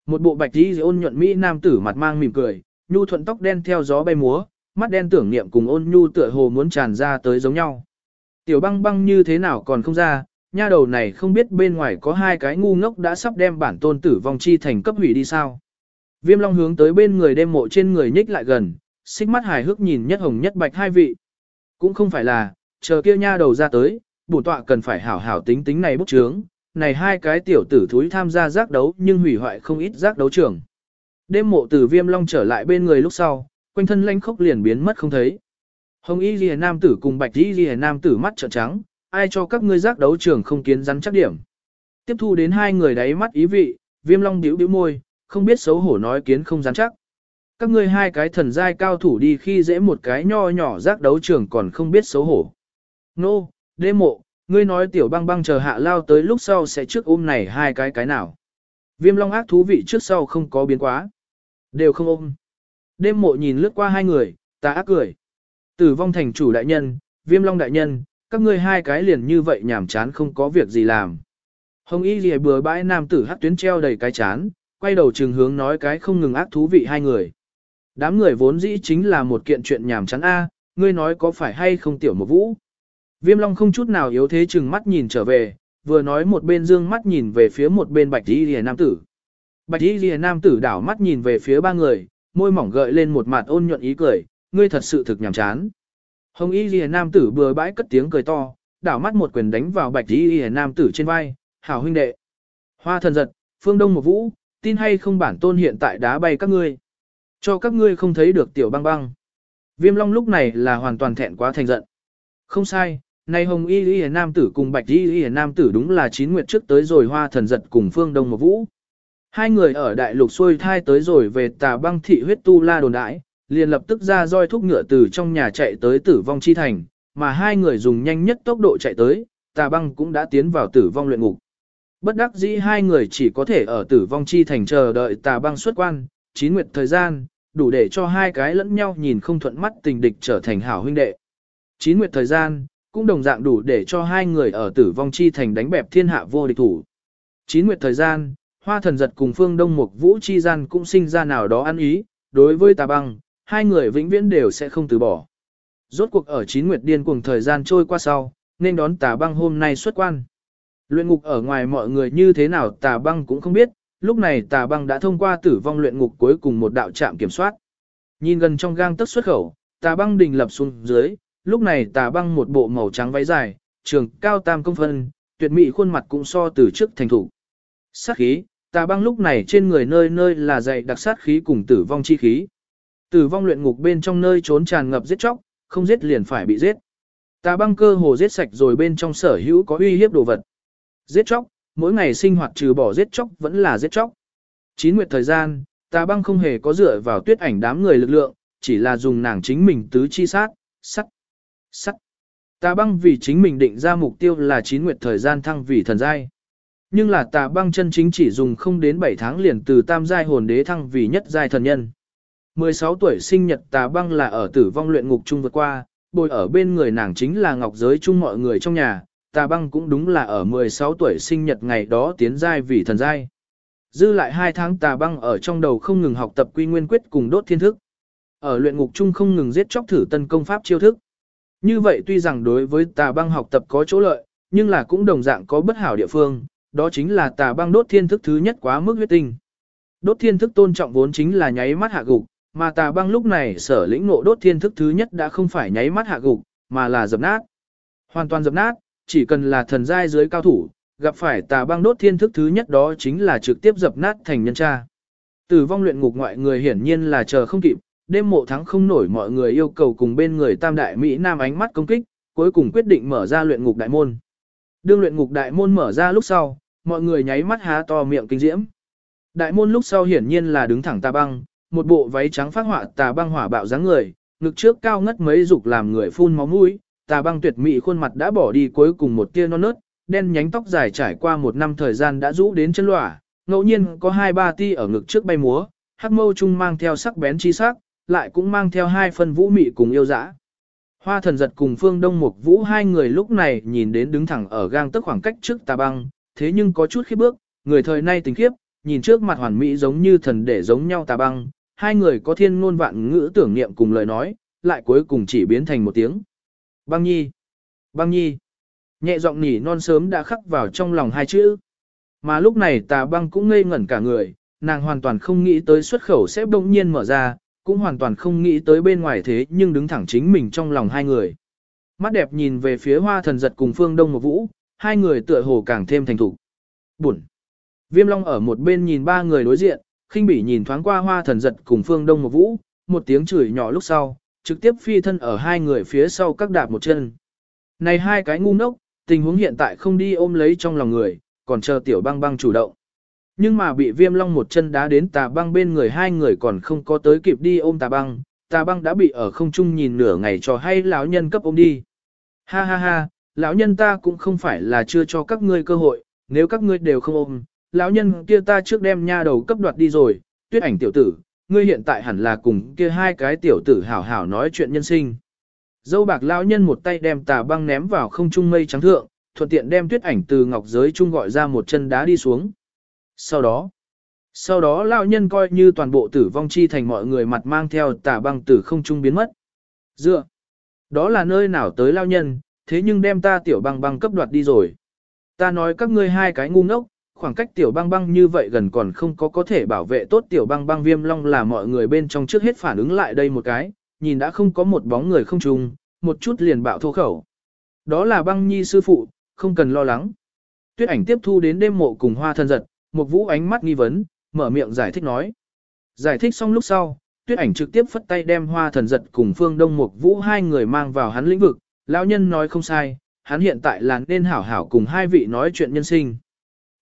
Speaker 1: Một bộ bạch y ôn nhuận Mỹ nam tử mặt mang mỉm cười, nhu thuận tóc đen theo gió bay múa, mắt đen tưởng niệm cùng ôn nhu tựa hồ muốn tràn ra tới giống nhau. Tiểu băng băng như thế nào còn không ra, nha đầu này không biết bên ngoài có hai cái ngu ngốc đã sắp đem bản tôn tử vong chi thành cấp hủy đi sao. Viêm long hướng tới bên người đêm mộ trên người nhích lại gần, xích mắt hài hước nhìn nhất hồng nhất bạch hai vị. Cũng không phải là, chờ kia nha đầu ra tới, bổn tọa cần phải hảo hảo tính tính này bút chướng, này hai cái tiểu tử thúi tham gia giác đấu nhưng hủy hoại không ít giác đấu trưởng. Đêm mộ tử viêm long trở lại bên người lúc sau, quanh thân lanh khốc liền biến mất không thấy. Hồng y ghi nam tử cùng bạch y ghi nam tử mắt trợn trắng, ai cho các ngươi giác đấu trường không kiến rắn chắc điểm. Tiếp thu đến hai người đáy mắt ý vị, viêm long điếu điếu môi, không biết xấu hổ nói kiến không rắn chắc. Các ngươi hai cái thần giai cao thủ đi khi dễ một cái nho nhỏ giác đấu trường còn không biết xấu hổ. Nô, no, đê mộ, ngươi nói tiểu băng băng chờ hạ lao tới lúc sau sẽ trước ôm này hai cái cái nào. Viêm long ác thú vị trước sau không có biến quá. Đều không ôm. Đêm mộ nhìn lướt qua hai người, ta ác cười. Tử vong thành chủ đại nhân, viêm long đại nhân, các ngươi hai cái liền như vậy nhảm chán không có việc gì làm. Hồng y lìa bừa bãi nam tử hắc tuyến treo đầy cái chán, quay đầu trường hướng nói cái không ngừng ác thú vị hai người. Đám người vốn dĩ chính là một kiện chuyện nhảm chán a, ngươi nói có phải hay không tiểu một vũ. Viêm long không chút nào yếu thế chừng mắt nhìn trở về, vừa nói một bên dương mắt nhìn về phía một bên bạch y lìa nam tử. Bạch y lìa nam tử đảo mắt nhìn về phía ba người, môi mỏng gợi lên một mặt ôn nhuận ý cười, ngươi thật sự thực nhảm chán. Hồng y ghi nam tử bừa bãi cất tiếng cười to, đảo mắt một quyền đánh vào bạch y ghi nam tử trên vai, hảo huynh đệ. Hoa thần giật, phương đông một vũ, tin hay không bản tôn hiện tại đá bay các ngươi. Cho các ngươi không thấy được tiểu băng băng. Viêm long lúc này là hoàn toàn thẹn quá thành giận. Không sai, nay hồng y y nam tử cùng bạch y y nam tử đúng là chín nguyệt trước tới rồi hoa thần giật cùng phương đông một vũ. Hai người ở đại lục xuôi thai tới rồi về tà băng thị huyết tu la đồn đãi, liền lập tức ra roi thúc ngựa từ trong nhà chạy tới tử vong chi thành, mà hai người dùng nhanh nhất tốc độ chạy tới, tà băng cũng đã tiến vào tử vong luyện ngục. Bất đắc dĩ hai người chỉ có thể ở tử vong chi thành chờ đợi tà băng xuất quan, chín nguyệt thời gian, đủ để cho hai cái lẫn nhau nhìn không thuận mắt tình địch trở thành hảo huynh đệ. Chín nguyệt thời gian, cũng đồng dạng đủ để cho hai người ở tử vong chi thành đánh bẹp thiên hạ vô địch thủ. Chín nguyệt thời gian, hoa thần giật cùng phương đông mục vũ chi gian cũng sinh ra nào đó ăn ý, đối với tà băng, hai người vĩnh viễn đều sẽ không từ bỏ. Rốt cuộc ở chín nguyệt điên cuồng thời gian trôi qua sau, nên đón tà băng hôm nay xuất quan. Luyện ngục ở ngoài mọi người như thế nào tà băng cũng không biết, lúc này tà băng đã thông qua tử vong luyện ngục cuối cùng một đạo trạm kiểm soát. Nhìn gần trong gang tấc xuất khẩu, tà băng đình lập xuống dưới, lúc này tà băng một bộ màu trắng váy dài, trường cao tam công phân, tuyệt mỹ khuôn mặt cũng so từ trước thành thủ. Sát khí, tà băng lúc này trên người nơi nơi là dày đặc sát khí cùng tử vong chi khí. Tử vong luyện ngục bên trong nơi trốn tràn ngập giết chóc, không giết liền phải bị giết. Tà băng cơ hồ giết sạch rồi bên trong sở hữu có uy hiếp đồ vật. Giết chóc, mỗi ngày sinh hoạt trừ bỏ giết chóc vẫn là giết chóc. Chín nguyệt thời gian, tà băng không hề có dựa vào tuyết ảnh đám người lực lượng, chỉ là dùng nàng chính mình tứ chi sát, sắt, sắt. Tà băng vì chính mình định ra mục tiêu là chín nguyệt thời gian thăng vì thần giai. Nhưng là tà băng chân chính chỉ dùng không đến 7 tháng liền từ tam giai hồn đế thăng vì nhất giai thần nhân. 16 tuổi sinh nhật tà băng là ở tử vong luyện ngục chung vượt qua, bồi ở bên người nàng chính là ngọc giới chung mọi người trong nhà, tà băng cũng đúng là ở 16 tuổi sinh nhật ngày đó tiến giai vì thần giai. Dư lại 2 tháng tà băng ở trong đầu không ngừng học tập quy nguyên quyết cùng đốt thiên thức. Ở luyện ngục chung không ngừng giết chóc thử tân công pháp chiêu thức. Như vậy tuy rằng đối với tà băng học tập có chỗ lợi, nhưng là cũng đồng dạng có bất hảo địa phương, đó chính là tà băng đốt thiên thức thứ nhất quá mức huyết tinh. Đốt thiên thức tôn trọng vốn chính là nháy mắt hạ gục, mà tà băng lúc này sở lĩnh ngộ đốt thiên thức thứ nhất đã không phải nháy mắt hạ gục, mà là dập nát. Hoàn toàn dập nát, chỉ cần là thần giai dưới cao thủ, gặp phải tà băng đốt thiên thức thứ nhất đó chính là trực tiếp dập nát thành nhân tra. Tử vong luyện ngục ngoại người hiển nhiên là chờ không kịp, đêm mộ thắng không nổi mọi người yêu cầu cùng bên người tam đại Mỹ Nam ánh mắt công kích, cuối cùng quyết định mở ra luyện ngục đại môn. Đương luyện ngục đại môn mở ra lúc sau, mọi người nháy mắt há to miệng kinh diễm. Đại môn lúc sau hiển nhiên là đứng thẳng tà băng, một bộ váy trắng phát họa tà băng hỏa bạo dáng người, ngực trước cao ngất mấy dục làm người phun máu mũi, tà băng tuyệt mỹ khuôn mặt đã bỏ đi cuối cùng một tia non nớt, đen nhánh tóc dài trải qua một năm thời gian đã rũ đến chân lỏa, ngẫu nhiên có hai ba ti ở ngực trước bay múa, hắc mâu trung mang theo sắc bén chi sắc, lại cũng mang theo hai phần vũ mị cùng yêu dã. Hoa thần giật cùng phương đông mục vũ hai người lúc này nhìn đến đứng thẳng ở gang tức khoảng cách trước tà băng, thế nhưng có chút khiếp bước, người thời nay tình khiếp, nhìn trước mặt hoàn mỹ giống như thần để giống nhau tà băng, hai người có thiên ngôn vạn ngữ tưởng niệm cùng lời nói, lại cuối cùng chỉ biến thành một tiếng. Băng nhi, băng nhi, nhẹ giọng nỉ non sớm đã khắc vào trong lòng hai chữ. Mà lúc này tà băng cũng ngây ngẩn cả người, nàng hoàn toàn không nghĩ tới xuất khẩu sẽ bỗng nhiên mở ra, cũng hoàn toàn không nghĩ tới bên ngoài thế nhưng đứng thẳng chính mình trong lòng hai người. Mắt đẹp nhìn về phía hoa thần giật cùng phương đông một vũ, hai người tựa hồ càng thêm thành thủ. Bụn. Viêm Long ở một bên nhìn ba người đối diện, khinh bỉ nhìn thoáng qua hoa thần giật cùng phương đông một vũ, một tiếng chửi nhỏ lúc sau, trực tiếp phi thân ở hai người phía sau các đạp một chân. Này hai cái ngu ngốc, tình huống hiện tại không đi ôm lấy trong lòng người, còn chờ tiểu băng băng chủ động. Nhưng mà bị viêm long một chân đá đến tà băng bên người hai người còn không có tới kịp đi ôm tà băng, tà băng đã bị ở không trung nhìn nửa ngày cho hay lão nhân cấp ôm đi. Ha ha ha, lão nhân ta cũng không phải là chưa cho các ngươi cơ hội, nếu các ngươi đều không ôm, lão nhân kia ta trước đem nha đầu cấp đoạt đi rồi, tuyết ảnh tiểu tử, ngươi hiện tại hẳn là cùng kia hai cái tiểu tử hảo hảo nói chuyện nhân sinh. Dâu bạc lão nhân một tay đem tà băng ném vào không trung mây trắng thượng, thuận tiện đem tuyết ảnh từ ngọc giới trung gọi ra một chân đá đi xuống. Sau đó, sau đó lão nhân coi như toàn bộ tử vong chi thành mọi người mặt mang theo tà băng từ không trung biến mất. Dựa, đó là nơi nào tới lão nhân, thế nhưng đem ta tiểu băng băng cấp đoạt đi rồi. Ta nói các ngươi hai cái ngu ngốc, khoảng cách tiểu băng băng như vậy gần còn không có có thể bảo vệ tốt tiểu băng băng viêm long là mọi người bên trong trước hết phản ứng lại đây một cái, nhìn đã không có một bóng người không trùng, một chút liền bạo thô khẩu. Đó là băng nhi sư phụ, không cần lo lắng. Tuyết ảnh tiếp thu đến đêm mộ cùng hoa thân giật, một vũ ánh mắt nghi vấn, mở miệng giải thích nói. Giải thích xong lúc sau, tuyết ảnh trực tiếp phất tay đem hoa thần giật cùng phương đông mục vũ hai người mang vào hắn lĩnh vực, lão nhân nói không sai, hắn hiện tại là nên hảo hảo cùng hai vị nói chuyện nhân sinh.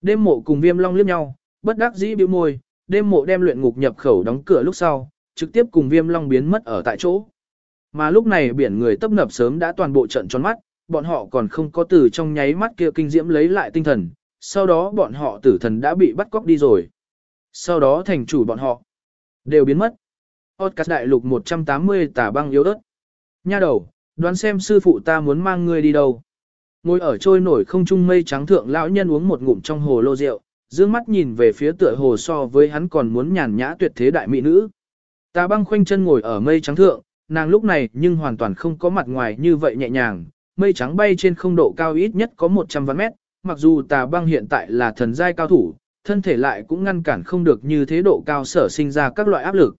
Speaker 1: Đêm mộ cùng viêm long liếc nhau, bất đắc dĩ bĩu môi, đêm mộ đem luyện ngục nhập khẩu đóng cửa lúc sau, trực tiếp cùng viêm long biến mất ở tại chỗ. Mà lúc này biển người tấp nập sớm đã toàn bộ trận tròn mắt, bọn họ còn không có từ trong nháy mắt kia kinh diễm lấy lại tinh thần, sau đó bọn họ tử thần đã bị bắt cóc đi rồi. Sau đó thành chủ bọn họ đều biến mất. Podcast đại lục 180 tả băng yếu ớt. Nha đầu, Đoán xem sư phụ ta muốn mang ngươi đi đâu. Ngồi ở trôi nổi không trung mây trắng thượng lão nhân uống một ngụm trong hồ lô rượu, dương mắt nhìn về phía tựa hồ so với hắn còn muốn nhàn nhã tuyệt thế đại mỹ nữ. Tà băng khoanh chân ngồi ở mây trắng thượng, nàng lúc này nhưng hoàn toàn không có mặt ngoài như vậy nhẹ nhàng, mây trắng bay trên không độ cao ít nhất có 100 vạn mét, mặc dù tà băng hiện tại là thần giai cao thủ, thân thể lại cũng ngăn cản không được như thế độ cao sở sinh ra các loại áp lực.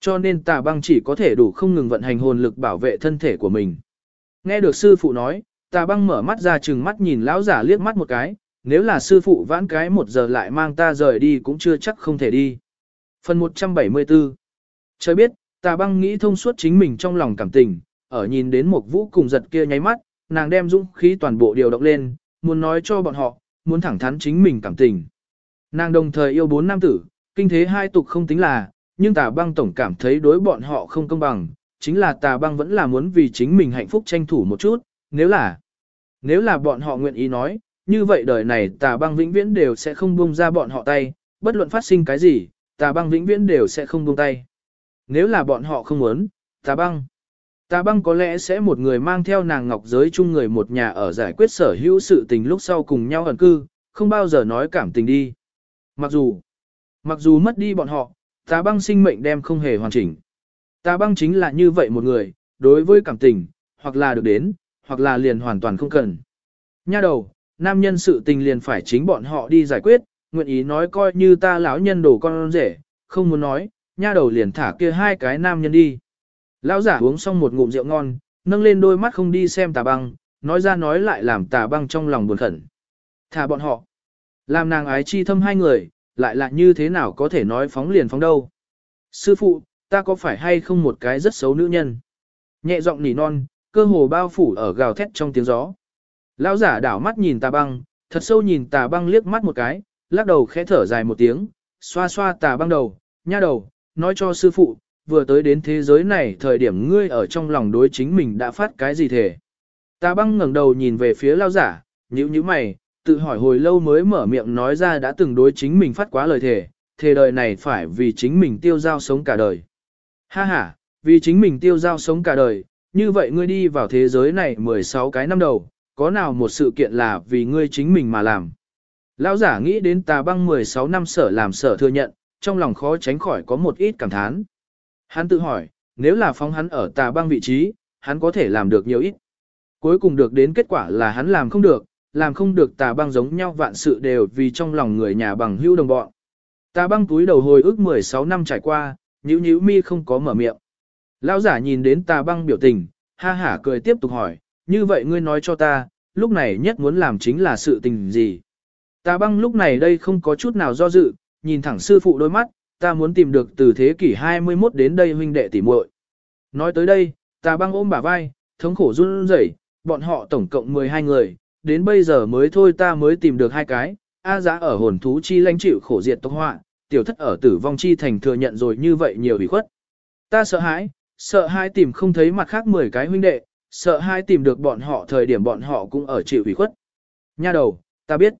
Speaker 1: Cho nên tà băng chỉ có thể đủ không ngừng vận hành hồn lực bảo vệ thân thể của mình. Nghe được sư phụ nói, tà băng mở mắt ra chừng mắt nhìn lão giả liếc mắt một cái, nếu là sư phụ vãn cái một giờ lại mang ta rời đi cũng chưa chắc không thể đi. Phần 174 Trời biết, tà băng nghĩ thông suốt chính mình trong lòng cảm tình, ở nhìn đến một vũ cùng giật kia nháy mắt, nàng đem dũng khí toàn bộ điều động lên, muốn nói cho bọn họ, muốn thẳng thắn chính mình cảm tình. Nàng đồng thời yêu bốn nam tử, kinh thế hai tục không tính là, nhưng tà băng tổng cảm thấy đối bọn họ không công bằng, chính là tà băng vẫn là muốn vì chính mình hạnh phúc tranh thủ một chút, nếu là, nếu là bọn họ nguyện ý nói, như vậy đời này tà băng vĩnh viễn đều sẽ không buông ra bọn họ tay, bất luận phát sinh cái gì, tà băng vĩnh viễn đều sẽ không buông tay. Nếu là bọn họ không muốn, tà băng, tà băng có lẽ sẽ một người mang theo nàng ngọc giới chung người một nhà ở giải quyết sở hữu sự tình lúc sau cùng nhau ẩn cư, không bao giờ nói cảm tình đi. Mặc dù, mặc dù mất đi bọn họ, tà băng sinh mệnh đem không hề hoàn chỉnh. Tà băng chính là như vậy một người, đối với cảm tình, hoặc là được đến, hoặc là liền hoàn toàn không cần. Nha đầu, nam nhân sự tình liền phải chính bọn họ đi giải quyết, nguyện ý nói coi như ta lão nhân đổ con rể, không muốn nói, nha đầu liền thả kia hai cái nam nhân đi. Lão giả uống xong một ngụm rượu ngon, nâng lên đôi mắt không đi xem tà băng, nói ra nói lại làm tà băng trong lòng buồn khẩn. Thả bọn họ. Làm nàng ái chi thâm hai người, lại là như thế nào có thể nói phóng liền phóng đâu. Sư phụ, ta có phải hay không một cái rất xấu nữ nhân? Nhẹ giọng nỉ non, cơ hồ bao phủ ở gào thét trong tiếng gió. Lão giả đảo mắt nhìn tà băng, thật sâu nhìn tà băng liếc mắt một cái, lắc đầu khẽ thở dài một tiếng, xoa xoa tà băng đầu, nha đầu, nói cho sư phụ, vừa tới đến thế giới này thời điểm ngươi ở trong lòng đối chính mình đã phát cái gì thể. Tà băng ngẩng đầu nhìn về phía lão giả, nhíu nhíu mày, tự hỏi hồi lâu mới mở miệng nói ra đã từng đối chính mình phát quá lời thề, thề đời này phải vì chính mình tiêu giao sống cả đời. Ha ha, vì chính mình tiêu giao sống cả đời, như vậy ngươi đi vào thế giới này 16 cái năm đầu, có nào một sự kiện là vì ngươi chính mình mà làm. Lão giả nghĩ đến tà băng 16 năm sở làm sở thừa nhận, trong lòng khó tránh khỏi có một ít cảm thán. Hắn tự hỏi, nếu là phóng hắn ở tà băng vị trí, hắn có thể làm được nhiều ít. Cuối cùng được đến kết quả là hắn làm không được, làm không được tà băng giống nhau vạn sự đều vì trong lòng người nhà bằng hữu đồng bọn. Tà băng túi đầu hồi ức 16 năm trải qua, nhíu nhíu mi không có mở miệng. Lão giả nhìn đến tà băng biểu tình, ha hả cười tiếp tục hỏi, như vậy ngươi nói cho ta, lúc này nhất muốn làm chính là sự tình gì. Tà băng lúc này đây không có chút nào do dự, nhìn thẳng sư phụ đôi mắt, ta muốn tìm được từ thế kỷ 21 đến đây huynh đệ tỉ muội. Nói tới đây, tà băng ôm bả vai, thống khổ run rẩy, bọn họ tổng cộng 12 người, đến bây giờ mới thôi ta mới tìm được hai cái, A giá ở hồn thú chi lãnh chịu khổ diệt tộc họa, tiểu thất ở tử vong chi thành thừa nhận rồi như vậy nhiều ủy khuất. Ta sợ hãi, sợ hai tìm không thấy mặt khác 10 cái huynh đệ, sợ hai tìm được bọn họ thời điểm bọn họ cũng ở chịu ủy khuất. Nha đầu, ta biết.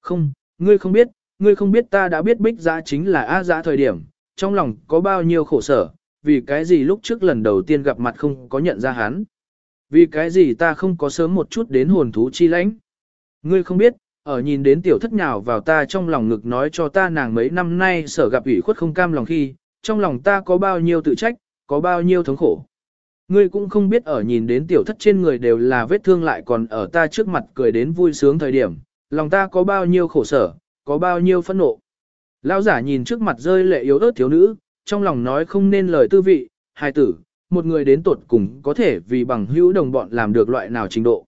Speaker 1: Không, ngươi không biết, ngươi không biết ta đã biết bích giã chính là A giã thời điểm, trong lòng có bao nhiêu khổ sở, vì cái gì lúc trước lần đầu tiên gặp mặt không có nhận ra hắn. Vì cái gì ta không có sớm một chút đến hồn thú chi lãnh. Ngươi không biết, ở nhìn đến tiểu thất nhào vào ta trong lòng ngực nói cho ta nàng mấy năm nay sở gặp ủy khuất không cam lòng khi, trong lòng ta có bao nhiêu tự trách, có bao nhiêu thống khổ. Ngươi cũng không biết ở nhìn đến tiểu thất trên người đều là vết thương lại còn ở ta trước mặt cười đến vui sướng thời điểm, lòng ta có bao nhiêu khổ sở, có bao nhiêu phẫn nộ. Lão giả nhìn trước mặt rơi lệ yếu ớt thiếu nữ, trong lòng nói không nên lời tư vị, hài tử, một người đến tột cùng có thể vì bằng hữu đồng bọn làm được loại nào trình độ.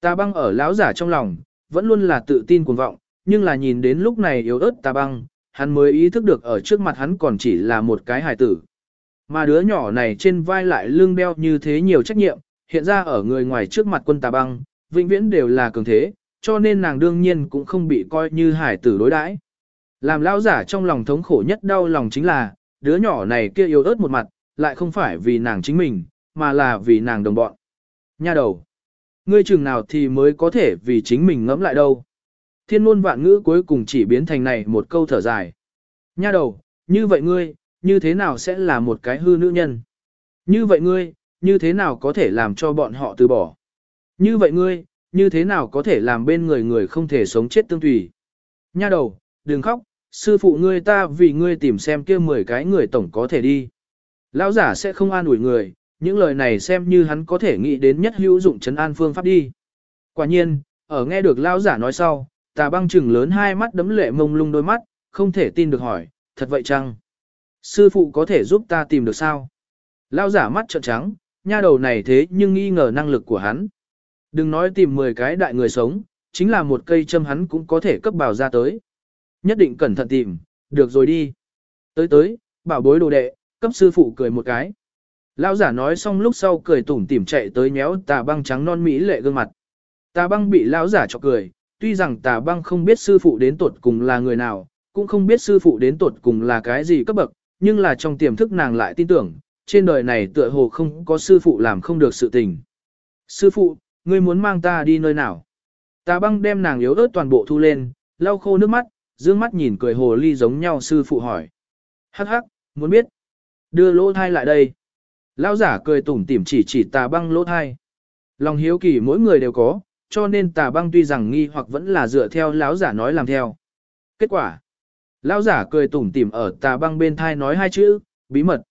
Speaker 1: Ta băng ở lão giả trong lòng, vẫn luôn là tự tin cuồng vọng, nhưng là nhìn đến lúc này yếu ớt ta băng, hắn mới ý thức được ở trước mặt hắn còn chỉ là một cái hài tử. Mà đứa nhỏ này trên vai lại lưng đeo như thế nhiều trách nhiệm, hiện ra ở người ngoài trước mặt quân tà băng, vĩnh viễn đều là cường thế, cho nên nàng đương nhiên cũng không bị coi như hải tử đối đãi. Làm lão giả trong lòng thống khổ nhất đau lòng chính là, đứa nhỏ này kia yếu ớt một mặt, lại không phải vì nàng chính mình, mà là vì nàng đồng bọn. Nha đầu, ngươi chừng nào thì mới có thể vì chính mình ngẫm lại đâu. Thiên ngôn vạn ngữ cuối cùng chỉ biến thành này một câu thở dài. Nha đầu, như vậy ngươi, như thế nào sẽ là một cái hư nữ nhân? Như vậy ngươi, như thế nào có thể làm cho bọn họ từ bỏ. Như vậy ngươi, như thế nào có thể làm bên người người không thể sống chết tương tùy. Nha đầu, đừng khóc, sư phụ ngươi ta vì ngươi tìm xem kia 10 cái người tổng có thể đi. Lão giả sẽ không an ủi người, những lời này xem như hắn có thể nghĩ đến nhất hữu dụng chấn an phương pháp đi. Quả nhiên, ở nghe được lão giả nói sau, tà băng trừng lớn hai mắt đấm lệ mông lung đôi mắt, không thể tin được hỏi, thật vậy chăng? Sư phụ có thể giúp ta tìm được sao? Lão giả mắt trợn trắng, nha đầu này thế nhưng nghi ngờ năng lực của hắn. Đừng nói tìm 10 cái đại người sống, chính là một cây châm hắn cũng có thể cấp bảo ra tới. Nhất định cẩn thận tìm, được rồi đi. Tới tới, bảo bối đồ đệ, cấp sư phụ cười một cái. Lão giả nói xong lúc sau cười tủm tỉm chạy tới nhéo tà băng trắng non mỹ lệ gương mặt. Tà băng bị lão giả chọc cười, tuy rằng tà băng không biết sư phụ đến tuột cùng là người nào, cũng không biết sư phụ đến tuột cùng là cái gì cấp bậc, nhưng là trong tiềm thức nàng lại tin tưởng, trên đời này tựa hồ không có sư phụ làm không được sự tình. Sư phụ, ngươi muốn mang ta đi nơi nào? Tà băng đem nàng yếu ớt toàn bộ thu lên, lau khô nước mắt, dương mắt nhìn cười hồ ly giống nhau sư phụ hỏi. Hắc hắc, muốn biết. Đưa lỗ thai lại đây. Lão giả cười tủm tỉm chỉ chỉ tà băng lỗ thai. Lòng hiếu kỳ mỗi người đều có, cho nên tà băng tuy rằng nghi hoặc vẫn là dựa theo lão giả nói làm theo. Kết quả. Lão giả cười tủm tỉm ở tà băng bên thai nói hai chữ, bí mật.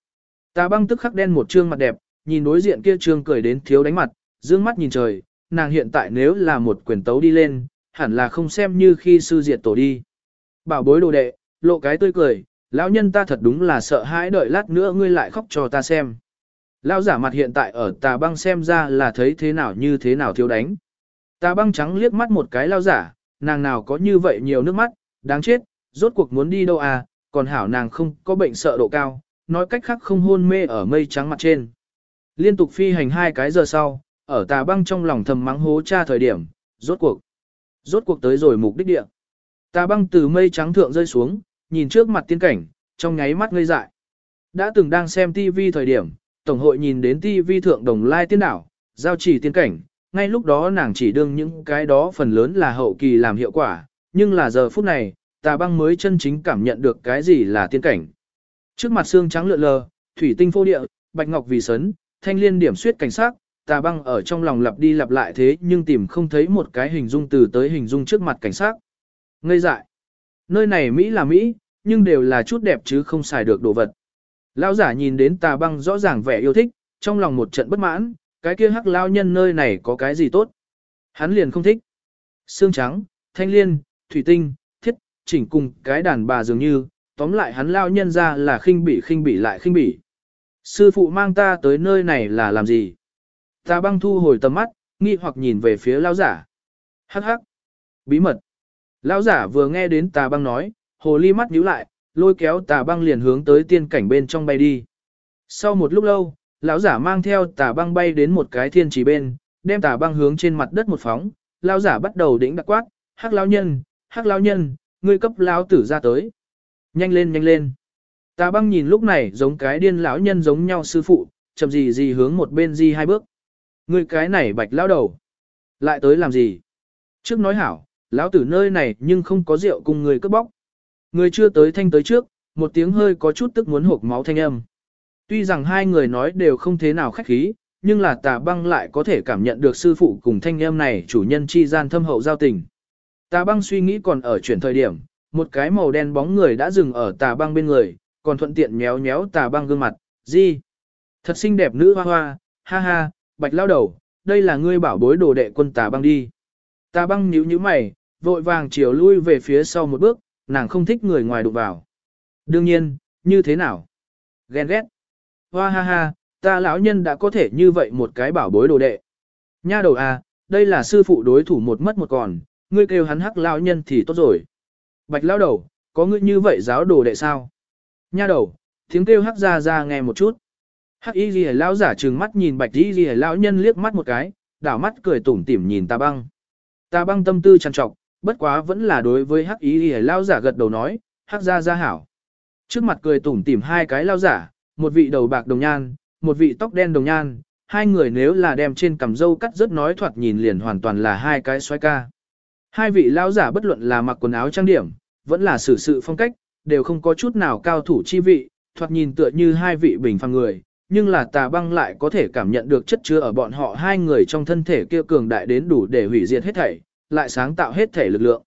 Speaker 1: Tà băng tức khắc đen một trương mặt đẹp, nhìn đối diện kia trương cười đến thiếu đánh mặt, dương mắt nhìn trời, nàng hiện tại nếu là một quyền tấu đi lên, hẳn là không xem như khi sư diệt tổ đi. Bảo bối đồ đệ, lộ cái tươi cười, lão nhân ta thật đúng là sợ hãi đợi lát nữa ngươi lại khóc cho ta xem. Lão giả mặt hiện tại ở tà băng xem ra là thấy thế nào như thế nào thiếu đánh. Tà băng trắng liếc mắt một cái lão giả, nàng nào có như vậy nhiều nước mắt, đáng chết, rốt cuộc muốn đi đâu à, còn hảo nàng không có bệnh sợ độ cao, nói cách khác không hôn mê ở mây trắng mặt trên. Liên tục phi hành hai cái giờ sau, ở tà băng trong lòng thầm mắng hố cha thời điểm, rốt cuộc. Rốt cuộc tới rồi mục đích địa. Tà băng từ mây trắng thượng rơi xuống, nhìn trước mặt tiên cảnh, trong nháy mắt ngây dại. Đã từng đang xem TV thời điểm, Tổng hội nhìn đến TV thượng đồng lai tiên đảo, giao chỉ tiên cảnh, ngay lúc đó nàng chỉ đương những cái đó phần lớn là hậu kỳ làm hiệu quả, nhưng là giờ phút này, tà băng mới chân chính cảm nhận được cái gì là tiên cảnh. Trước mặt xương trắng lượn lờ, thủy tinh phô địa, bạch ngọc vì sấn, thanh liên điểm suyết cảnh sát, tà băng ở trong lòng lặp đi lặp lại thế nhưng tìm không thấy một cái hình dung từ tới hình dung trước mặt cảnh sát. Ngây dại. Nơi này Mỹ là Mỹ, nhưng đều là chút đẹp chứ không xài được đồ vật. Lão giả nhìn đến tà băng rõ ràng vẻ yêu thích, trong lòng một trận bất mãn, cái kia hắc lao nhân nơi này có cái gì tốt. Hắn liền không thích. Xương trắng, thanh liên, thủy tinh, chỉnh cùng cái đàn bà dường như, tóm lại hắn lao nhân ra là khinh bỉ khinh bỉ lại khinh bỉ. Sư phụ mang ta tới nơi này là làm gì? ta băng thu hồi tầm mắt, nghi hoặc nhìn về phía lao giả. Hắc hắc. Bí mật. lao giả vừa nghe đến tà băng nói, hồ ly mắt nhíu lại, lôi kéo tà băng liền hướng tới tiên cảnh bên trong bay đi. Sau một lúc lâu, lão giả mang theo tà băng bay đến một cái thiên trì bên, đem tà băng hướng trên mặt đất một phóng, lão giả bắt đầu đĩnh đặc quát, hắc lão nhân, hắc lão nhân, ngươi cấp lão tử ra tới. Nhanh lên nhanh lên. Tà băng nhìn lúc này giống cái điên lão nhân giống nhau sư phụ, chậm gì gì hướng một bên di hai bước. Ngươi cái này bạch lão đầu. Lại tới làm gì? Trước nói hảo, lão tử nơi này nhưng không có rượu cùng người cướp bóc. Người chưa tới thanh tới trước, một tiếng hơi có chút tức muốn hộp máu thanh âm. Tuy rằng hai người nói đều không thế nào khách khí, nhưng là tà băng lại có thể cảm nhận được sư phụ cùng thanh âm này chủ nhân chi gian thâm hậu giao tình. Tà băng suy nghĩ còn ở chuyển thời điểm, một cái màu đen bóng người đã dừng ở tà băng bên người, còn thuận tiện méo méo tà băng gương mặt, gì? Thật xinh đẹp nữ hoa hoa, ha ha, bạch lao đầu, đây là ngươi bảo bối đồ đệ quân tà băng đi. Tà băng nhíu nhíu mày, vội vàng chiều lui về phía sau một bước, nàng không thích người ngoài đụng vào. Đương nhiên, như thế nào? Ghen ghét. Hoa ha ha, ta lão nhân đã có thể như vậy một cái bảo bối đồ đệ. Nha đầu à, đây là sư phụ đối thủ một mất một còn, ngươi kêu hắn hắc lão nhân thì tốt rồi. Bạch lão đầu, có ngươi như vậy giáo đồ đệ sao? Nha đầu, tiếng kêu hắc ra ra nghe một chút. Hắc y ghi lão giả trừng mắt nhìn bạch y ghi lão nhân liếc mắt một cái, đảo mắt cười tủm tỉm nhìn ta băng. Ta băng tâm tư trằn trọc, bất quá vẫn là đối với hắc Y ghi lao giả gật đầu nói, hắc ra ra hảo. Trước mặt cười tủm tỉm hai cái lao giả, một vị đầu bạc đồng nhan, một vị tóc đen đồng nhan, hai người nếu là đem trên cằm dâu cắt rất nói thoạt nhìn liền hoàn toàn là hai cái xoay ca. Hai vị lão giả bất luận là mặc quần áo trang điểm, vẫn là xử sự phong cách, đều không có chút nào cao thủ chi vị, thoạt nhìn tựa như hai vị bình phàm người, nhưng là tà băng lại có thể cảm nhận được chất chứa ở bọn họ hai người trong thân thể kia cường đại đến đủ để hủy diệt hết thảy, lại sáng tạo hết thể lực lượng.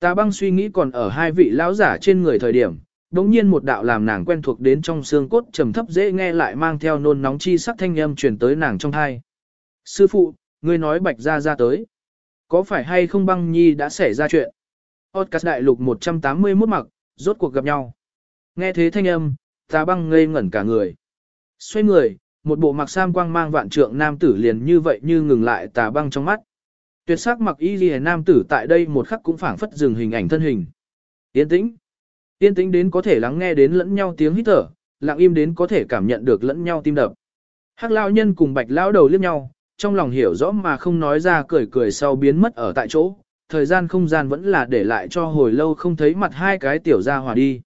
Speaker 1: Tà băng suy nghĩ còn ở hai vị lão giả trên người thời điểm, đống nhiên một đạo làm nàng quen thuộc đến trong xương cốt trầm thấp dễ nghe lại mang theo nôn nóng chi sắc thanh âm truyền tới nàng trong thai. Sư phụ, ngươi nói bạch ra ra tới. Có phải hay không băng nhi đã xảy ra chuyện? Podcast đại lục 181 mặc, rốt cuộc gặp nhau. Nghe thế thanh âm, ta băng ngây ngẩn cả người. Xoay người, một bộ mặc sam quang mang vạn trượng nam tử liền như vậy như ngừng lại tà băng trong mắt. Tuyệt sắc mặc y ghi nam tử tại đây một khắc cũng phảng phất dừng hình ảnh thân hình. Yên tĩnh. Yên tĩnh đến có thể lắng nghe đến lẫn nhau tiếng hít thở, lặng im đến có thể cảm nhận được lẫn nhau tim đập. Hắc lão nhân cùng bạch lão đầu liếc nhau, trong lòng hiểu rõ mà không nói ra cười cười sau biến mất ở tại chỗ, thời gian không gian vẫn là để lại cho hồi lâu không thấy mặt hai cái tiểu gia hòa đi.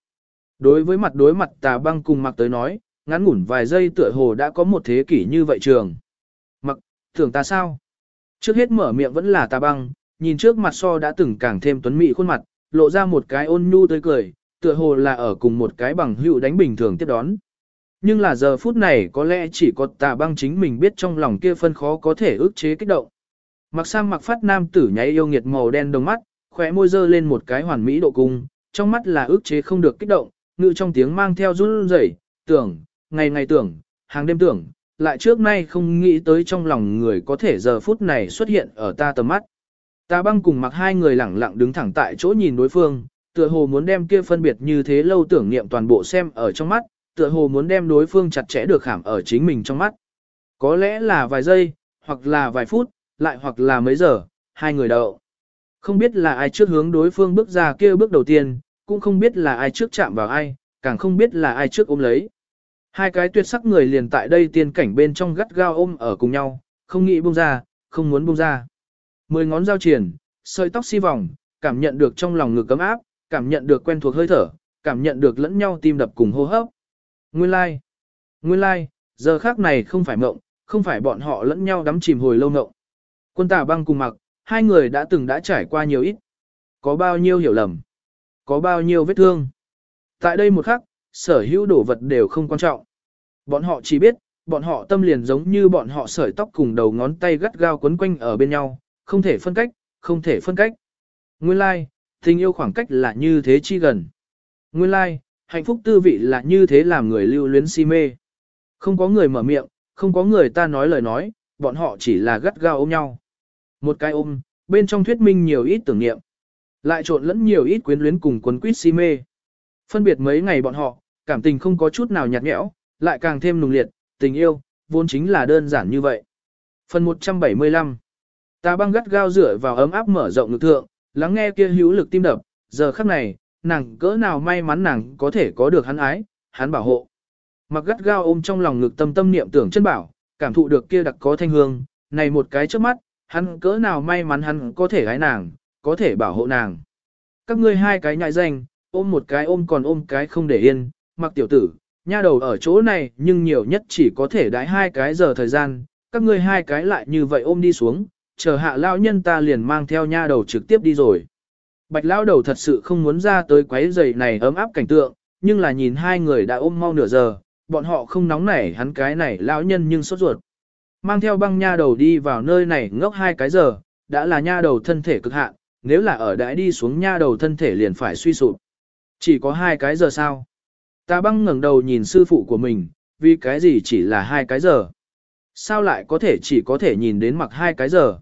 Speaker 1: Đối với mặt đối mặt tà băng cùng mặc tới nói, ngắn ngủn vài giây tựa hồ đã có một thế kỷ như vậy trường. Mặc, tưởng ta sao? Trước hết mở miệng vẫn là tà băng, nhìn trước mặt so đã từng càng thêm tuấn mỹ khuôn mặt, lộ ra một cái ôn nhu tươi cười, tựa hồ là ở cùng một cái bằng hữu đánh bình thường tiếp đón. Nhưng là giờ phút này có lẽ chỉ có tà băng chính mình biết trong lòng kia phân khó có thể ức chế kích động. Mặc sang mặc phát nam tử nháy yêu nghiệt màu đen đồng mắt, khỏe môi dơ lên một cái hoàn mỹ độ cung, trong mắt là ức chế không được kích động, ngự trong tiếng mang theo run rẩy, tưởng, ngày ngày tưởng, hàng đêm tưởng, lại trước nay không nghĩ tới trong lòng người có thể giờ phút này xuất hiện ở ta tầm mắt. Ta băng cùng mặc hai người lẳng lặng đứng thẳng tại chỗ nhìn đối phương, tựa hồ muốn đem kia phân biệt như thế lâu tưởng niệm toàn bộ xem ở trong mắt, tựa hồ muốn đem đối phương chặt chẽ được khảm ở chính mình trong mắt. Có lẽ là vài giây, hoặc là vài phút, lại hoặc là mấy giờ, hai người đậu. Không biết là ai trước hướng đối phương bước ra kia bước đầu tiên, cũng không biết là ai trước chạm vào ai, càng không biết là ai trước ôm lấy. Hai cái tuyệt sắc người liền tại đây tiên cảnh bên trong gắt gao ôm ở cùng nhau, không nghĩ buông ra, không muốn buông ra. Mười ngón giao triển, sợi tóc si vòng, cảm nhận được trong lòng ngực cấm áp, cảm nhận được quen thuộc hơi thở, cảm nhận được lẫn nhau tim đập cùng hô hấp. Nguyên lai, like. nguyên lai, like, giờ khác này không phải mộng, không phải bọn họ lẫn nhau đắm chìm hồi lâu mộng. Quân tà băng cùng mặc, hai người đã từng đã trải qua nhiều ít. Có bao nhiêu hiểu lầm, có bao nhiêu vết thương. Tại đây một khắc, sở hữu đồ vật đều không quan trọng. Bọn họ chỉ biết, bọn họ tâm liền giống như bọn họ sợi tóc cùng đầu ngón tay gắt gao quấn quanh ở bên nhau, không thể phân cách, không thể phân cách. Nguyên lai, like, tình yêu khoảng cách là như thế chi gần. Nguyên lai, like, hạnh phúc tư vị là như thế làm người lưu luyến si mê. Không có người mở miệng, không có người ta nói lời nói, bọn họ chỉ là gắt gao ôm nhau. Một cái ôm, bên trong thuyết minh nhiều ít tưởng niệm. Lại trộn lẫn nhiều ít quyến luyến cùng quấn quýt si mê. Phân biệt mấy ngày bọn họ, cảm tình không có chút nào nhạt nhẽo, lại càng thêm nùng liệt, tình yêu, vốn chính là đơn giản như vậy. Phần 175 Ta băng gắt gao rửa vào ấm áp mở rộng lực thượng, lắng nghe kia hữu lực tim đập, giờ khắc này, nàng cỡ nào may mắn nàng có thể có được hắn ái, hắn bảo hộ. Mặc gắt gao ôm trong lòng ngực tâm tâm niệm tưởng chân bảo, cảm thụ được kia đặc có thanh hương, này một cái trước mắt, hắn cỡ nào may mắn hắn có thể gái nàng, có thể bảo hộ nàng. Các ngươi hai cái nhại danh, ôm một cái ôm còn ôm cái không để yên, mặc tiểu tử, nha đầu ở chỗ này nhưng nhiều nhất chỉ có thể đái hai cái giờ thời gian, các ngươi hai cái lại như vậy ôm đi xuống, chờ hạ lao nhân ta liền mang theo nha đầu trực tiếp đi rồi. Bạch Lão đầu thật sự không muốn ra tới quấy giày này ấm áp cảnh tượng, nhưng là nhìn hai người đã ôm mau nửa giờ, bọn họ không nóng nảy hắn cái này lão nhân nhưng sốt ruột. Mang theo băng nha đầu đi vào nơi này ngốc hai cái giờ, đã là nha đầu thân thể cực hạn, nếu là ở đãi đi xuống nha đầu thân thể liền phải suy sụp. Chỉ có hai cái giờ sao? Ta băng ngẩng đầu nhìn sư phụ của mình, vì cái gì chỉ là hai cái giờ? Sao lại có thể chỉ có thể nhìn đến mặc hai cái giờ?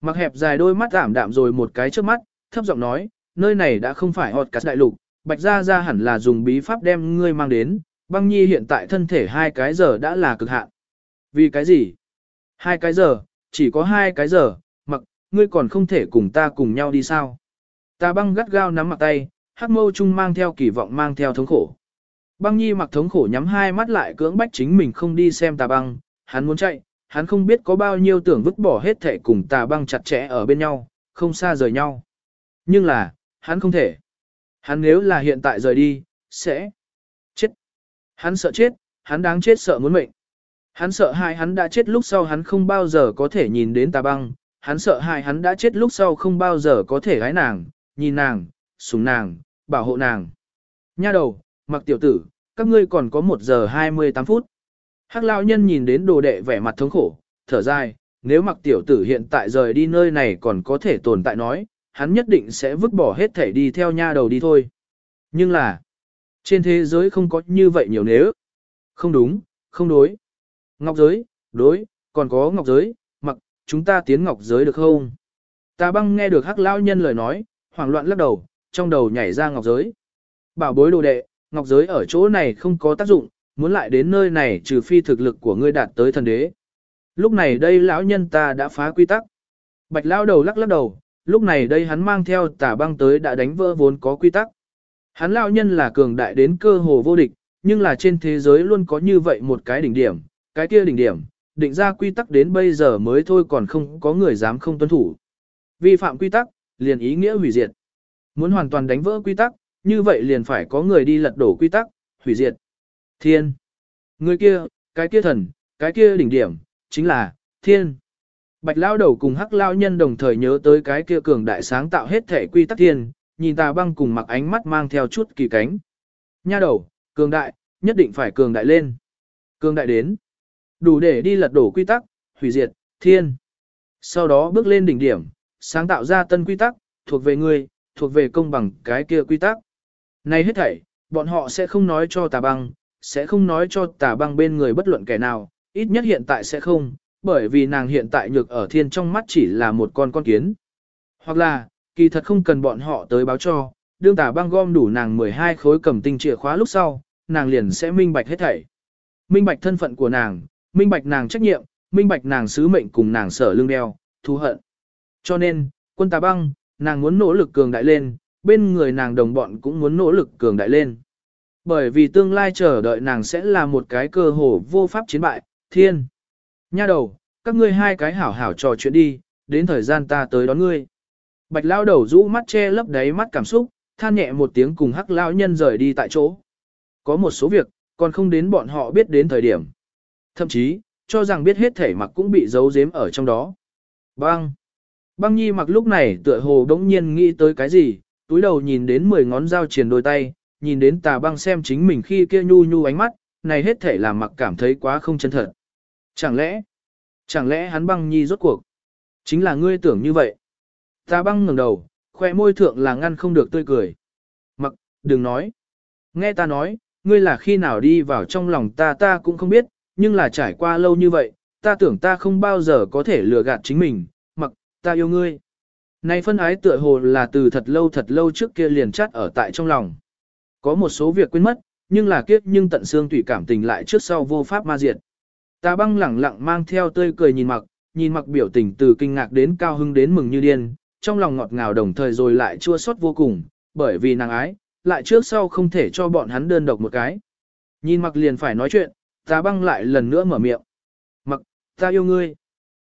Speaker 1: Mặc hẹp dài đôi mắt ảm đạm rồi một cái trước mắt, thấp giọng nói, nơi này đã không phải họt cắt đại lục, bạch gia gia hẳn là dùng bí pháp đem ngươi mang đến, băng nhi hiện tại thân thể hai cái giờ đã là cực hạn. Vì cái gì? Hai cái giờ, chỉ có hai cái giờ, mặc, ngươi còn không thể cùng ta cùng nhau đi sao? Ta băng gắt gao nắm mặt tay, hắc mâu chung mang theo kỳ vọng mang theo thống khổ. Băng nhi mặc thống khổ nhắm hai mắt lại cưỡng bách chính mình không đi xem tà băng, hắn muốn chạy, hắn không biết có bao nhiêu tưởng vứt bỏ hết thể cùng tà băng chặt chẽ ở bên nhau, không xa rời nhau. Nhưng là, hắn không thể. Hắn nếu là hiện tại rời đi, sẽ chết. Hắn sợ chết, hắn đáng chết sợ muốn mệnh. Hắn sợ hai hắn đã chết lúc sau hắn không bao giờ có thể nhìn đến tà băng, hắn sợ hai hắn đã chết lúc sau không bao giờ có thể gái nàng, nhìn nàng, súng nàng, bảo hộ nàng. Nha đầu, mặc tiểu tử, các ngươi còn có 1 giờ 28 phút. Hắc lão nhân nhìn đến đồ đệ vẻ mặt thống khổ, thở dài, nếu mặc tiểu tử hiện tại rời đi nơi này còn có thể tồn tại nói, hắn nhất định sẽ vứt bỏ hết thể đi theo nha đầu đi thôi. Nhưng là, trên thế giới không có như vậy nhiều nếu. Không đúng, không đối. Ngọc giới, đối, còn có ngọc giới, mặc, chúng ta tiến ngọc giới được không? Tà băng nghe được hắc lão nhân lời nói, hoảng loạn lắc đầu, trong đầu nhảy ra ngọc giới. Bảo bối đồ đệ, ngọc giới ở chỗ này không có tác dụng, muốn lại đến nơi này trừ phi thực lực của ngươi đạt tới thần đế. Lúc này đây lão nhân ta đã phá quy tắc. Bạch lão đầu lắc lắc đầu, lúc này đây hắn mang theo tà băng tới đã đánh vỡ vốn có quy tắc. Hắn lão nhân là cường đại đến cơ hồ vô địch, nhưng là trên thế giới luôn có như vậy một cái đỉnh điểm, cái kia đỉnh điểm, định ra quy tắc đến bây giờ mới thôi còn không có người dám không tuân thủ. Vi phạm quy tắc, liền ý nghĩa hủy diệt. Muốn hoàn toàn đánh vỡ quy tắc, như vậy liền phải có người đi lật đổ quy tắc, hủy diệt. Thiên. Người kia, cái kia thần, cái kia đỉnh điểm, chính là, thiên. Bạch lao đầu cùng hắc lao nhân đồng thời nhớ tới cái kia cường đại sáng tạo hết thể quy tắc thiên, nhìn tà băng cùng mặc ánh mắt mang theo chút kỳ cánh. Nha đầu, cường đại, nhất định phải cường đại lên. Cường đại đến. Đủ để đi lật đổ quy tắc, hủy diệt, thiên. Sau đó bước lên đỉnh điểm, sáng tạo ra tân quy tắc, thuộc về người, thuộc về công bằng cái kia quy tắc. Này hết thảy, bọn họ sẽ không nói cho tà băng, sẽ không nói cho tà băng bên người bất luận kẻ nào, ít nhất hiện tại sẽ không, bởi vì nàng hiện tại nhược ở thiên trong mắt chỉ là một con con kiến. Hoặc là, kỳ thật không cần bọn họ tới báo cho, đương tả băng gom đủ nàng 12 khối cầm tinh chìa khóa lúc sau, nàng liền sẽ minh bạch hết thảy. Minh bạch thân phận của nàng, minh bạch nàng trách nhiệm, minh bạch nàng sứ mệnh cùng nàng sở lương đeo, thù hận. Cho nên, quân tà băng, nàng muốn nỗ lực cường đại lên, bên người nàng đồng bọn cũng muốn nỗ lực cường đại lên. Bởi vì tương lai chờ đợi nàng sẽ là một cái cơ hồ vô pháp chiến bại, thiên. Nha đầu, các ngươi hai cái hảo hảo trò chuyện đi, đến thời gian ta tới đón ngươi. Bạch lao đầu rũ mắt che lấp đáy mắt cảm xúc, than nhẹ một tiếng cùng hắc lao nhân rời đi tại chỗ. Có một số việc, còn không đến bọn họ biết đến thời điểm. Thậm chí, cho rằng biết hết thể mặc cũng bị giấu giếm ở trong đó. Băng! Băng nhi mặc lúc này tựa hồ đống nhiên nghĩ tới cái gì, túi đầu nhìn đến 10 ngón dao triền đôi tay, nhìn đến tà băng xem chính mình khi kia nhu nhu ánh mắt, này hết thể làm mặc cảm thấy quá không chân thật. Chẳng lẽ, chẳng lẽ hắn băng nhi rốt cuộc? Chính là ngươi tưởng như vậy. ta băng ngẩng đầu, khoe môi thượng là ngăn không được tươi cười. Mặc, đừng nói. Nghe ta nói, ngươi là khi nào đi vào trong lòng ta ta cũng không biết, nhưng là trải qua lâu như vậy, ta tưởng ta không bao giờ có thể lừa gạt chính mình, mặc, ta yêu ngươi. Này phân ái tựa hồ là từ thật lâu thật lâu trước kia liền chắt ở tại trong lòng. Có một số việc quên mất, nhưng là kiếp nhưng tận xương tùy cảm tình lại trước sau vô pháp ma diệt. Ta băng lẳng lặng mang theo tươi cười nhìn mặc, nhìn mặc biểu tình từ kinh ngạc đến cao hưng đến mừng như điên, trong lòng ngọt ngào đồng thời rồi lại chua xót vô cùng, bởi vì nàng ái, lại trước sau không thể cho bọn hắn đơn độc một cái. Nhìn mặc liền phải nói chuyện, ta băng lại lần nữa mở miệng. Mặc, ta yêu ngươi.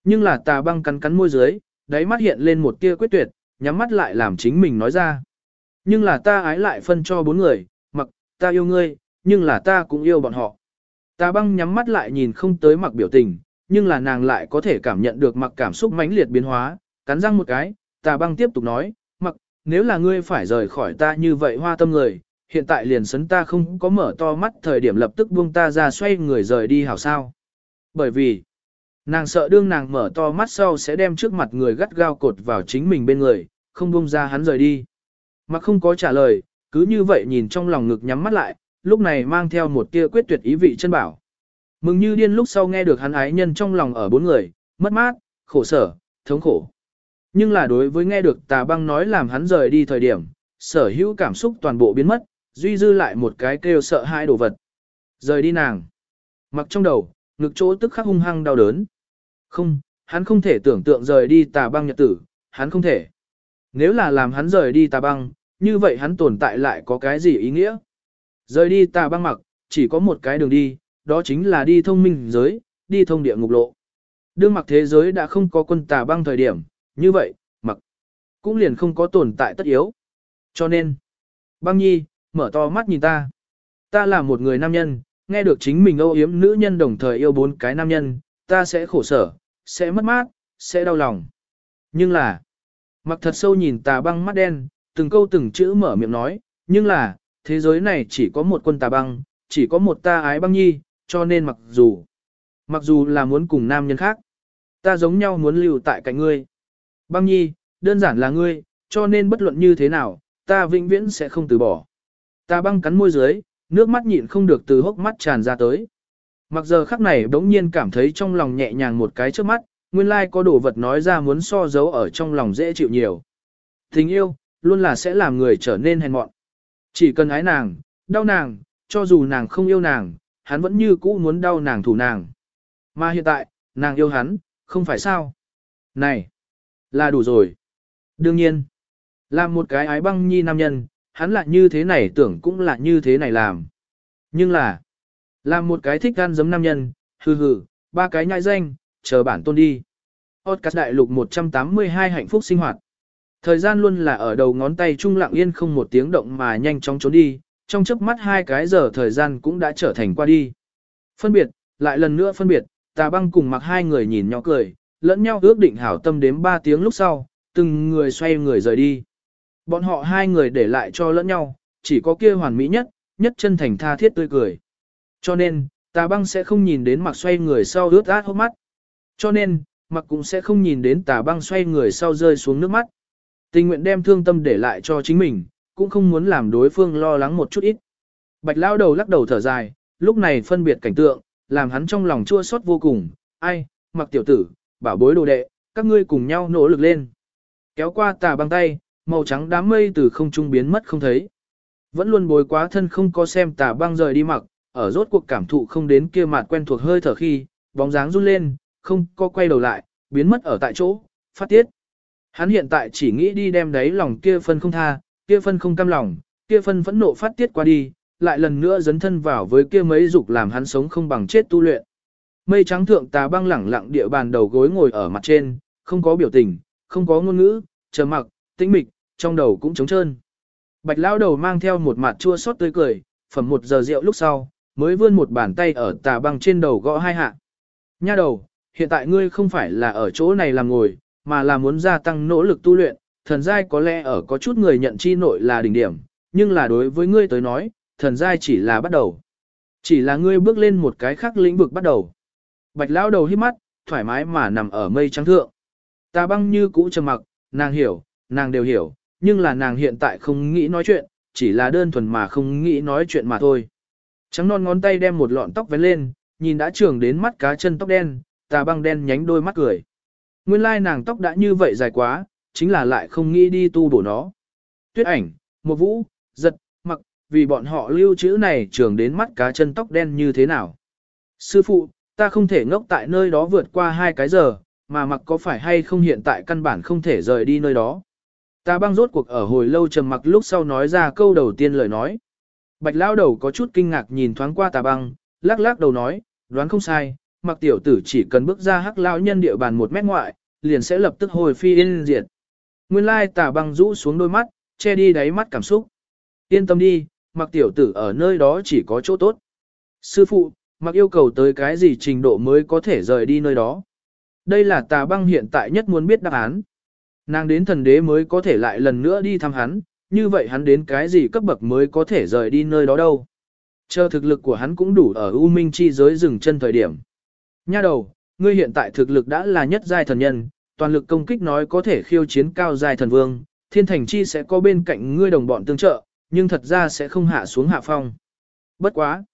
Speaker 1: Nhưng là tà băng cắn cắn môi dưới, đáy mắt hiện lên một tia quyết tuyệt, nhắm mắt lại làm chính mình nói ra. Nhưng là ta ái lại phân cho bốn người, mặc, ta yêu ngươi, nhưng là ta cũng yêu bọn họ. Tà băng nhắm mắt lại nhìn không tới mặc biểu tình, nhưng là nàng lại có thể cảm nhận được mặc cảm xúc mãnh liệt biến hóa, cắn răng một cái, tà băng tiếp tục nói, mặc, nếu là ngươi phải rời khỏi ta như vậy hoa tâm người, hiện tại liền sấn ta không có mở to mắt thời điểm lập tức buông ta ra xoay người rời đi hảo sao. Bởi vì, nàng sợ đương nàng mở to mắt sau sẽ đem trước mặt người gắt gao cột vào chính mình bên người, không buông ra hắn rời đi. Mặc không có trả lời, cứ như vậy nhìn trong lòng ngực nhắm mắt lại, lúc này mang theo một tia quyết tuyệt ý vị chân bảo. Mừng như điên lúc sau nghe được hắn ái nhân trong lòng ở bốn người, mất mát, khổ sở, thống khổ. Nhưng là đối với nghe được tà băng nói làm hắn rời đi thời điểm, sở hữu cảm xúc toàn bộ biến mất, duy dư lại một cái kêu sợ hai đồ vật. Rời đi nàng. Mặc trong đầu, ngực chỗ tức khắc hung hăng đau đớn. Không, hắn không thể tưởng tượng rời đi tà băng nhật tử, hắn không thể. Nếu là làm hắn rời đi tà băng, như vậy hắn tồn tại lại có cái gì ý nghĩa? Rời đi tà băng mặc, chỉ có một cái đường đi, đó chính là đi thông minh giới, đi thông địa ngục lộ. Đương mặc thế giới đã không có quân tà băng thời điểm, như vậy, mặc, cũng liền không có tồn tại tất yếu. Cho nên, băng nhi, mở to mắt nhìn ta. Ta là một người nam nhân, nghe được chính mình âu yếm nữ nhân đồng thời yêu bốn cái nam nhân, ta sẽ khổ sở, sẽ mất mát, sẽ đau lòng. Nhưng là, mặc thật sâu nhìn tà băng mắt đen, từng câu từng chữ mở miệng nói, nhưng là, thế giới này chỉ có một quân tà băng, chỉ có một ta ái băng nhi, cho nên mặc dù, mặc dù là muốn cùng nam nhân khác, ta giống nhau muốn lưu tại cạnh ngươi. Băng nhi, đơn giản là ngươi, cho nên bất luận như thế nào, ta vĩnh viễn sẽ không từ bỏ. Ta băng cắn môi dưới, nước mắt nhịn không được từ hốc mắt tràn ra tới. Mặc giờ khắc này bỗng nhiên cảm thấy trong lòng nhẹ nhàng một cái trước mắt, nguyên lai có đồ vật nói ra muốn so giấu ở trong lòng dễ chịu nhiều. Tình yêu, luôn là sẽ làm người trở nên hèn mọn. Chỉ cần ái nàng, đau nàng, cho dù nàng không yêu nàng, hắn vẫn như cũ muốn đau nàng thủ nàng. Mà hiện tại, nàng yêu hắn, không phải sao? Này, là đủ rồi. Đương nhiên, làm một cái ái băng nhi nam nhân, hắn lại như thế này tưởng cũng là như thế này làm. Nhưng là, làm một cái thích gan giấm nam nhân, hừ hừ, ba cái nhãi danh, chờ bản tôn đi. Podcast đại lục 182 hạnh phúc sinh hoạt. Thời gian luôn là ở đầu ngón tay trung lặng yên không một tiếng động mà nhanh chóng trốn đi, trong chớp mắt hai cái giờ thời gian cũng đã trở thành qua đi. Phân biệt, lại lần nữa phân biệt, tà băng cùng mặc hai người nhìn nhỏ cười, lẫn nhau ước định hảo tâm đếm ba tiếng lúc sau, từng người xoay người rời đi. Bọn họ hai người để lại cho lẫn nhau, chỉ có kia hoàn mỹ nhất, nhất chân thành tha thiết tươi cười. Cho nên, tà băng sẽ không nhìn đến mặc xoay người sau ướt át hốc mắt. Cho nên, mặc cũng sẽ không nhìn đến tà băng xoay người sau rơi xuống nước mắt. Tình nguyện đem thương tâm để lại cho chính mình, cũng không muốn làm đối phương lo lắng một chút ít. Bạch lao đầu lắc đầu thở dài, lúc này phân biệt cảnh tượng, làm hắn trong lòng chua xót vô cùng. Ai, mặc tiểu tử, bảo bối đồ đệ, các ngươi cùng nhau nỗ lực lên. Kéo qua tà băng tay, màu trắng đám mây từ không trung biến mất không thấy. Vẫn luôn bối quá thân không có xem tà băng rời đi mặc, ở rốt cuộc cảm thụ không đến kia mặt quen thuộc hơi thở khi, bóng dáng run lên, không có quay đầu lại, biến mất ở tại chỗ, phát tiết. Hắn hiện tại chỉ nghĩ đi đem đấy lòng kia phân không tha, kia phân không cam lòng, kia phân phẫn nộ phát tiết qua đi, lại lần nữa dấn thân vào với kia mấy dục làm hắn sống không bằng chết tu luyện. Mây trắng thượng tà băng lẳng lặng địa bàn đầu gối ngồi ở mặt trên, không có biểu tình, không có ngôn ngữ, trầm mặc, tĩnh mịch, trong đầu cũng trống trơn. Bạch lão đầu mang theo một mặt chua xót tươi cười, phẩm một giờ rượu lúc sau, mới vươn một bàn tay ở tà băng trên đầu gõ hai hạ. Nha đầu, hiện tại ngươi không phải là ở chỗ này làm ngồi, mà là muốn gia tăng nỗ lực tu luyện, thần giai có lẽ ở có chút người nhận chi nội là đỉnh điểm, nhưng là đối với ngươi tới nói, thần giai chỉ là bắt đầu. Chỉ là ngươi bước lên một cái khác lĩnh vực bắt đầu. Bạch lão đầu hít mắt, thoải mái mà nằm ở mây trắng thượng. Ta băng như cũ trầm mặc, nàng hiểu, nàng đều hiểu, nhưng là nàng hiện tại không nghĩ nói chuyện, chỉ là đơn thuần mà không nghĩ nói chuyện mà thôi. Trắng non ngón tay đem một lọn tóc vén lên, nhìn đã trưởng đến mắt cá chân tóc đen, tà băng đen nhánh đôi mắt cười. Nguyên lai nàng tóc đã như vậy dài quá, chính là lại không nghĩ đi tu bổ nó. Tuyết ảnh, một vũ, giật, mặc, vì bọn họ lưu trữ này trường đến mắt cá chân tóc đen như thế nào. Sư phụ, ta không thể ngốc tại nơi đó vượt qua hai cái giờ, mà mặc có phải hay không hiện tại căn bản không thể rời đi nơi đó. Ta băng rốt cuộc ở hồi lâu trầm mặc lúc sau nói ra câu đầu tiên lời nói. Bạch lao đầu có chút kinh ngạc nhìn thoáng qua tà băng, lắc lắc đầu nói, đoán không sai, mặc tiểu tử chỉ cần bước ra hắc lao nhân địa bàn một mét ngoại, liền sẽ lập tức hồi phi yên diệt. Nguyên lai tà băng rũ xuống đôi mắt, che đi đáy mắt cảm xúc. Yên tâm đi, mặc tiểu tử ở nơi đó chỉ có chỗ tốt. Sư phụ, mặc yêu cầu tới cái gì trình độ mới có thể rời đi nơi đó. Đây là tà băng hiện tại nhất muốn biết đáp án. Nàng đến thần đế mới có thể lại lần nữa đi thăm hắn, như vậy hắn đến cái gì cấp bậc mới có thể rời đi nơi đó đâu. Chờ thực lực của hắn cũng đủ ở U Minh chi giới dừng chân thời điểm. Nha đầu, ngươi hiện tại thực lực đã là nhất giai thần nhân, toàn lực công kích nói có thể khiêu chiến cao giai thần vương, thiên thành chi sẽ có bên cạnh ngươi đồng bọn tương trợ, nhưng thật ra sẽ không hạ xuống hạ phong. Bất quá.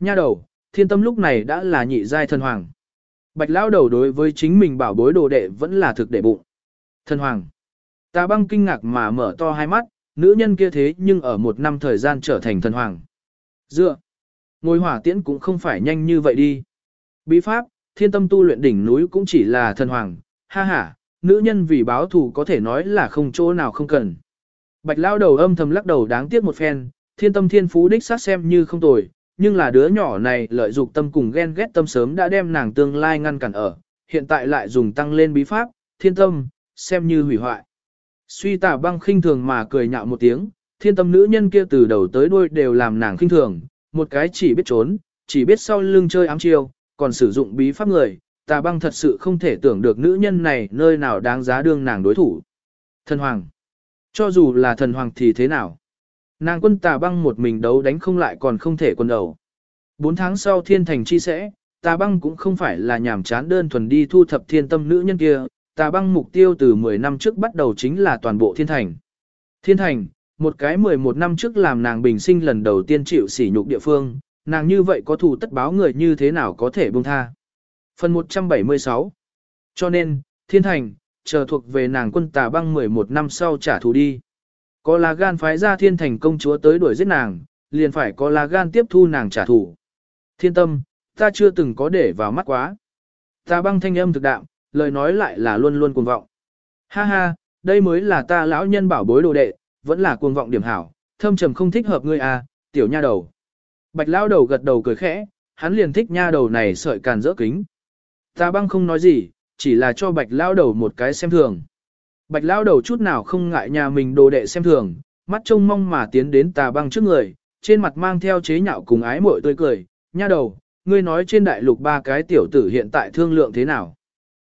Speaker 1: Nha đầu, thiên tâm lúc này đã là nhị giai thần hoàng. Bạch lão đầu đối với chính mình bảo bối đồ đệ vẫn là thực đệ bụng. Thần hoàng. Ta băng kinh ngạc mà mở to hai mắt, nữ nhân kia thế nhưng ở một năm thời gian trở thành thần hoàng. Dựa. Ngôi hỏa tiễn cũng không phải nhanh như vậy đi. Bí pháp, thiên tâm tu luyện đỉnh núi cũng chỉ là thần hoàng. Ha ha, nữ nhân vì báo thù có thể nói là không chỗ nào không cần. Bạch lao đầu âm thầm lắc đầu đáng tiếc một phen, thiên tâm thiên phú đích sát xem như không tồi, nhưng là đứa nhỏ này lợi dụng tâm cùng ghen ghét tâm sớm đã đem nàng tương lai ngăn cản ở, hiện tại lại dùng tăng lên bí pháp, thiên tâm, xem như hủy hoại. Suy Tả băng khinh thường mà cười nhạo một tiếng, thiên tâm nữ nhân kia từ đầu tới đuôi đều làm nàng khinh thường, một cái chỉ biết trốn, chỉ biết sau lưng chơi ám chiêu, còn sử dụng bí pháp người, tà băng thật sự không thể tưởng được nữ nhân này nơi nào đáng giá đương nàng đối thủ. Thần hoàng. Cho dù là thần hoàng thì thế nào? Nàng quân tà băng một mình đấu đánh không lại còn không thể quân đầu. Bốn tháng sau thiên thành chi sẽ, tà băng cũng không phải là nhảm chán đơn thuần đi thu thập thiên tâm nữ nhân kia, tà băng mục tiêu từ 10 năm trước bắt đầu chính là toàn bộ thiên thành. Thiên thành, một cái 11 năm trước làm nàng bình sinh lần đầu tiên chịu sỉ nhục địa phương, nàng như vậy có thù tất báo người như thế nào có thể buông tha. Phần 176 Cho nên, thiên thành, chờ thuộc về nàng quân tà băng 11 năm sau trả thù đi. Có là gan phái ra thiên thành công chúa tới đuổi giết nàng, liền phải có là gan tiếp thu nàng trả thù. Thiên tâm, ta chưa từng có để vào mắt quá. Ta băng thanh âm thực đạo, lời nói lại là luôn luôn cuồng vọng. Ha ha, đây mới là ta lão nhân bảo bối đồ đệ, vẫn là cuồng vọng điểm hảo, thâm trầm không thích hợp ngươi à, tiểu nha đầu. Bạch lão đầu gật đầu cười khẽ, hắn liền thích nha đầu này sợi càn rỡ kính. Ta băng không nói gì, chỉ là cho bạch lão đầu một cái xem thường. Bạch lão đầu chút nào không ngại nhà mình đồ đệ xem thường, mắt trông mong mà tiến đến tà băng trước người, trên mặt mang theo chế nhạo cùng ái mội tươi cười, nha đầu, ngươi nói trên đại lục ba cái tiểu tử hiện tại thương lượng thế nào?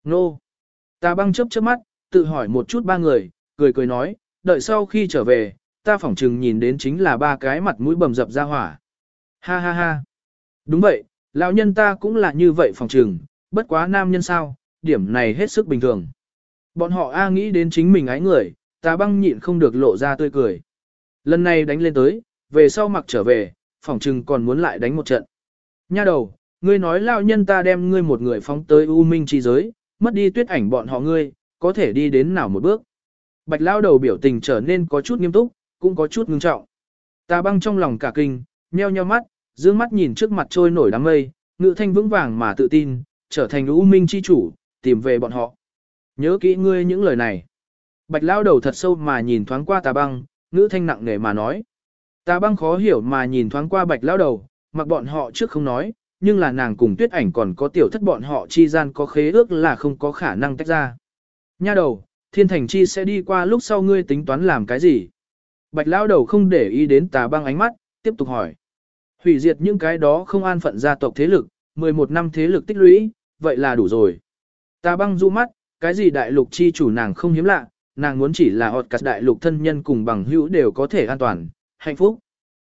Speaker 1: Nô! Tà băng chớp chớp mắt, tự hỏi một chút ba người, cười cười nói, đợi sau khi trở về, ta phỏng chừng nhìn đến chính là ba cái mặt mũi bầm dập ra hỏa. Ha ha ha! Đúng vậy, lão nhân ta cũng là như vậy phỏng trường. bất quá nam nhân sao, điểm này hết sức bình thường. Bọn họ A nghĩ đến chính mình ái người, ta băng nhịn không được lộ ra tươi cười. Lần này đánh lên tới, về sau mặc trở về, phỏng trừng còn muốn lại đánh một trận. Nha đầu, ngươi nói lão nhân ta đem ngươi một người phóng tới u minh chi giới, mất đi tuyết ảnh bọn họ ngươi, có thể đi đến nào một bước. Bạch lao đầu biểu tình trở nên có chút nghiêm túc, cũng có chút ngưng trọng. Ta băng trong lòng cả kinh, nheo nheo mắt, dương mắt nhìn trước mặt trôi nổi đám mây, ngự thanh vững vàng mà tự tin, trở thành u minh chi chủ, tìm về bọn họ. Nhớ kỹ ngươi những lời này. Bạch lao đầu thật sâu mà nhìn thoáng qua tà băng, ngữ thanh nặng nề mà nói. Tà băng khó hiểu mà nhìn thoáng qua bạch lao đầu, mặc bọn họ trước không nói, nhưng là nàng cùng tuyết ảnh còn có tiểu thất bọn họ chi gian có khế ước là không có khả năng tách ra. Nha đầu, thiên thành chi sẽ đi qua lúc sau ngươi tính toán làm cái gì? Bạch lao đầu không để ý đến tà băng ánh mắt, tiếp tục hỏi. Hủy diệt những cái đó không an phận gia tộc thế lực, 11 năm thế lực tích lũy, vậy là đủ rồi. ta băng du mắt, cái gì đại lục chi chủ nàng không hiếm lạ, nàng muốn chỉ là họt cắt đại lục thân nhân cùng bằng hữu đều có thể an toàn, hạnh phúc.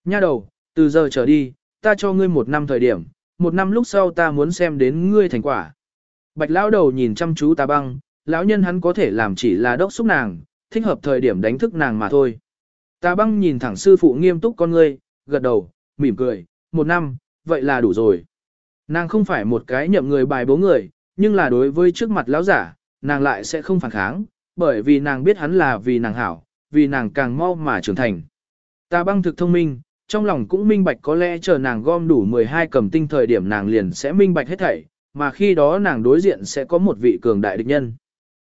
Speaker 1: Nha đầu, từ giờ trở đi, ta cho ngươi một năm thời điểm, một năm lúc sau ta muốn xem đến ngươi thành quả. Bạch lão đầu nhìn chăm chú ta băng, lão nhân hắn có thể làm chỉ là đốc xúc nàng, thích hợp thời điểm đánh thức nàng mà thôi. Ta băng nhìn thẳng sư phụ nghiêm túc con ngươi, gật đầu, mỉm cười, một năm, vậy là đủ rồi. Nàng không phải một cái nhậm người bài bố người, nhưng là đối với trước mặt lão giả, nàng lại sẽ không phản kháng, bởi vì nàng biết hắn là vì nàng hảo, vì nàng càng mau mà trưởng thành. Ta băng thực thông minh, trong lòng cũng minh bạch có lẽ chờ nàng gom đủ 12 cầm tinh thời điểm nàng liền sẽ minh bạch hết thảy, mà khi đó nàng đối diện sẽ có một vị cường đại địch nhân.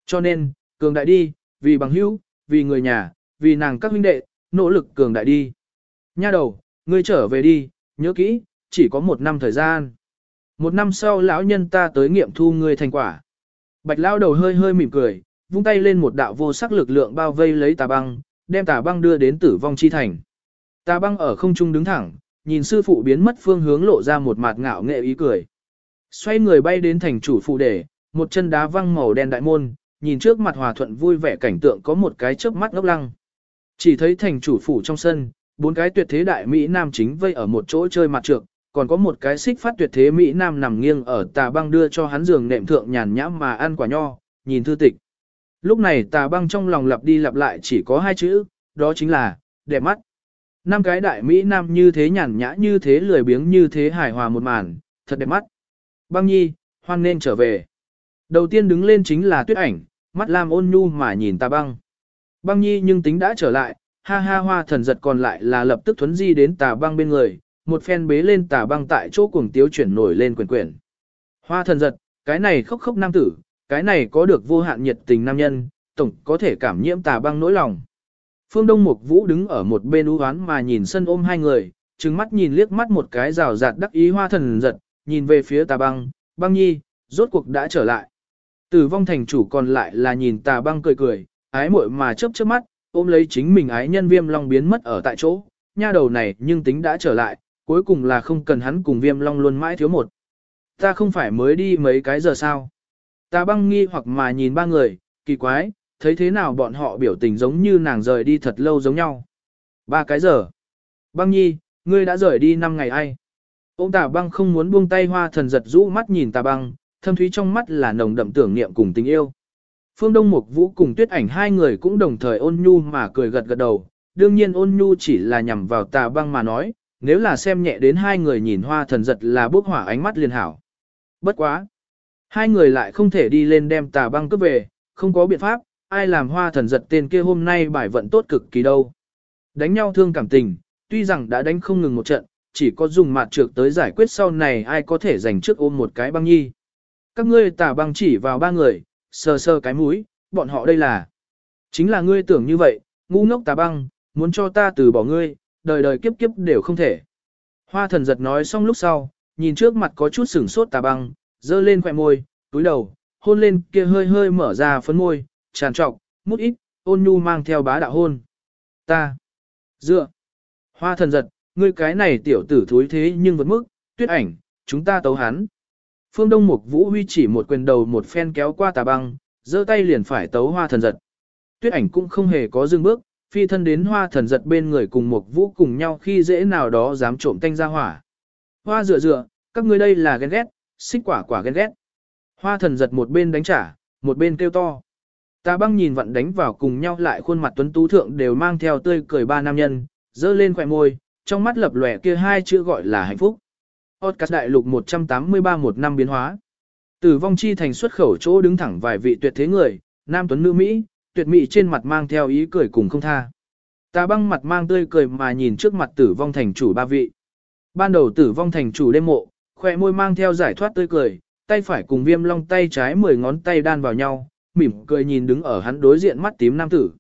Speaker 1: Cho nên, cường đại đi, vì bằng hữu, vì người nhà, vì nàng các huynh đệ, nỗ lực cường đại đi. Nha đầu, ngươi trở về đi, nhớ kỹ, chỉ có một năm thời gian. Một năm sau lão nhân ta tới nghiệm thu ngươi thành quả. Bạch lão đầu hơi hơi mỉm cười, vung tay lên một đạo vô sắc lực lượng bao vây lấy tà băng, đem tà băng đưa đến tử vong chi thành. Tà băng ở không trung đứng thẳng, nhìn sư phụ biến mất phương hướng lộ ra một mặt ngạo nghệ ý cười. Xoay người bay đến thành chủ phụ đề, một chân đá văng màu đen đại môn, nhìn trước mặt hòa thuận vui vẻ cảnh tượng có một cái chớp mắt ngốc lăng. Chỉ thấy thành chủ phủ trong sân, bốn cái tuyệt thế đại Mỹ Nam chính vây ở một chỗ chơi mặt trược, còn có một cái xích phát tuyệt thế Mỹ Nam nằm nghiêng ở tà băng đưa cho hắn giường nệm thượng nhàn nhãm mà ăn quả nho, nhìn thư tịch. Lúc này tà băng trong lòng lặp đi lặp lại chỉ có hai chữ, đó chính là, đẹp mắt. Năm cái đại Mỹ Nam như thế nhàn nhã như thế lười biếng như thế hài hòa một màn, thật đẹp mắt. Băng nhi, hoan nên trở về. Đầu tiên đứng lên chính là tuyết ảnh, mắt lam ôn nhu mà nhìn tà băng. Băng nhi nhưng tính đã trở lại, ha ha hoa thần giật còn lại là lập tức thuấn di đến tà băng bên người, một phen bế lên tà băng tại chỗ cuồng tiếu chuyển nổi lên quyền quyển. Hoa thần giật, cái này khóc khóc nam tử, cái này có được vô hạn nhiệt tình nam nhân, tổng có thể cảm nhiễm tà băng nỗi lòng. Phương Đông Mục Vũ đứng ở một bên u hoán mà nhìn sân ôm hai người, trừng mắt nhìn liếc mắt một cái rào rạt đắc ý hoa thần giật, nhìn về phía tà băng, băng nhi, rốt cuộc đã trở lại. Tử vong thành chủ còn lại là nhìn tà băng cười cười, ái muội mà chớp chớp mắt, ôm lấy chính mình ái nhân viêm long biến mất ở tại chỗ, nha đầu này nhưng tính đã trở lại, cuối cùng là không cần hắn cùng viêm long luôn mãi thiếu một. Ta không phải mới đi mấy cái giờ sao. Ta băng nghi hoặc mà nhìn ba người, kỳ quái, thấy thế nào bọn họ biểu tình giống như nàng rời đi thật lâu giống nhau. Ba cái giờ. Băng nhi, ngươi đã rời đi năm ngày ai? Ông tà băng không muốn buông tay hoa thần giật rũ mắt nhìn tà băng, thâm thúy trong mắt là nồng đậm tưởng niệm cùng tình yêu. Phương Đông Mục Vũ cùng Tuyết Ảnh hai người cũng đồng thời ôn nhu mà cười gật gật đầu, đương nhiên ôn nhu chỉ là nhằm vào tà băng mà nói, nếu là xem nhẹ đến hai người nhìn hoa thần giật là bốc hỏa ánh mắt liền hảo. Bất quá. Hai người lại không thể đi lên đem tà băng cướp về, không có biện pháp, ai làm hoa thần giật tên kia hôm nay bài vận tốt cực kỳ đâu. Đánh nhau thương cảm tình, tuy rằng đã đánh không ngừng một trận, chỉ có dùng mặt trược tới giải quyết sau này ai có thể giành trước ôm một cái băng nhi. Các ngươi tà băng chỉ vào ba người, sờ sờ cái mũi, bọn họ đây là. Chính là ngươi tưởng như vậy, ngu ngốc tà băng, muốn cho ta từ bỏ ngươi, đời đời kiếp kiếp đều không thể. Hoa thần giật nói xong lúc sau, nhìn trước mặt có chút sửng sốt tà băng, dơ lên khỏe môi, túi đầu, hôn lên kia hơi hơi mở ra phấn môi, tràn trọc, mút ít, ôn nhu mang theo bá đạo hôn. Ta. Dựa. Hoa thần giật, ngươi cái này tiểu tử thúi thế nhưng vẫn mức, tuyết ảnh, chúng ta tấu hắn. Phương Đông Mục Vũ Huy chỉ một quyền đầu một phen kéo qua tà băng, giơ tay liền phải tấu hoa thần giật. Tuyết ảnh cũng không hề có dừng bước, phi thân đến hoa thần giật bên người cùng Mục Vũ cùng nhau khi dễ nào đó dám trộm tanh ra hỏa. Hoa dựa dựa, các ngươi đây là ghen ghét, xích quả quả ghen ghét. Hoa thần giật một bên đánh trả, một bên kêu to. Tà băng nhìn vặn đánh vào cùng nhau lại khuôn mặt tuấn tú thượng đều mang theo tươi cười ba nam nhân, dơ lên khỏe môi, trong mắt lập lòe kia hai chữ gọi là hạnh phúc. Podcast đại lục 183 một năm biến hóa. Tử vong chi thành xuất khẩu chỗ đứng thẳng vài vị tuyệt thế người, nam tuấn nữ Mỹ, tuyệt mỹ trên mặt mang theo ý cười cùng không tha. Tà băng mặt mang tươi cười mà nhìn trước mặt tử vong thành chủ ba vị. Ban đầu tử vong thành chủ đêm mộ, khỏe môi mang theo giải thoát tươi cười, tay phải cùng viêm long tay trái mười ngón tay đan vào nhau, mỉm cười nhìn đứng ở hắn đối diện mắt tím nam tử.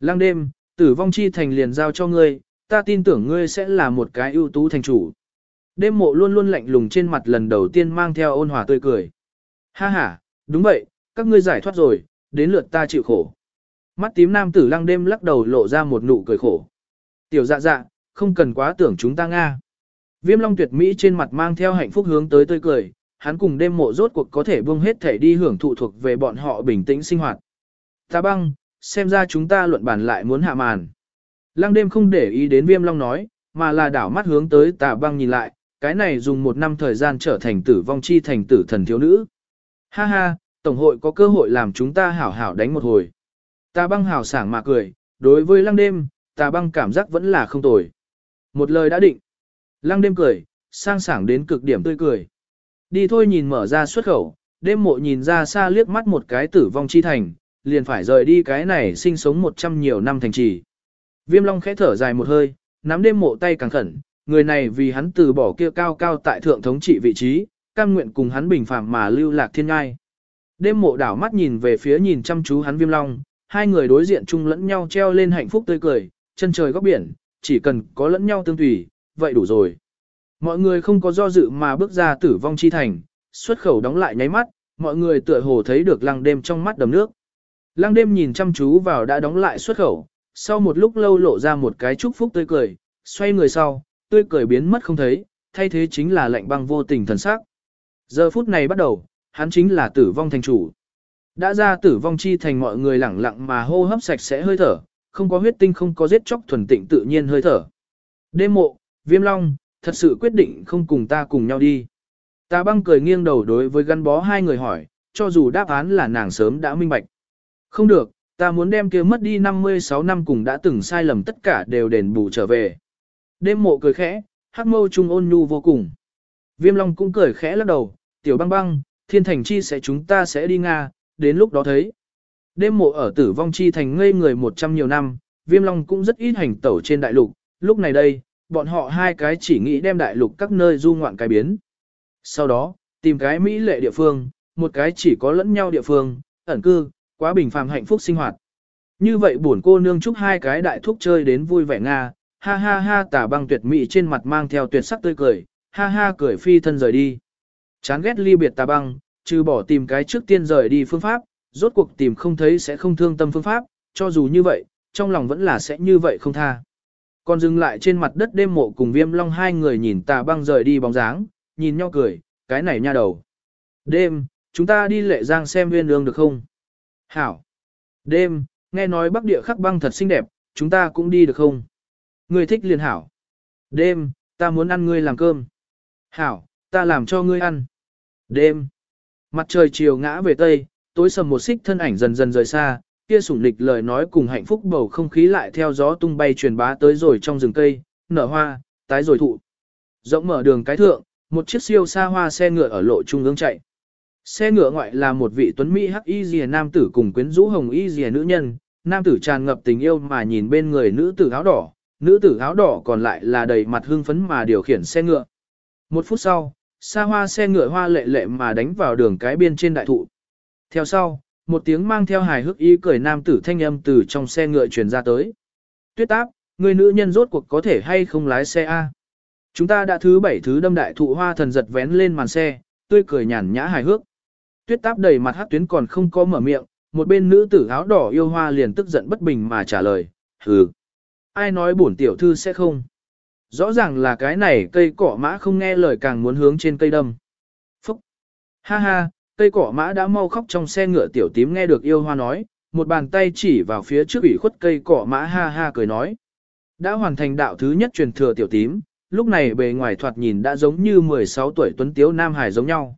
Speaker 1: Lăng đêm, tử vong chi thành liền giao cho ngươi, ta tin tưởng ngươi sẽ là một cái ưu tú thành chủ. Đêm mộ luôn luôn lạnh lùng trên mặt lần đầu tiên mang theo ôn hòa tươi cười. Ha ha, đúng vậy, các ngươi giải thoát rồi, đến lượt ta chịu khổ. Mắt tím nam tử lăng đêm lắc đầu lộ ra một nụ cười khổ. Tiểu dạ dạ, không cần quá tưởng chúng ta Nga. Viêm long tuyệt mỹ trên mặt mang theo hạnh phúc hướng tới tươi cười, hắn cùng đêm mộ rốt cuộc có thể buông hết thể đi hưởng thụ thuộc về bọn họ bình tĩnh sinh hoạt. Ta băng, xem ra chúng ta luận bản lại muốn hạ màn. Lăng đêm không để ý đến viêm long nói, mà là đảo mắt hướng tới tà băng nhìn lại, cái này dùng một năm thời gian trở thành tử vong chi thành tử thần thiếu nữ. Ha ha, Tổng hội có cơ hội làm chúng ta hảo hảo đánh một hồi. ta băng hảo sảng mà cười, đối với lăng đêm, ta băng cảm giác vẫn là không tồi. Một lời đã định. Lăng đêm cười, sang sảng đến cực điểm tươi cười. Đi thôi nhìn mở ra xuất khẩu, đêm mộ nhìn ra xa liếc mắt một cái tử vong chi thành, liền phải rời đi cái này sinh sống một trăm nhiều năm thành trì. Viêm long khẽ thở dài một hơi, nắm đêm mộ tay càng khẩn, người này vì hắn từ bỏ kia cao cao tại thượng thống trị vị trí, cam nguyện cùng hắn bình phàm mà lưu lạc thiên ngai. Đêm mộ đảo mắt nhìn về phía nhìn chăm chú hắn viêm long, hai người đối diện chung lẫn nhau treo lên hạnh phúc tươi cười, chân trời góc biển, chỉ cần có lẫn nhau tương tùy, vậy đủ rồi. Mọi người không có do dự mà bước ra tử vong chi thành, xuất khẩu đóng lại nháy mắt, mọi người tựa hồ thấy được lăng đêm trong mắt đầm nước. Lăng đêm nhìn chăm chú vào đã đóng lại xuất khẩu, sau một lúc lâu lộ ra một cái chúc phúc tươi cười, xoay người sau, tươi cười biến mất không thấy, thay thế chính là lạnh băng vô tình thần sắc. Giờ phút này bắt đầu, hắn chính là tử vong thành chủ. Đã ra tử vong chi thành mọi người lẳng lặng mà hô hấp sạch sẽ hơi thở, không có huyết tinh không có giết chóc thuần tịnh tự nhiên hơi thở. Đêm mộ, viêm long, thật sự quyết định không cùng ta cùng nhau đi. Ta băng cười nghiêng đầu đối với gắn bó hai người hỏi, cho dù đáp án là nàng sớm đã minh bạch. Không được, ta muốn đem kia mất đi 56 năm cùng đã từng sai lầm tất cả đều đền bù trở về. Đêm mộ cười khẽ, hắc mâu trung ôn nhu vô cùng. Viêm Long cũng cười khẽ lắc đầu, tiểu băng băng, thiên thành chi sẽ chúng ta sẽ đi Nga, đến lúc đó thấy. Đêm mộ ở tử vong chi thành ngây người một trăm nhiều năm, Viêm Long cũng rất ít hành tẩu trên đại lục, lúc này đây, bọn họ hai cái chỉ nghĩ đem đại lục các nơi du ngoạn cái biến. Sau đó, tìm cái mỹ lệ địa phương, một cái chỉ có lẫn nhau địa phương, ẩn cư, quá bình phàm hạnh phúc sinh hoạt. Như vậy buồn cô nương chúc hai cái đại thúc chơi đến vui vẻ Nga, ha ha ha tả băng tuyệt mỹ trên mặt mang theo tuyệt sắc tươi cười, ha ha cười phi thân rời đi. Chán ghét ly biệt tà băng, trừ bỏ tìm cái trước tiên rời đi phương pháp, rốt cuộc tìm không thấy sẽ không thương tâm phương pháp, cho dù như vậy, trong lòng vẫn là sẽ như vậy không tha. Còn dừng lại trên mặt đất đêm mộ cùng viêm long hai người nhìn tà băng rời đi bóng dáng, nhìn nhau cười, cái này nha đầu. Đêm, chúng ta đi lệ giang xem viên ương được không? Hảo. Đêm, nghe nói bắc địa khắc băng thật xinh đẹp, chúng ta cũng đi được không? Ngươi thích liền hảo. Đêm, ta muốn ăn ngươi làm cơm. Hảo, ta làm cho ngươi ăn. Đêm. Mặt trời chiều ngã về tây, tối sầm một xích thân ảnh dần dần rời xa, kia sủng lịch lời nói cùng hạnh phúc bầu không khí lại theo gió tung bay truyền bá tới rồi trong rừng cây, nở hoa, tái rồi thụ. Rộng mở đường cái thượng, một chiếc siêu xa hoa xe ngựa ở lộ trung ương chạy. Xe ngựa ngoại là một vị tuấn mỹ hắc y rìa nam tử cùng quyến rũ hồng y rìa nữ nhân, nam tử tràn ngập tình yêu mà nhìn bên người nữ tử áo đỏ, nữ tử áo đỏ còn lại là đầy mặt hưng phấn mà điều khiển xe ngựa. Một phút sau, xa hoa xe ngựa hoa lệ lệ mà đánh vào đường cái biên trên đại thụ. Theo sau, một tiếng mang theo hài hước ý cười nam tử thanh âm từ trong xe ngựa truyền ra tới. Tuyết táp, người nữ nhân rốt cuộc có thể hay không lái xe A. Chúng ta đã thứ bảy thứ đâm đại thụ hoa thần giật vén lên màn xe, tươi cười nhàn nhã hài hước. Tuyết táp đầy mặt hát tuyến còn không có mở miệng, một bên nữ tử áo đỏ yêu hoa liền tức giận bất bình mà trả lời, hừ. Ai nói bổn tiểu thư sẽ không? Rõ ràng là cái này cây cỏ mã không nghe lời càng muốn hướng trên cây đâm. Phúc! Ha ha, cây cỏ mã đã mau khóc trong xe ngựa tiểu tím nghe được yêu hoa nói, một bàn tay chỉ vào phía trước ủy khuất cây cỏ mã ha ha cười nói. Đã hoàn thành đạo thứ nhất truyền thừa tiểu tím, lúc này bề ngoài thoạt nhìn đã giống như 16 tuổi tuấn tiếu nam hải giống nhau.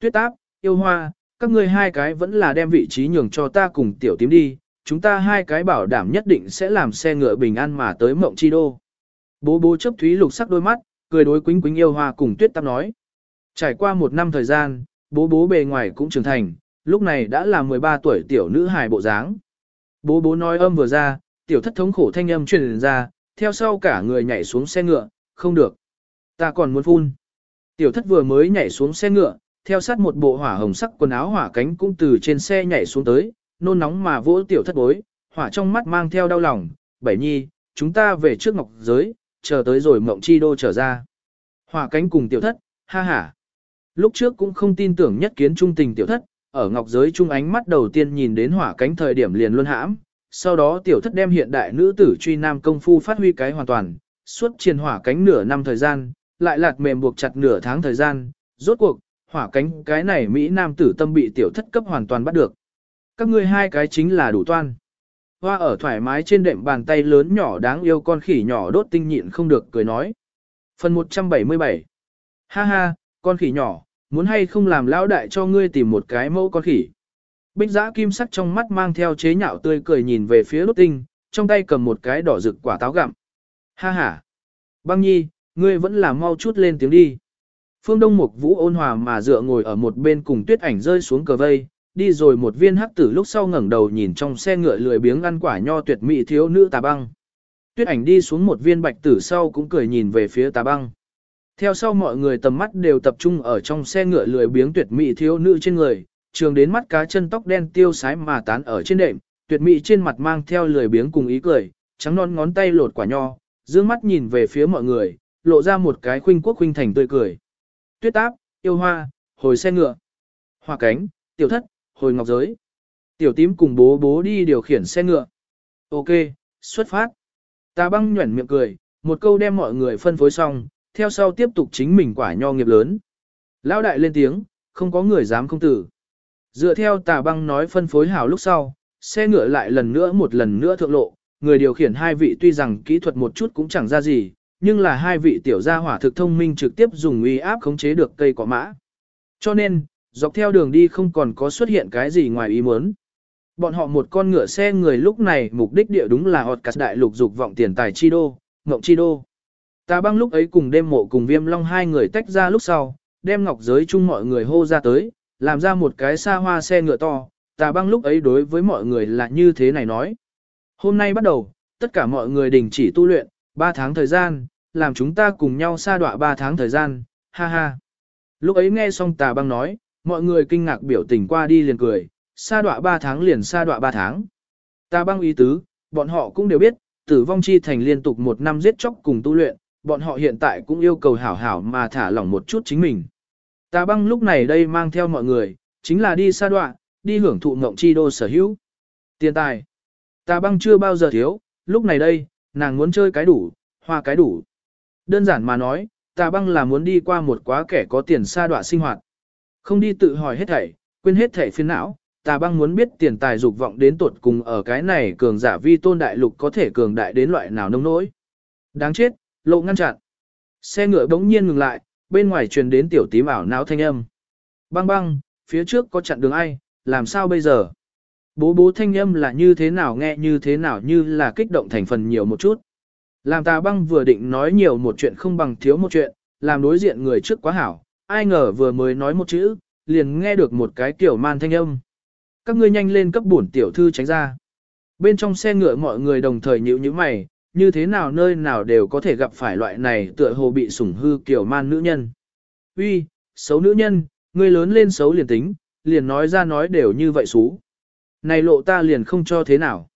Speaker 1: Tuyết táp, yêu hoa, các ngươi hai cái vẫn là đem vị trí nhường cho ta cùng tiểu tím đi, chúng ta hai cái bảo đảm nhất định sẽ làm xe ngựa bình an mà tới mộng chi đô. Bố bố chấp thúy lục sắc đôi mắt, cười đối quính quính yêu hoa cùng tuyết tam nói. Trải qua một năm thời gian, bố bố bề ngoài cũng trưởng thành, lúc này đã là 13 tuổi tiểu nữ hài bộ dáng. Bố bố nói âm vừa ra, tiểu thất thống khổ thanh âm truyền ra, theo sau cả người nhảy xuống xe ngựa, không được. Ta còn muốn phun. Tiểu thất vừa mới nhảy xuống xe ngựa, theo sát một bộ hỏa hồng sắc quần áo hỏa cánh cũng từ trên xe nhảy xuống tới, nôn nóng mà vỗ tiểu thất bối, hỏa trong mắt mang theo đau lòng, bảy nhi, chúng ta về trước ngọc giới, chờ tới rồi mộng chi đô trở ra. Hỏa cánh cùng tiểu thất, ha ha. Lúc trước cũng không tin tưởng nhất kiến trung tình tiểu thất, ở ngọc giới trung ánh mắt đầu tiên nhìn đến hỏa cánh thời điểm liền luôn hãm, sau đó tiểu thất đem hiện đại nữ tử truy nam công phu phát huy cái hoàn toàn, suốt triền hỏa cánh nửa năm thời gian, lại lạt mềm buộc chặt nửa tháng thời gian, rốt cuộc, hỏa cánh cái này Mỹ nam tử tâm bị tiểu thất cấp hoàn toàn bắt được. Các ngươi hai cái chính là đủ toan. Hoa ở thoải mái trên đệm bàn tay lớn nhỏ đáng yêu con khỉ nhỏ đốt tinh nhịn không được cười nói. Phần 177 Ha ha, con khỉ nhỏ, muốn hay không làm lão đại cho ngươi tìm một cái mẫu con khỉ. Bích giã kim sắc trong mắt mang theo chế nhạo tươi cười nhìn về phía đốt tinh, trong tay cầm một cái đỏ rực quả táo gặm. Ha ha. Băng nhi, ngươi vẫn là mau chút lên tiếng đi. Phương Đông Mục Vũ ôn hòa mà dựa ngồi ở một bên cùng tuyết ảnh rơi xuống cờ vây, đi rồi một viên hắc tử lúc sau ngẩng đầu nhìn trong xe ngựa lười biếng ăn quả nho tuyệt mỹ thiếu nữ tà băng. Tuyết ảnh đi xuống một viên bạch tử sau cũng cười nhìn về phía tà băng. Theo sau mọi người tầm mắt đều tập trung ở trong xe ngựa lười biếng tuyệt mỹ thiếu nữ trên người, trường đến mắt cá chân tóc đen tiêu sái mà tán ở trên đệm, tuyệt mỹ trên mặt mang theo lười biếng cùng ý cười, trắng non ngón tay lột quả nho, dương mắt nhìn về phía mọi người, lộ ra một cái khuynh quốc khuynh thành tươi cười. Tuyết áp, yêu hoa, hồi xe ngựa. Hoa cánh, tiểu thất, hồi ngọc giới. Tiểu tím cùng bố bố đi điều khiển xe ngựa. Ok, xuất phát. Tà băng nhuẩn miệng cười, một câu đem mọi người phân phối xong, theo sau tiếp tục chính mình quả nho nghiệp lớn. Lão đại lên tiếng, không có người dám không tử. Dựa theo tà băng nói phân phối hảo lúc sau, xe ngựa lại lần nữa một lần nữa thượng lộ, người điều khiển hai vị tuy rằng kỹ thuật một chút cũng chẳng ra gì, nhưng là hai vị tiểu gia hỏa thực thông minh trực tiếp dùng uy áp khống chế được cây cỏ mã. Cho nên, dọc theo đường đi không còn có xuất hiện cái gì ngoài ý muốn. Bọn họ một con ngựa xe người lúc này mục đích địa đúng là họt cắt đại lục dục vọng tiền tài chi đô, ngộng chi đô. ta băng lúc ấy cùng đêm mộ cùng viêm long hai người tách ra lúc sau, đem ngọc giới chung mọi người hô ra tới, làm ra một cái xa hoa xe ngựa to. ta băng lúc ấy đối với mọi người là như thế này nói. Hôm nay bắt đầu, tất cả mọi người đình chỉ tu luyện, 3 tháng thời gian, làm chúng ta cùng nhau xa đọa 3 tháng thời gian, ha ha. Lúc ấy nghe xong tà băng nói, mọi người kinh ngạc biểu tình qua đi liền cười, sa đọa 3 tháng liền sa đọa 3 tháng. Ta băng ý tứ, bọn họ cũng đều biết, tử vong chi thành liên tục một năm giết chóc cùng tu luyện, bọn họ hiện tại cũng yêu cầu hảo hảo mà thả lỏng một chút chính mình. Ta băng lúc này đây mang theo mọi người, chính là đi sa đọa, đi hưởng thụ ngộng chi đô sở hữu. Tiền tài. Ta băng chưa bao giờ thiếu, lúc này đây, nàng muốn chơi cái đủ, hoa cái đủ. Đơn giản mà nói, ta băng là muốn đi qua một quá kẻ có tiền sa đọa sinh hoạt. Không đi tự hỏi hết thảy, quên hết thảy phiền não, tà băng muốn biết tiền tài dục vọng đến tột cùng ở cái này cường giả vi tôn đại lục có thể cường đại đến loại nào nông nỗi. Đáng chết, lộ ngăn chặn. Xe ngựa bỗng nhiên ngừng lại, bên ngoài truyền đến tiểu tím ảo não thanh âm. Băng băng, phía trước có chặn đường ai, làm sao bây giờ? Bố bố thanh âm là như thế nào nghe như thế nào như là kích động thành phần nhiều một chút. Làm tà băng vừa định nói nhiều một chuyện không bằng thiếu một chuyện, làm đối diện người trước quá hảo, ai ngờ vừa mới nói một chữ, liền nghe được một cái kiểu man thanh âm. Các ngươi nhanh lên cấp bổn tiểu thư tránh ra. Bên trong xe ngựa mọi người đồng thời nhíu nhíu mày, như thế nào nơi nào đều có thể gặp phải loại này tựa hồ bị sủng hư kiểu man nữ nhân. Uy, xấu nữ nhân, ngươi lớn lên xấu liền tính, liền nói ra nói đều như vậy xú. Này lộ ta liền không cho thế nào.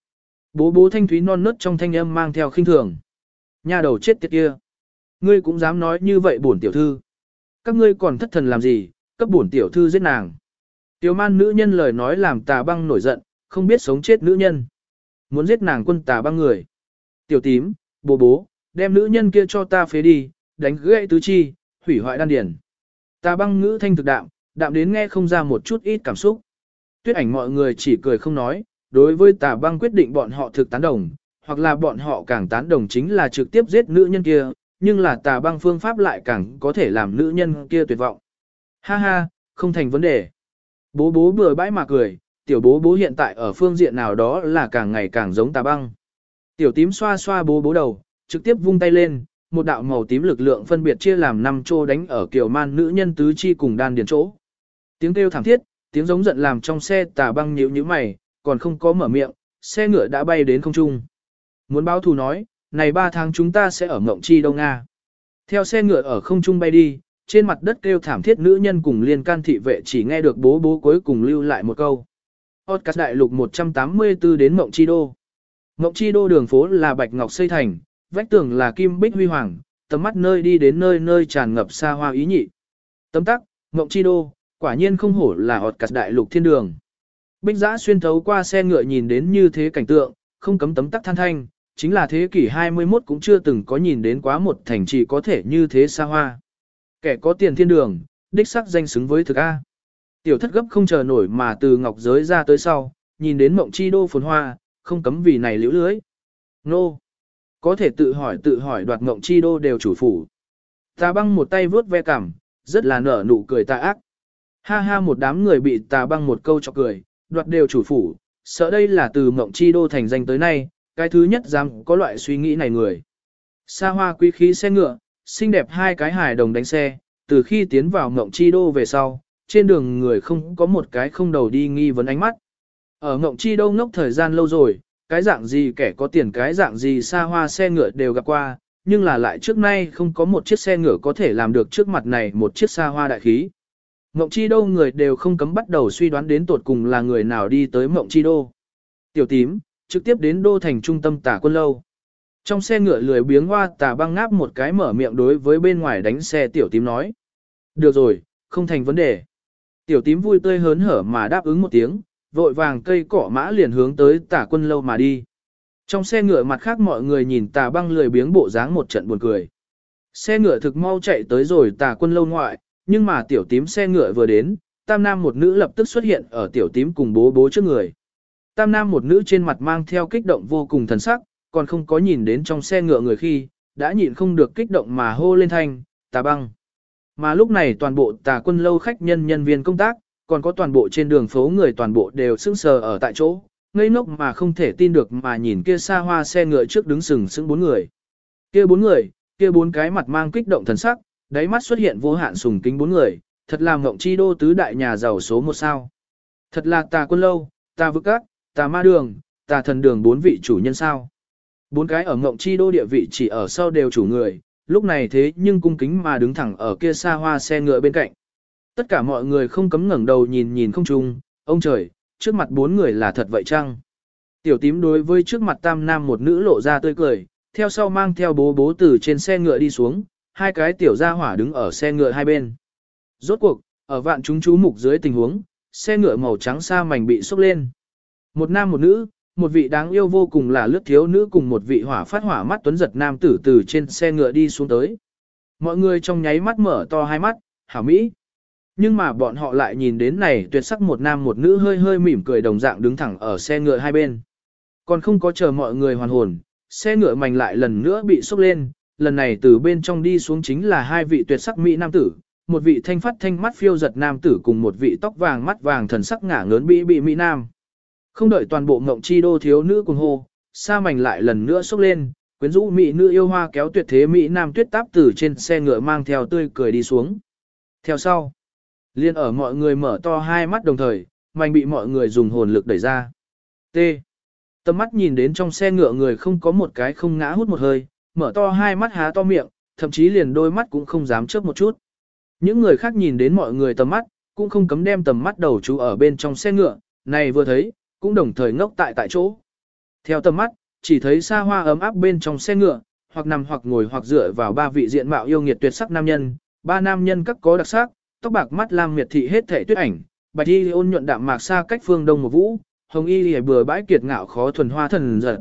Speaker 1: Bố bố thanh thúy non nớt trong thanh âm mang theo khinh thường. Nhà đầu chết tiệt kia. Ngươi cũng dám nói như vậy bổn tiểu thư. Các ngươi còn thất thần làm gì, cấp bổn tiểu thư giết nàng. Tiểu man nữ nhân lời nói làm tà băng nổi giận, không biết sống chết nữ nhân. Muốn giết nàng quân tà băng người. Tiểu tím, bố bố, đem nữ nhân kia cho ta phế đi, đánh gãy tứ chi, hủy hoại đan điển. Tà băng ngữ thanh thực đạm, đạm đến nghe không ra một chút ít cảm xúc. Tuyết ảnh mọi người chỉ cười không nói, đối với tà băng quyết định bọn họ thực tán đồng, hoặc là bọn họ càng tán đồng chính là trực tiếp giết nữ nhân kia, nhưng là tà băng phương pháp lại càng có thể làm nữ nhân kia tuyệt vọng. Ha ha, không thành vấn đề. Bố bố bừa bãi mà cười, tiểu bố bố hiện tại ở phương diện nào đó là càng ngày càng giống tà băng. Tiểu tím xoa xoa bố bố đầu, trực tiếp vung tay lên, một đạo màu tím lực lượng phân biệt chia làm năm chỗ đánh ở kiểu man nữ nhân tứ chi cùng đan điền chỗ. Tiếng kêu thảm thiết, tiếng giống giận làm trong xe tà băng nhíu nhíu mày, còn không có mở miệng, xe ngựa đã bay đến không trung. Muốn báo thù nói, này ba tháng chúng ta sẽ ở Ngộng Chi Đông Nga. Theo xe ngựa ở không trung bay đi, trên mặt đất kêu thảm thiết nữ nhân cùng liên can thị vệ chỉ nghe được bố bố cuối cùng lưu lại một câu. Podcast đại lục 184 đến Mộng Chi Đô. Mộng Chi Đô đường phố là bạch ngọc xây thành, vách tường là kim bích huy hoàng, tầm mắt nơi đi đến nơi nơi tràn ngập xa hoa ý nhị. Tấm tắc, Mộng Chi Đô, quả nhiên không hổ là Podcast đại lục thiên đường. Bích giã xuyên thấu qua xe ngựa nhìn đến như thế cảnh tượng, không cấm tấm tắc than thanh, chính là thế kỷ 21 cũng chưa từng có nhìn đến quá một thành trì có thể như thế xa hoa. Kẻ có tiền thiên đường, đích sắc danh xứng với thực A. Tiểu thất gấp không chờ nổi mà từ ngọc giới ra tới sau, nhìn đến mộng chi đô phồn hoa, không cấm vì này liễu lưới. Nô! Có thể tự hỏi tự hỏi đoạt mộng chi đô đều chủ phủ. Tà băng một tay vướt ve cảm, rất là nở nụ cười tà ác. Ha ha một đám người bị tà băng một câu cho cười, đoạt đều chủ phủ, sợ đây là từ mộng chi đô thành danh tới nay, cái thứ nhất dám có loại suy nghĩ này người. Xa hoa quý khí xe ngựa, xinh đẹp hai cái hài đồng đánh xe, từ khi tiến vào Ngộng Chi Đô về sau, trên đường người không có một cái không đầu đi nghi vấn ánh mắt. Ở Ngộng Chi Đô ngốc thời gian lâu rồi, cái dạng gì kẻ có tiền cái dạng gì xa hoa xe ngựa đều gặp qua, nhưng là lại trước nay không có một chiếc xe ngựa có thể làm được trước mặt này một chiếc xa hoa đại khí. Mộng Chi Đô người đều không cấm bắt đầu suy đoán đến tột cùng là người nào đi tới Mộng Chi Đô. Tiểu tím, trực tiếp đến đô thành trung tâm tả quân lâu. Trong xe ngựa lười biếng hoa tả băng ngáp một cái mở miệng đối với bên ngoài đánh xe tiểu tím nói. Được rồi, không thành vấn đề. Tiểu tím vui tươi hớn hở mà đáp ứng một tiếng, vội vàng cây cỏ mã liền hướng tới tả quân lâu mà đi. Trong xe ngựa mặt khác mọi người nhìn tà băng lười biếng bộ dáng một trận buồn cười. Xe ngựa thực mau chạy tới rồi tà quân lâu ngoại, nhưng mà tiểu tím xe ngựa vừa đến, tam nam một nữ lập tức xuất hiện ở tiểu tím cùng bố bố trước người. Tam nam một nữ trên mặt mang theo kích động vô cùng thần sắc, còn không có nhìn đến trong xe ngựa người khi, đã nhịn không được kích động mà hô lên thanh, tà băng. Mà lúc này toàn bộ tà quân lâu khách nhân nhân viên công tác, còn có toàn bộ trên đường phố người toàn bộ đều sững sờ ở tại chỗ, ngây ngốc mà không thể tin được mà nhìn kia xa hoa xe ngựa trước đứng sừng sững bốn người. Kia bốn người, kia bốn cái mặt mang kích động thần sắc, đáy mắt xuất hiện vô hạn sùng kính bốn người, thật là ngộng chi đô tứ đại nhà giàu số một sao. Thật là tà quân lâu, tà vực các, tà ma đường, tà thần đường bốn vị chủ nhân sao. Bốn cái ở ngộng chi đô địa vị chỉ ở sau đều chủ người, lúc này thế nhưng cung kính mà đứng thẳng ở kia xa hoa xe ngựa bên cạnh. Tất cả mọi người không cấm ngẩng đầu nhìn nhìn không chung, ông trời, trước mặt bốn người là thật vậy chăng? Tiểu tím đối với trước mặt tam nam một nữ lộ ra tươi cười, theo sau mang theo bố bố từ trên xe ngựa đi xuống, hai cái tiểu gia hỏa đứng ở xe ngựa hai bên. Rốt cuộc, ở vạn chúng chú mục dưới tình huống, xe ngựa màu trắng xa mảnh bị sốc lên. Một nam một nữ, một vị đáng yêu vô cùng là lướt thiếu nữ cùng một vị hỏa phát hỏa mắt tuấn giật nam tử từ trên xe ngựa đi xuống tới. Mọi người trong nháy mắt mở to hai mắt, hảo mỹ. Nhưng mà bọn họ lại nhìn đến này tuyệt sắc một nam một nữ hơi hơi mỉm cười đồng dạng đứng thẳng ở xe ngựa hai bên. Còn không có chờ mọi người hoàn hồn, xe ngựa mảnh lại lần nữa bị sốc lên, lần này từ bên trong đi xuống chính là hai vị tuyệt sắc mỹ nam tử, một vị thanh phát thanh mắt phiêu giật nam tử cùng một vị tóc vàng mắt vàng thần sắc ngả ngớn bị bị mỹ nam. Không đợi toàn bộ ngộng chi đô thiếu nữ cùng hô, sa mảnh lại lần nữa sốc lên, quyến rũ mỹ nữ yêu hoa kéo tuyệt thế mỹ nam tuyết táp từ trên xe ngựa mang theo tươi cười đi xuống. Theo sau, liên ở mọi người mở to hai mắt đồng thời, mảnh bị mọi người dùng hồn lực đẩy ra. T. Tầm mắt nhìn đến trong xe ngựa người không có một cái không ngã hút một hơi, mở to hai mắt há to miệng, thậm chí liền đôi mắt cũng không dám chớp một chút. Những người khác nhìn đến mọi người tầm mắt, cũng không cấm đem tầm mắt đầu chú ở bên trong xe ngựa, này vừa thấy, cũng đồng thời ngốc tại tại chỗ. Theo tầm mắt, chỉ thấy xa hoa ấm áp bên trong xe ngựa, hoặc nằm hoặc ngồi hoặc dựa vào ba vị diện mạo yêu nghiệt tuyệt sắc nam nhân, ba nam nhân các có đặc sắc, tóc bạc mắt lam miệt thị hết thể tuyết ảnh, bạch y ôn nhuận đạm mạc xa cách phương đông một vũ, hồng y lìa bừa bãi kiệt ngạo khó thuần hoa thần giật.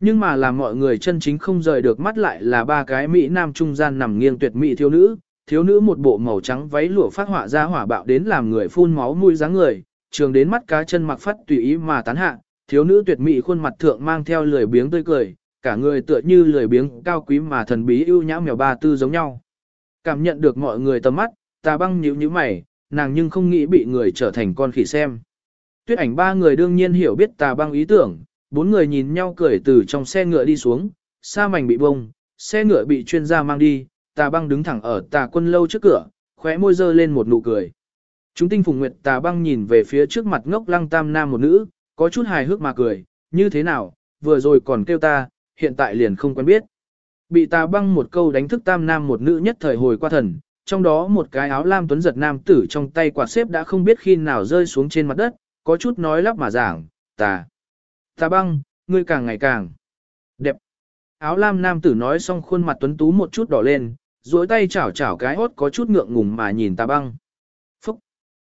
Speaker 1: Nhưng mà làm mọi người chân chính không rời được mắt lại là ba cái mỹ nam trung gian nằm nghiêng tuyệt mỹ thiếu nữ, thiếu nữ một bộ màu trắng váy lụa phát họa ra hỏa bạo đến làm người phun máu mũi dáng người, trường đến mắt cá chân mặc phát tùy ý mà tán hạ, thiếu nữ tuyệt mỹ khuôn mặt thượng mang theo lười biếng tươi cười, cả người tựa như lười biếng cao quý mà thần bí ưu nhã mèo ba tư giống nhau. Cảm nhận được mọi người tầm mắt, tà băng nhíu nhíu mày, nàng nhưng không nghĩ bị người trở thành con khỉ xem. Tuyết ảnh ba người đương nhiên hiểu biết tà băng ý tưởng, bốn người nhìn nhau cười từ trong xe ngựa đi xuống, xa mảnh bị bông, xe ngựa bị chuyên gia mang đi, tà băng đứng thẳng ở tà quân lâu trước cửa, khóe môi dơ lên một nụ cười. Chúng tinh phùng nguyệt tà băng nhìn về phía trước mặt ngốc lăng tam nam một nữ, có chút hài hước mà cười, như thế nào, vừa rồi còn kêu ta, hiện tại liền không quen biết. Bị tà băng một câu đánh thức tam nam một nữ nhất thời hồi qua thần, trong đó một cái áo lam tuấn giật nam tử trong tay quạt xếp đã không biết khi nào rơi xuống trên mặt đất, có chút nói lắp mà giảng, tà. Tà băng, ngươi càng ngày càng đẹp. Áo lam nam tử nói xong khuôn mặt tuấn tú một chút đỏ lên, duỗi tay chảo chảo cái hốt có chút ngượng ngùng mà nhìn tà băng.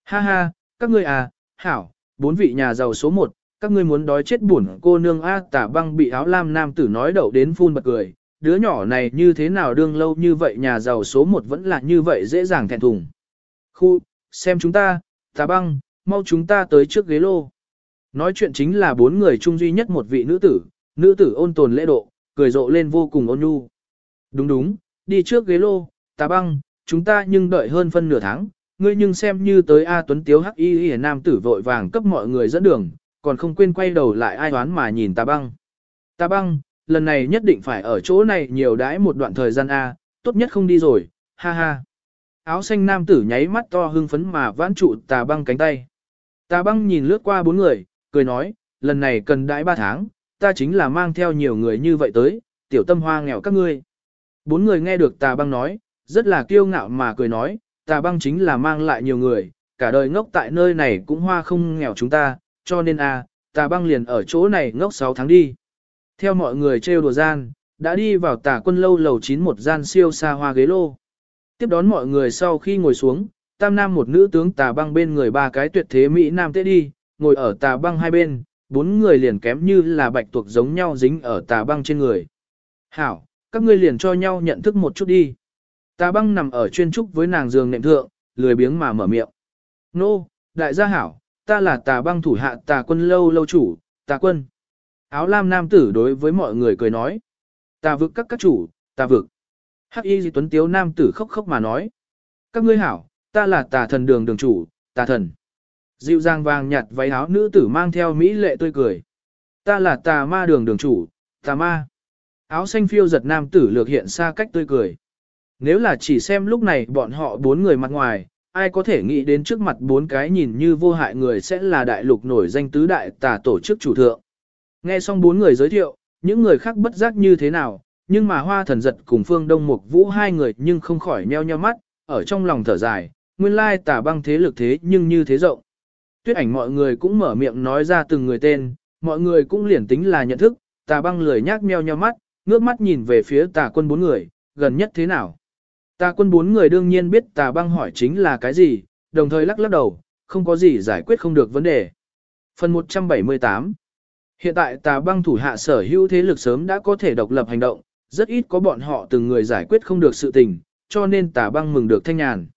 Speaker 1: Ha ha, các ngươi à, hảo, bốn vị nhà giàu số một, các ngươi muốn đói chết buồn cô nương A tả băng bị áo lam nam tử nói đậu đến phun bật cười, đứa nhỏ này như thế nào đương lâu như vậy nhà giàu số một vẫn là như vậy dễ dàng thẹn thùng. Khu, xem chúng ta, tà băng, mau chúng ta tới trước ghế lô. Nói chuyện chính là bốn người chung duy nhất một vị nữ tử, nữ tử ôn tồn lễ độ, cười rộ lên vô cùng ôn nhu. Đúng đúng, đi trước ghế lô, tà băng, chúng ta nhưng đợi hơn phân nửa tháng, ngươi nhưng xem như tới A Tuấn Tiếu Hắc Y Y Nam tử vội vàng cấp mọi người dẫn đường, còn không quên quay đầu lại ai đoán mà nhìn tà băng. Tà băng, lần này nhất định phải ở chỗ này nhiều đãi một đoạn thời gian A, tốt nhất không đi rồi, ha ha. Áo xanh nam tử nháy mắt to hưng phấn mà vãn trụ tà băng cánh tay. Tà băng nhìn lướt qua bốn người, cười nói, lần này cần đãi ba tháng, ta chính là mang theo nhiều người như vậy tới, tiểu tâm hoa nghèo các ngươi. Bốn người nghe được tà băng nói, rất là kiêu ngạo mà cười nói, tà băng chính là mang lại nhiều người, cả đời ngốc tại nơi này cũng hoa không nghèo chúng ta, cho nên a, à, tà băng liền ở chỗ này ngốc 6 tháng đi. Theo mọi người trêu đùa gian, đã đi vào tà quân lâu lầu 9 một gian siêu xa hoa ghế lô. Tiếp đón mọi người sau khi ngồi xuống, tam nam một nữ tướng tà băng bên người ba cái tuyệt thế Mỹ nam tế đi, ngồi ở tà băng hai bên, bốn người liền kém như là bạch tuộc giống nhau dính ở tà băng trên người. Hảo, các ngươi liền cho nhau nhận thức một chút đi. Tà băng nằm ở chuyên trúc với nàng giường nệm thượng, lười biếng mà mở miệng. Nô, đại gia hảo, ta là tà băng thủ hạ tà quân lâu lâu chủ, tà quân. Áo lam nam tử đối với mọi người cười nói. Tà vực các các chủ, tà vực. Hắc y di tuấn tiếu nam tử khóc khóc mà nói. Các ngươi hảo, ta là tà thần đường đường chủ, tà thần. Dịu dàng vàng nhạt váy áo nữ tử mang theo mỹ lệ tươi cười. Ta là tà ma đường đường chủ, tà ma. Áo xanh phiêu giật nam tử lược hiện xa cách tươi cười. Nếu là chỉ xem lúc này bọn họ bốn người mặt ngoài, ai có thể nghĩ đến trước mặt bốn cái nhìn như vô hại người sẽ là đại lục nổi danh tứ đại tà tổ chức chủ thượng. Nghe xong bốn người giới thiệu, những người khác bất giác như thế nào, nhưng mà hoa thần giật cùng phương đông mục vũ hai người nhưng không khỏi nheo nheo mắt, ở trong lòng thở dài, nguyên lai tà băng thế lực thế nhưng như thế rộng. Tuyết ảnh mọi người cũng mở miệng nói ra từng người tên, mọi người cũng liền tính là nhận thức, tà băng lười nhác meo nheo mắt, ngước mắt nhìn về phía tà quân bốn người, gần nhất thế nào. Tà quân bốn người đương nhiên biết tà băng hỏi chính là cái gì, đồng thời lắc lắc đầu, không có gì giải quyết không được vấn đề. Phần 178 Hiện tại tà băng thủ hạ sở hữu thế lực sớm đã có thể độc lập hành động, rất ít có bọn họ từng người giải quyết không được sự tình, cho nên tà băng mừng được thanh nhàn.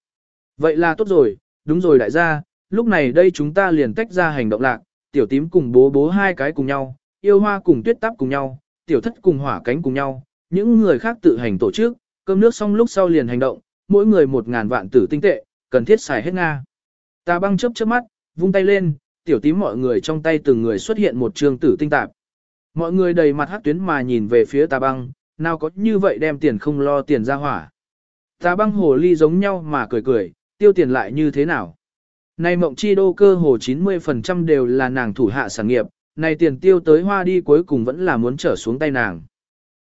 Speaker 1: Vậy là tốt rồi, đúng rồi đại gia, lúc này đây chúng ta liền tách ra hành động lạc, tiểu tím cùng bố bố hai cái cùng nhau, yêu hoa cùng tuyết tắp cùng nhau, tiểu thất cùng hỏa cánh cùng nhau, những người khác tự hành tổ chức, cơm nước xong lúc sau liền hành động, mỗi người một ngàn vạn tử tinh tệ, cần thiết xài hết Nga. Tà băng chớp chớp mắt, vung tay lên, tiểu tím mọi người trong tay từng người xuất hiện một trường tử tinh tạp. Mọi người đầy mặt hát tuyến mà nhìn về phía tà băng, nào có như vậy đem tiền không lo tiền ra hỏa. Tà băng hồ ly giống nhau mà cười cười, tiêu tiền lại như thế nào. Này mộng chi đô cơ hồ 90% đều là nàng thủ hạ sản nghiệp, này tiền tiêu tới hoa đi cuối cùng vẫn là muốn trở xuống tay nàng.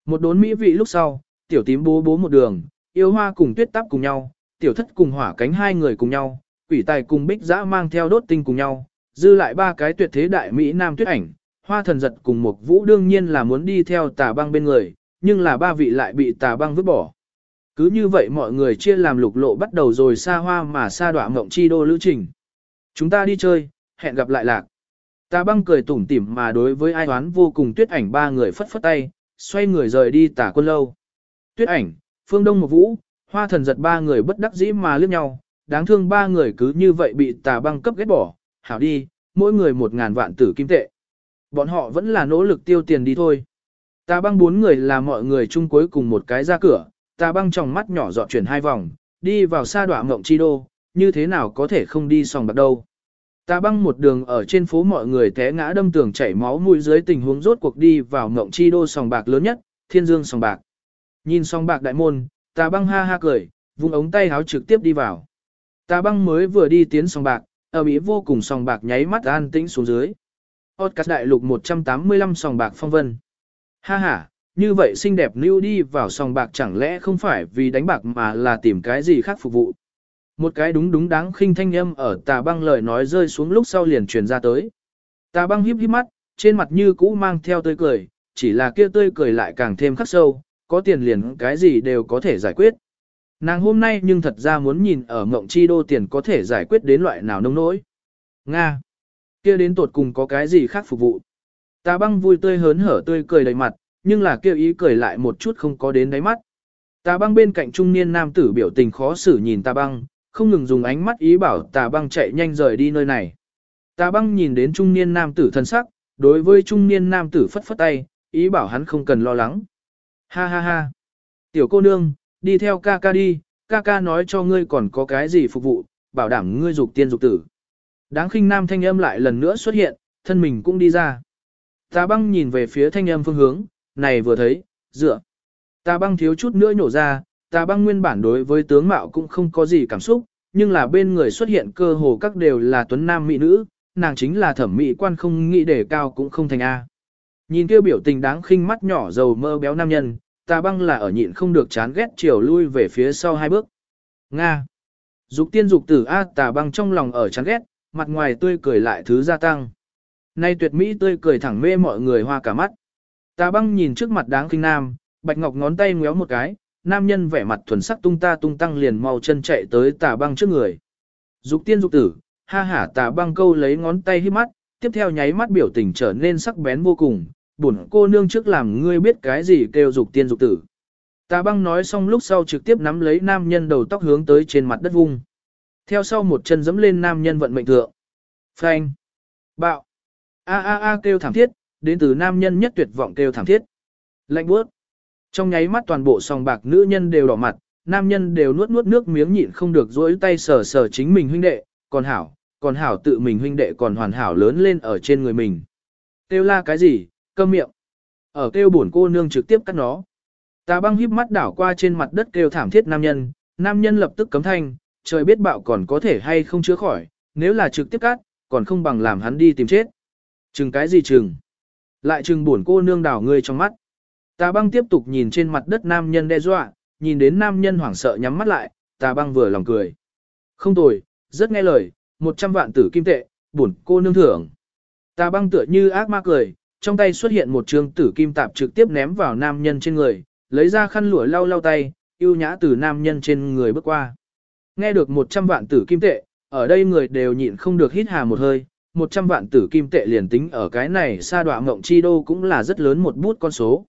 Speaker 1: Một đốn mỹ vị lúc sau, tiểu tím bố bố một đường, yêu hoa cùng tuyết tắp cùng nhau, tiểu thất cùng hỏa cánh hai người cùng nhau, quỷ tài cùng bích giã mang theo đốt tinh cùng nhau, dư lại ba cái tuyệt thế đại Mỹ Nam tuyết ảnh, hoa thần giật cùng một vũ đương nhiên là muốn đi theo tà băng bên người, nhưng là ba vị lại bị tà băng vứt bỏ. Cứ như vậy mọi người chia làm lục lộ bắt đầu rồi xa hoa mà xa đọa mộng chi đô lữ trình. Chúng ta đi chơi, hẹn gặp lại lạc. Tà băng cười tủm tỉm mà đối với ai toán vô cùng tuyết ảnh ba người phất phất tay, xoay người rời đi tà quân lâu. Tuyết ảnh, phương đông một vũ, hoa thần giật ba người bất đắc dĩ mà liếc nhau, đáng thương ba người cứ như vậy bị tà băng cấp ghét bỏ, hảo đi, mỗi người một ngàn vạn tử kim tệ. Bọn họ vẫn là nỗ lực tiêu tiền đi thôi. Tà băng bốn người là mọi người chung cuối cùng một cái ra cửa, tà băng trong mắt nhỏ dọn chuyển hai vòng, đi vào sa đoạ mộng chi đô, như thế nào có thể không đi sòng bạc đâu. Tà băng một đường ở trên phố mọi người té ngã đâm tường chảy máu mũi dưới tình huống rốt cuộc đi vào mộng chi đô sòng bạc lớn nhất, thiên dương sòng bạc. Nhìn sòng bạc đại môn, tà băng ha ha cười, vung ống tay háo trực tiếp đi vào. Tà băng mới vừa đi tiến sòng bạc, ở Mỹ vô cùng sòng bạc nháy mắt an tĩnh xuống dưới. Podcast đại lục 185 sòng bạc phong vân. Ha ha, như vậy xinh đẹp lưu đi vào sòng bạc chẳng lẽ không phải vì đánh bạc mà là tìm cái gì khác phục vụ. Một cái đúng đúng đáng khinh thanh âm ở tà băng lời nói rơi xuống lúc sau liền truyền ra tới. Tà băng híp híp mắt, trên mặt như cũ mang theo tươi cười, chỉ là kia tươi cười lại càng thêm khắc sâu, có tiền liền cái gì đều có thể giải quyết. Nàng hôm nay nhưng thật ra muốn nhìn ở mộng chi đô tiền có thể giải quyết đến loại nào nông nỗi. Nga! kia đến tột cùng có cái gì khác phục vụ. ta băng vui tươi hớn hở tươi cười đầy mặt, nhưng là kêu ý cười lại một chút không có đến đáy mắt. Tà băng bên cạnh trung niên nam tử biểu tình khó xử nhìn tà băng, không ngừng dùng ánh mắt ý bảo tà băng chạy nhanh rời đi nơi này. Tà băng nhìn đến trung niên nam tử thân sắc, đối với trung niên nam tử phất phất tay, ý bảo hắn không cần lo lắng. Ha ha ha. Tiểu cô nương, đi theo ca ca đi, ca ca nói cho ngươi còn có cái gì phục vụ, bảo đảm ngươi dục tiên dục tử. Đáng khinh nam thanh âm lại lần nữa xuất hiện, thân mình cũng đi ra. Tà băng nhìn về phía thanh âm phương hướng, này vừa thấy, dựa. Tà băng thiếu chút nữa nhổ ra, tà băng nguyên bản đối với tướng mạo cũng không có gì cảm xúc, nhưng là bên người xuất hiện cơ hồ các đều là tuấn nam mỹ nữ, nàng chính là thẩm mỹ quan không nghĩ để cao cũng không thành A. Nhìn kêu biểu tình đáng khinh mắt nhỏ dầu mơ béo nam nhân, tà băng là ở nhịn không được chán ghét chiều lui về phía sau hai bước. Nga. Dục tiên dục tử A tà băng trong lòng ở chán ghét, mặt ngoài tươi cười lại thứ gia tăng. Nay tuyệt mỹ tươi cười thẳng mê mọi người hoa cả mắt. Tà băng nhìn trước mặt đáng kinh nam, bạch ngọc ngón tay ngéo một cái, nam nhân vẻ mặt thuần sắc tung ta tung tăng liền mau chân chạy tới tà băng trước người. Dục tiên dục tử, ha hả tà băng câu lấy ngón tay hít mắt, tiếp theo nháy mắt biểu tình trở nên sắc bén vô cùng, buồn cô nương trước làm ngươi biết cái gì kêu dục tiên dục tử. Tà băng nói xong lúc sau trực tiếp nắm lấy nam nhân đầu tóc hướng tới trên mặt đất vung. Theo sau một chân dẫm lên nam nhân vận mệnh thượng. Phanh. Bạo. A a a kêu thảm thiết, đến từ nam nhân nhất tuyệt vọng kêu thảm thiết. Lạnh bước. Trong nháy mắt toàn bộ song bạc nữ nhân đều đỏ mặt, nam nhân đều nuốt nuốt nước miếng nhịn không được dỗi tay sờ sờ chính mình huynh đệ, còn hảo, còn hảo tự mình huynh đệ còn hoàn hảo lớn lên ở trên người mình. Kêu la cái gì, câm miệng. Ở kêu buồn cô nương trực tiếp cắt nó. Tà băng híp mắt đảo qua trên mặt đất kêu thảm thiết nam nhân, nam nhân lập tức cấm thanh, trời biết bạo còn có thể hay không chữa khỏi, nếu là trực tiếp cắt, còn không bằng làm hắn đi tìm chết. Chừng cái gì chừng? Lại chừng buồn cô nương đảo người trong mắt. Tà băng tiếp tục nhìn trên mặt đất nam nhân đe dọa, nhìn đến nam nhân hoảng sợ nhắm mắt lại, tà băng vừa lòng cười. Không tồi, rất nghe lời, 100 vạn tử kim tệ, buồn cô nương thưởng. Tà băng tựa như ác ma cười, trong tay xuất hiện một trường tử kim tạp trực tiếp ném vào nam nhân trên người, lấy ra khăn lụa lau lau tay, yêu nhã từ nam nhân trên người bước qua. Nghe được 100 vạn tử kim tệ, ở đây người đều nhịn không được hít hà một hơi, 100 vạn tử kim tệ liền tính ở cái này xa đoạ mộng chi đô cũng là rất lớn một bút con số.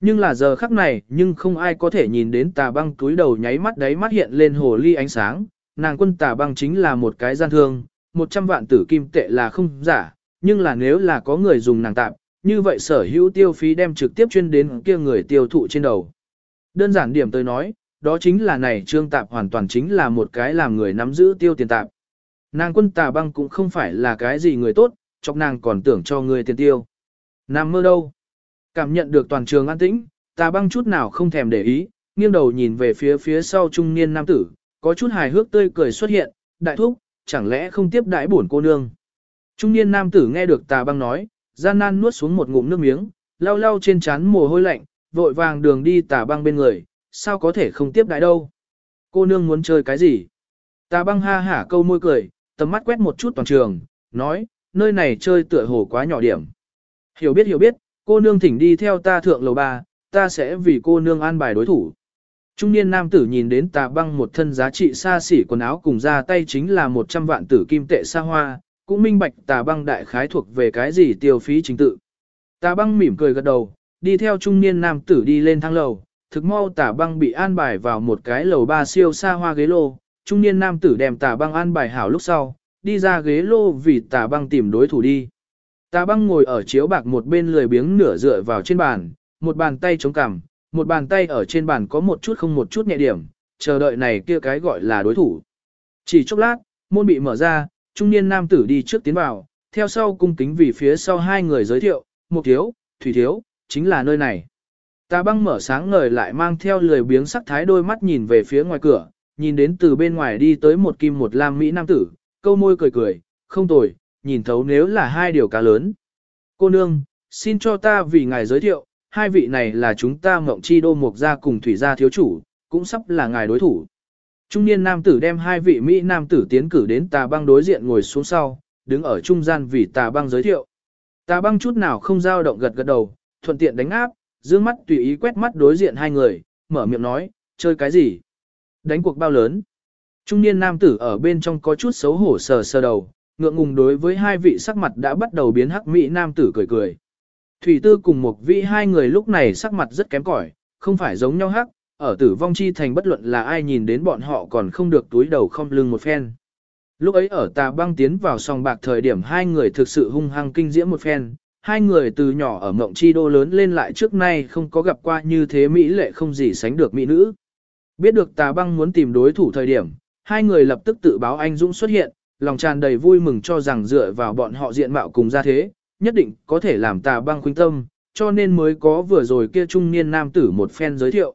Speaker 1: Nhưng là giờ khắc này, nhưng không ai có thể nhìn đến tà băng túi đầu nháy mắt đấy mắt hiện lên hồ ly ánh sáng, nàng quân tà băng chính là một cái gian thương, 100 vạn tử kim tệ là không giả, nhưng là nếu là có người dùng nàng tạm, như vậy sở hữu tiêu phí đem trực tiếp chuyên đến kia người tiêu thụ trên đầu. Đơn giản điểm tới nói, đó chính là này trương tạp hoàn toàn chính là một cái làm người nắm giữ tiêu tiền tạp. Nàng quân tà băng cũng không phải là cái gì người tốt, chọc nàng còn tưởng cho người tiền tiêu. Nam mơ đâu? Cảm nhận được toàn trường an tĩnh, tà băng chút nào không thèm để ý, nghiêng đầu nhìn về phía phía sau trung niên nam tử, có chút hài hước tươi cười xuất hiện, đại thúc, chẳng lẽ không tiếp đãi bổn cô nương. Trung niên nam tử nghe được tà băng nói, gian nan nuốt xuống một ngụm nước miếng, lau lau trên trán mồ hôi lạnh, vội vàng đường đi tà băng bên người, sao có thể không tiếp đại đâu. Cô nương muốn chơi cái gì? Tà băng ha hả câu môi cười, tầm mắt quét một chút toàn trường, nói, nơi này chơi tựa hồ quá nhỏ điểm. Hiểu biết hiểu biết, cô nương thỉnh đi theo ta thượng lầu ba, ta sẽ vì cô nương an bài đối thủ. Trung niên nam tử nhìn đến tà băng một thân giá trị xa xỉ quần áo cùng ra tay chính là 100 vạn tử kim tệ xa hoa, cũng minh bạch tà băng đại khái thuộc về cái gì tiêu phí chính tự. Tà băng mỉm cười gật đầu, đi theo trung niên nam tử đi lên thang lầu, thực mau tà băng bị an bài vào một cái lầu ba siêu xa hoa ghế lô, trung niên nam tử đem tà băng an bài hảo lúc sau, đi ra ghế lô vì tà băng tìm đối thủ đi. Tà băng ngồi ở chiếu bạc một bên lười biếng nửa dựa vào trên bàn, một bàn tay chống cằm, một bàn tay ở trên bàn có một chút không một chút nhẹ điểm, chờ đợi này kia cái gọi là đối thủ. Chỉ chốc lát, môn bị mở ra, trung niên nam tử đi trước tiến vào, theo sau cung kính vì phía sau hai người giới thiệu, một thiếu, thủy thiếu, chính là nơi này. Tà băng mở sáng ngời lại mang theo lười biếng sắc thái đôi mắt nhìn về phía ngoài cửa, nhìn đến từ bên ngoài đi tới một kim một lam mỹ nam tử, câu môi cười cười, không tồi, nhìn thấu nếu là hai điều cá lớn. Cô nương, xin cho ta vì ngài giới thiệu, hai vị này là chúng ta mộng chi đô mục gia cùng thủy gia thiếu chủ, cũng sắp là ngài đối thủ. Trung niên nam tử đem hai vị Mỹ nam tử tiến cử đến tà băng đối diện ngồi xuống sau, đứng ở trung gian vì tà băng giới thiệu. Tà băng chút nào không dao động gật gật đầu, thuận tiện đánh áp, dương mắt tùy ý quét mắt đối diện hai người, mở miệng nói, chơi cái gì? Đánh cuộc bao lớn? Trung niên nam tử ở bên trong có chút xấu hổ sờ sờ đầu, ngượng ngùng đối với hai vị sắc mặt đã bắt đầu biến hắc mỹ nam tử cười cười. Thủy tư cùng một vị hai người lúc này sắc mặt rất kém cỏi, không phải giống nhau hắc, ở tử vong chi thành bất luận là ai nhìn đến bọn họ còn không được túi đầu không lưng một phen. Lúc ấy ở tà băng tiến vào sòng bạc thời điểm hai người thực sự hung hăng kinh diễm một phen, hai người từ nhỏ ở mộng chi đô lớn lên lại trước nay không có gặp qua như thế mỹ lệ không gì sánh được mỹ nữ. Biết được tà băng muốn tìm đối thủ thời điểm, hai người lập tức tự báo anh Dũng xuất hiện, lòng tràn đầy vui mừng cho rằng dựa vào bọn họ diện mạo cùng ra thế, nhất định có thể làm tà băng khuynh tâm, cho nên mới có vừa rồi kia trung niên nam tử một phen giới thiệu.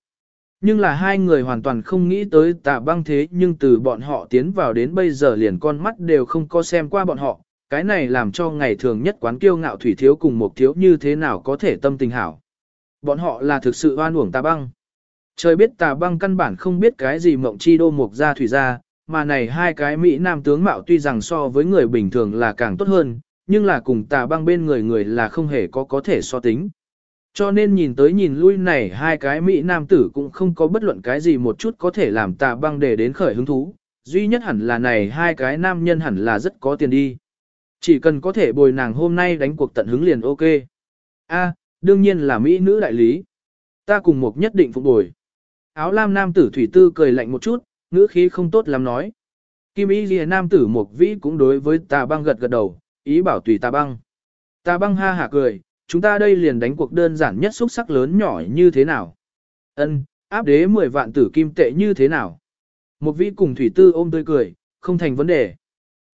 Speaker 1: Nhưng là hai người hoàn toàn không nghĩ tới tà băng thế nhưng từ bọn họ tiến vào đến bây giờ liền con mắt đều không có xem qua bọn họ, cái này làm cho ngày thường nhất quán kiêu ngạo thủy thiếu cùng một thiếu như thế nào có thể tâm tình hảo. Bọn họ là thực sự oan uổng tà băng. Trời biết tà băng căn bản không biết cái gì mộng chi đô mục ra thủy ra, mà này hai cái Mỹ nam tướng mạo tuy rằng so với người bình thường là càng tốt hơn, nhưng là cùng tà băng bên người người là không hề có có thể so tính. Cho nên nhìn tới nhìn lui này hai cái Mỹ nam tử cũng không có bất luận cái gì một chút có thể làm tà băng để đến khởi hứng thú, duy nhất hẳn là này hai cái nam nhân hẳn là rất có tiền đi. Chỉ cần có thể bồi nàng hôm nay đánh cuộc tận hứng liền ok. A, đương nhiên là Mỹ nữ đại lý. Ta cùng một nhất định phục bồi. Áo lam nam tử thủy tư cười lạnh một chút, ngữ khí không tốt lắm nói. Kim y ghi nam tử một vĩ cũng đối với tà băng gật gật đầu, ý bảo tùy tà băng. Tà băng ha hả cười, chúng ta đây liền đánh cuộc đơn giản nhất xúc sắc lớn nhỏ như thế nào. Ân, áp đế 10 vạn tử kim tệ như thế nào. Một vĩ cùng thủy tư ôm tươi cười, không thành vấn đề.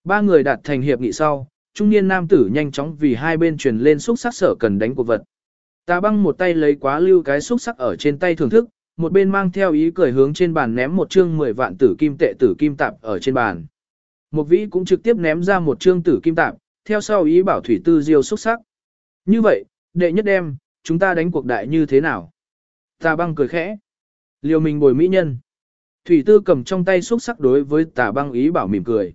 Speaker 1: Ba người đạt thành hiệp nghị sau, trung niên nam tử nhanh chóng vì hai bên truyền lên xúc sắc sở cần đánh cuộc vật. Tà băng một tay lấy quá lưu cái xúc sắc ở trên tay thưởng thức, một bên mang theo ý cười hướng trên bàn ném một chương 10 vạn tử kim tệ tử kim tạp ở trên bàn. Một vĩ cũng trực tiếp ném ra một chương tử kim tạp, theo sau ý bảo thủy tư diêu xúc sắc. Như vậy, đệ nhất đem, chúng ta đánh cuộc đại như thế nào? Tà băng cười khẽ. Liều mình bồi mỹ nhân. Thủy tư cầm trong tay xúc sắc đối với tà băng ý bảo mỉm cười.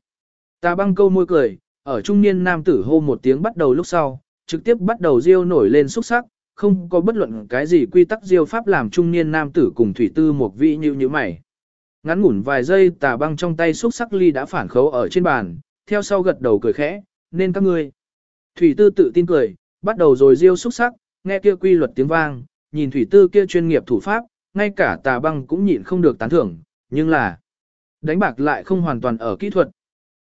Speaker 1: Tà băng câu môi cười, ở trung niên nam tử hô một tiếng bắt đầu lúc sau, trực tiếp bắt đầu diêu nổi lên xúc sắc, không có bất luận cái gì quy tắc diêu pháp làm trung niên nam tử cùng thủy tư một vị như như mày. Ngắn ngủn vài giây tà băng trong tay xúc sắc ly đã phản khấu ở trên bàn, theo sau gật đầu cười khẽ, nên các ngươi. Thủy tư tự tin cười, bắt đầu rồi diêu xúc sắc, nghe kia quy luật tiếng vang, nhìn thủy tư kia chuyên nghiệp thủ pháp, ngay cả tà băng cũng nhịn không được tán thưởng, nhưng là đánh bạc lại không hoàn toàn ở kỹ thuật.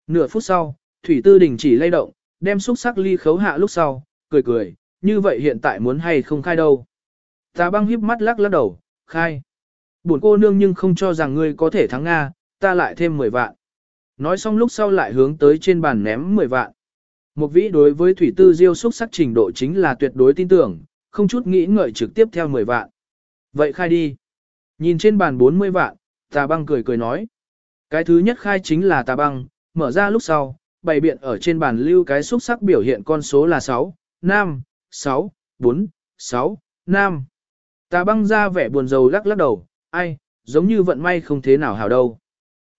Speaker 1: Nửa phút sau, thủy tư đình chỉ lay động, đem xúc sắc ly khấu hạ lúc sau, cười cười, như vậy hiện tại muốn hay không khai đâu. Tà băng híp mắt lắc lắc đầu, khai. Buồn cô nương nhưng không cho rằng ngươi có thể thắng Nga, ta lại thêm 10 vạn. Nói xong lúc sau lại hướng tới trên bàn ném 10 vạn. Một vĩ đối với thủy tư diêu xúc sắc trình độ chính là tuyệt đối tin tưởng, không chút nghĩ ngợi trực tiếp theo 10 vạn. Vậy khai đi. Nhìn trên bàn 40 vạn, tà băng cười cười nói. Cái thứ nhất khai chính là tà băng, mở ra lúc sau, bày biện ở trên bàn lưu cái xúc sắc biểu hiện con số là 6, 5, 6, 4, 6, 5. Tà băng ra vẻ buồn rầu lắc lắc đầu, ai, giống như vận may không thế nào hảo đâu.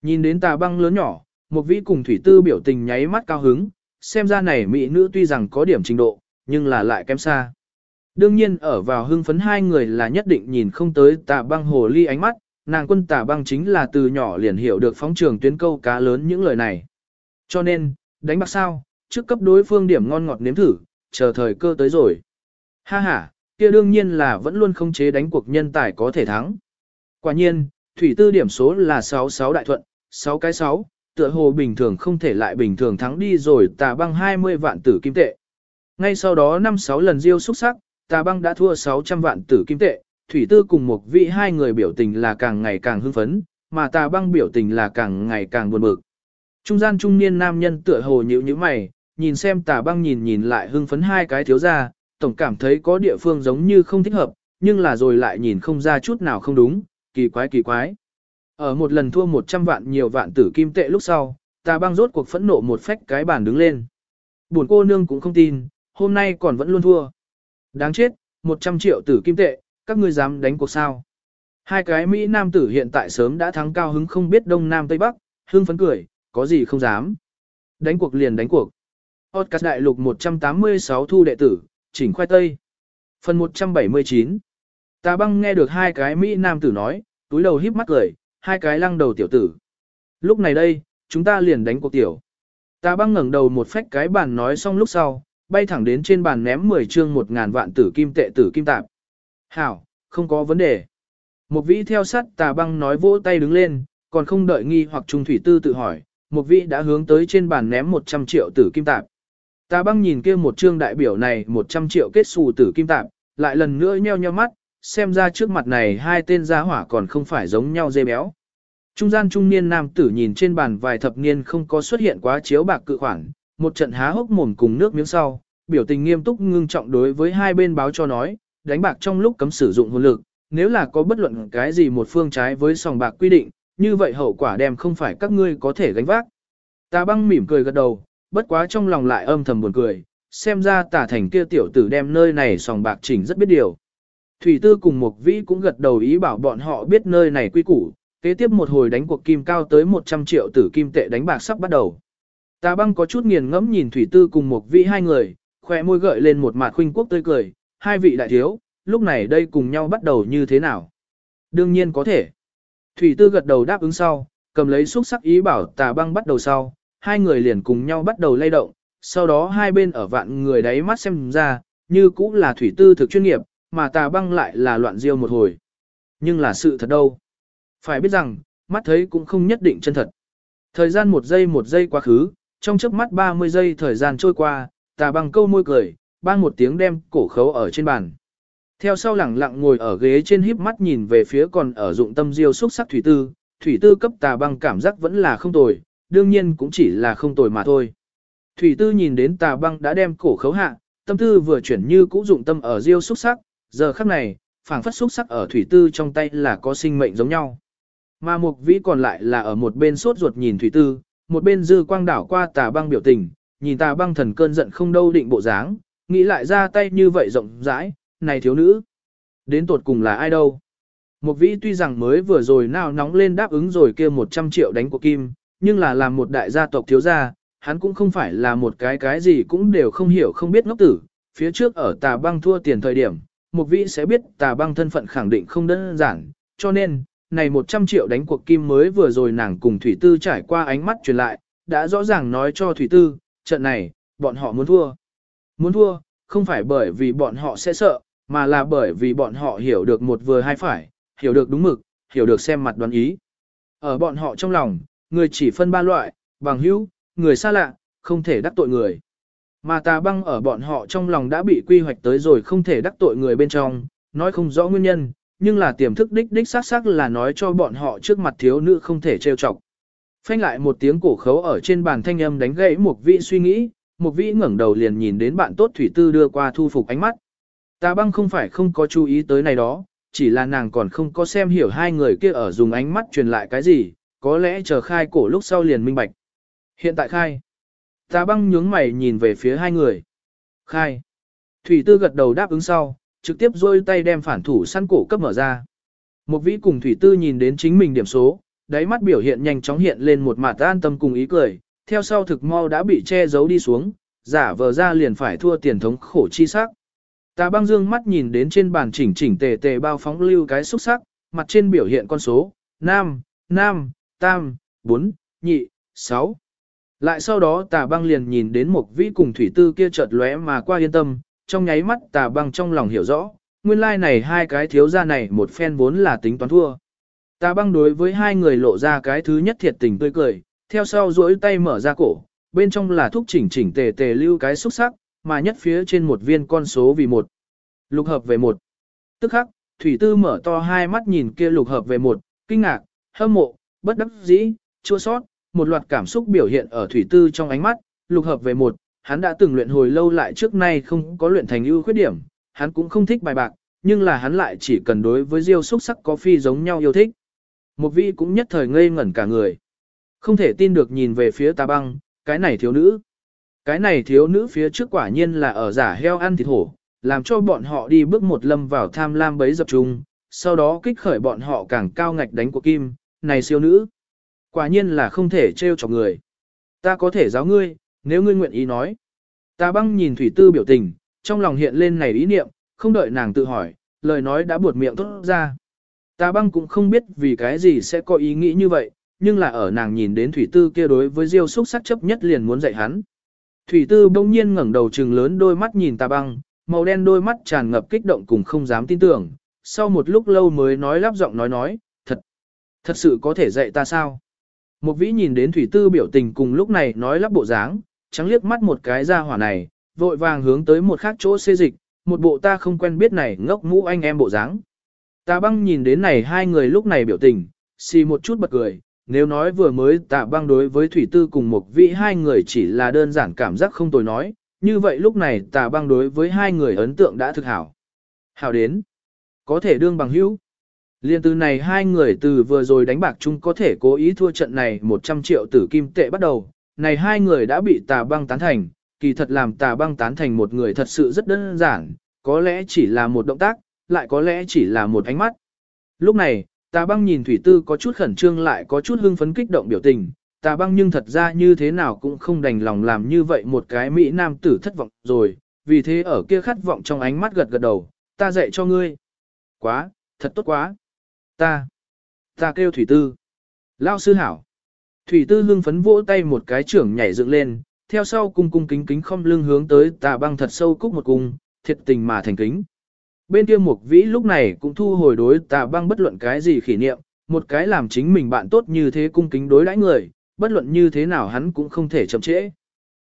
Speaker 1: Nhìn đến tà băng lớn nhỏ, một vĩ cùng thủy tư biểu tình nháy mắt cao hứng, xem ra này mỹ nữ tuy rằng có điểm trình độ, nhưng là lại kém xa. Đương nhiên ở vào hưng phấn hai người là nhất định nhìn không tới tà băng hồ ly ánh mắt, nàng quân tà băng chính là từ nhỏ liền hiểu được phóng trường tuyến câu cá lớn những lời này. Cho nên, đánh bạc sao, trước cấp đối phương điểm ngon ngọt nếm thử, chờ thời cơ tới rồi. Ha ha, kia đương nhiên là vẫn luôn không chế đánh cuộc nhân tài có thể thắng. Quả nhiên, thủy tư điểm số là 66 đại thuận, 6 cái 6, tựa hồ bình thường không thể lại bình thường thắng đi rồi tà băng 20 vạn tử kim tệ. Ngay sau đó 5-6 lần diêu xuất sắc, tà băng đã thua 600 vạn tử kim tệ, thủy tư cùng một vị hai người biểu tình là càng ngày càng hưng phấn, mà tà băng biểu tình là càng ngày càng buồn bực. Trung gian trung niên nam nhân tựa hồ nhíu nhíu mày, nhìn xem tà băng nhìn nhìn lại hưng phấn hai cái thiếu ra, tổng cảm thấy có địa phương giống như không thích hợp, nhưng là rồi lại nhìn không ra chút nào không đúng, kỳ quái kỳ quái. Ở một lần thua 100 vạn nhiều vạn tử kim tệ lúc sau, Ta băng rốt cuộc phẫn nộ một phách cái bàn đứng lên. Buồn cô nương cũng không tin, hôm nay còn vẫn luôn thua. Đáng chết, 100 triệu tử kim tệ, các ngươi dám đánh cuộc sao? Hai cái Mỹ Nam tử hiện tại sớm đã thắng cao hứng không biết Đông Nam Tây Bắc, hương phấn cười, có gì không dám. Đánh cuộc liền đánh cuộc. Podcast đại lục 186 thu đệ tử, chỉnh khoai tây. Phần 179. Tà băng nghe được hai cái Mỹ Nam tử nói, túi đầu híp mắt cười, hai cái lăng đầu tiểu tử. Lúc này đây, chúng ta liền đánh cuộc tiểu. ta băng ngẩng đầu một phách cái bàn nói xong lúc sau, bay thẳng đến trên bàn ném 10 chương 1 ngàn vạn tử kim tệ tử kim tạp. Hảo, không có vấn đề. Một vĩ theo sát tà băng nói vỗ tay đứng lên, còn không đợi nghi hoặc trung thủy tư tự hỏi, một vĩ đã hướng tới trên bàn ném 100 triệu tử kim tạp. Tà băng nhìn kia một chương đại biểu này 100 triệu kết xù tử kim tạp, lại lần nữa nheo nheo mắt, xem ra trước mặt này hai tên gia hỏa còn không phải giống nhau dê béo. Trung gian trung niên nam tử nhìn trên bàn vài thập niên không có xuất hiện quá chiếu bạc cự khoản, một trận há hốc mồm cùng nước miếng sau, biểu tình nghiêm túc ngưng trọng đối với hai bên báo cho nói, đánh bạc trong lúc cấm sử dụng hồn lực, nếu là có bất luận cái gì một phương trái với sòng bạc quy định, như vậy hậu quả đem không phải các ngươi có thể gánh vác. Tà băng mỉm cười gật đầu, bất quá trong lòng lại âm thầm buồn cười, xem ra tả thành kia tiểu tử đem nơi này sòng bạc chỉnh rất biết điều. Thủy tư cùng một vĩ cũng gật đầu ý bảo bọn họ biết nơi này quy củ, kế tiếp một hồi đánh cuộc kim cao tới 100 triệu tử kim tệ đánh bạc sắp bắt đầu. Tà băng có chút nghiền ngẫm nhìn thủy tư cùng một vĩ hai người, khoe môi gợi lên một mặt khuynh quốc tươi cười, hai vị đại thiếu, lúc này đây cùng nhau bắt đầu như thế nào? Đương nhiên có thể. Thủy tư gật đầu đáp ứng sau, cầm lấy xúc sắc ý bảo tà băng bắt đầu sau, hai người liền cùng nhau bắt đầu lay động, sau đó hai bên ở vạn người đáy mắt xem ra, như cũng là thủy tư thực chuyên nghiệp, mà tà băng lại là loạn diêu một hồi. Nhưng là sự thật đâu. Phải biết rằng, mắt thấy cũng không nhất định chân thật. Thời gian một giây một giây quá khứ, trong chớp mắt 30 giây thời gian trôi qua, tà băng câu môi cười, bang một tiếng đem cổ khấu ở trên bàn. Theo sau lẳng lặng ngồi ở ghế trên híp mắt nhìn về phía còn ở dụng tâm diêu xúc sắc thủy tư, thủy tư cấp tà băng cảm giác vẫn là không tồi, đương nhiên cũng chỉ là không tồi mà thôi. Thủy tư nhìn đến tà băng đã đem cổ khấu hạ, tâm tư vừa chuyển như cũ dụng tâm ở diêu xúc sắc, giờ khắc này, phảng phất xúc sắc ở thủy tư trong tay là có sinh mệnh giống nhau. Mà mục vĩ còn lại là ở một bên sốt ruột nhìn thủy tư, một bên dư quang đảo qua tà băng biểu tình, nhìn tà băng thần cơn giận không đâu định bộ dáng, nghĩ lại ra tay như vậy rộng rãi, này thiếu nữ. Đến tột cùng là ai đâu? Mục vĩ tuy rằng mới vừa rồi nào nóng lên đáp ứng rồi kia 100 triệu đánh của kim, nhưng là làm một đại gia tộc thiếu gia, hắn cũng không phải là một cái cái gì cũng đều không hiểu không biết ngốc tử. Phía trước ở tà băng thua tiền thời điểm, Mục Vĩ sẽ biết tà băng thân phận khẳng định không đơn giản, cho nên, này 100 triệu đánh cuộc kim mới vừa rồi nàng cùng Thủy Tư trải qua ánh mắt truyền lại, đã rõ ràng nói cho Thủy Tư, trận này, bọn họ muốn thua. Muốn thua, không phải bởi vì bọn họ sẽ sợ, mà là bởi vì bọn họ hiểu được một vừa hai phải, hiểu được đúng mực, hiểu được xem mặt đoán ý. Ở bọn họ trong lòng, người chỉ phân ba loại, bằng hữu, người xa lạ, không thể đắc tội người. Mà tà băng ở bọn họ trong lòng đã bị quy hoạch tới rồi không thể đắc tội người bên trong, nói không rõ nguyên nhân, nhưng là tiềm thức đích đích xác xác là nói cho bọn họ trước mặt thiếu nữ không thể trêu chọc. Phanh lại một tiếng cổ khấu ở trên bàn thanh âm đánh gãy một vị suy nghĩ, một vị ngẩng đầu liền nhìn đến bạn tốt thủy tư đưa qua thu phục ánh mắt. Tà băng không phải không có chú ý tới này đó, chỉ là nàng còn không có xem hiểu hai người kia ở dùng ánh mắt truyền lại cái gì, có lẽ chờ khai cổ lúc sau liền minh bạch. Hiện tại khai. Tà băng nhướng mày nhìn về phía hai người. Khai. Thủy tư gật đầu đáp ứng sau, trực tiếp rôi tay đem phản thủ săn cổ cấp mở ra. Một vĩ cùng thủy tư nhìn đến chính mình điểm số, đáy mắt biểu hiện nhanh chóng hiện lên một mặt an tâm cùng ý cười, theo sau thực mau đã bị che giấu đi xuống, giả vờ ra liền phải thua tiền thống khổ chi sắc. Tà băng dương mắt nhìn đến trên bàn chỉnh chỉnh tề tề bao phóng lưu cái xúc sắc, mặt trên biểu hiện con số, nam, nam, tam, bốn, nhị, sáu. Lại sau đó tà băng liền nhìn đến một vĩ cùng thủy tư kia chợt lóe mà qua yên tâm, trong nháy mắt tà băng trong lòng hiểu rõ, nguyên lai like này hai cái thiếu gia này một phen vốn là tính toán thua. Tà băng đối với hai người lộ ra cái thứ nhất thiệt tình tươi cười, theo sau duỗi tay mở ra cổ, bên trong là thuốc chỉnh chỉnh tề tề lưu cái xúc sắc, mà nhất phía trên một viên con số vì một. Lục hợp về một. Tức khắc, thủy tư mở to hai mắt nhìn kia lục hợp về một, kinh ngạc, hâm mộ, bất đắc dĩ, chua sót, một loạt cảm xúc biểu hiện ở thủy tư trong ánh mắt, lục hợp về một, hắn đã từng luyện hồi lâu lại trước nay không có luyện thành ưu khuyết điểm, hắn cũng không thích bài bạc, nhưng là hắn lại chỉ cần đối với diêu xúc sắc có phi giống nhau yêu thích. Một vị cũng nhất thời ngây ngẩn cả người. Không thể tin được nhìn về phía ta băng, cái này thiếu nữ. Cái này thiếu nữ phía trước quả nhiên là ở giả heo ăn thịt hổ, làm cho bọn họ đi bước một lâm vào tham lam bấy dập trung, sau đó kích khởi bọn họ càng cao ngạch đánh của kim, này siêu nữ. Quả nhiên là không thể trêu chọc người. Ta có thể giáo ngươi, nếu ngươi nguyện ý nói. Ta băng nhìn thủy tư biểu tình, trong lòng hiện lên này ý niệm, không đợi nàng tự hỏi, lời nói đã buột miệng tốt ra. Ta băng cũng không biết vì cái gì sẽ có ý nghĩ như vậy, nhưng là ở nàng nhìn đến thủy tư kia đối với diêu xúc sắc chấp nhất liền muốn dạy hắn. Thủy tư bỗng nhiên ngẩng đầu trừng lớn đôi mắt nhìn ta băng, màu đen đôi mắt tràn ngập kích động cùng không dám tin tưởng, sau một lúc lâu mới nói lắp giọng nói nói, thật, thật sự có thể dạy ta sao? Một vĩ nhìn đến thủy tư biểu tình cùng lúc này nói lắp bộ dáng, trắng liếc mắt một cái ra hỏa này, vội vàng hướng tới một khác chỗ xê dịch, một bộ ta không quen biết này ngốc mũ anh em bộ dáng. Tạ băng nhìn đến này hai người lúc này biểu tình, xì một chút bật cười, nếu nói vừa mới tạ băng đối với thủy tư cùng một vị hai người chỉ là đơn giản cảm giác không tồi nói, như vậy lúc này tà băng đối với hai người ấn tượng đã thực hảo. Hảo đến, có thể đương bằng hữu. Liên từ này hai người từ vừa rồi đánh bạc chung có thể cố ý thua trận này 100 triệu tử kim tệ bắt đầu, này hai người đã bị tà băng tán thành, kỳ thật làm tà băng tán thành một người thật sự rất đơn giản, có lẽ chỉ là một động tác, lại có lẽ chỉ là một ánh mắt. Lúc này, tà băng nhìn thủy tư có chút khẩn trương lại có chút hưng phấn kích động biểu tình, tà băng nhưng thật ra như thế nào cũng không đành lòng làm như vậy một cái Mỹ nam tử thất vọng rồi, vì thế ở kia khát vọng trong ánh mắt gật gật đầu, ta dạy cho ngươi. Quá, thật tốt quá. Ta, ta kêu thủy tư. Lao sư hảo. Thủy tư hưng phấn vỗ tay một cái trưởng nhảy dựng lên, theo sau cung cung kính kính không lưng hướng tới tà băng thật sâu cúc một cung, thiệt tình mà thành kính. Bên kia mục vĩ lúc này cũng thu hồi đối tà băng bất luận cái gì kỷ niệm, một cái làm chính mình bạn tốt như thế cung kính đối đãi người, bất luận như thế nào hắn cũng không thể chậm trễ.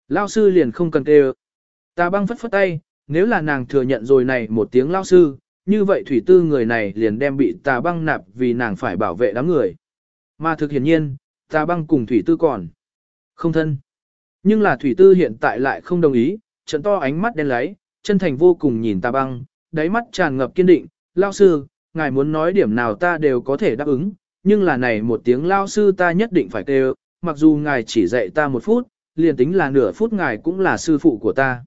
Speaker 1: Lao sư liền không cần kêu. Tà băng phất phất tay, nếu là nàng thừa nhận rồi này một tiếng lao sư, như vậy thủy tư người này liền đem bị tà băng nạp vì nàng phải bảo vệ đám người. Mà thực hiển nhiên, tà băng cùng thủy tư còn không thân. Nhưng là thủy tư hiện tại lại không đồng ý, trận to ánh mắt đen lấy, chân thành vô cùng nhìn tà băng, đáy mắt tràn ngập kiên định, lao sư, ngài muốn nói điểm nào ta đều có thể đáp ứng, nhưng là này một tiếng lao sư ta nhất định phải kêu, mặc dù ngài chỉ dạy ta một phút, liền tính là nửa phút ngài cũng là sư phụ của ta.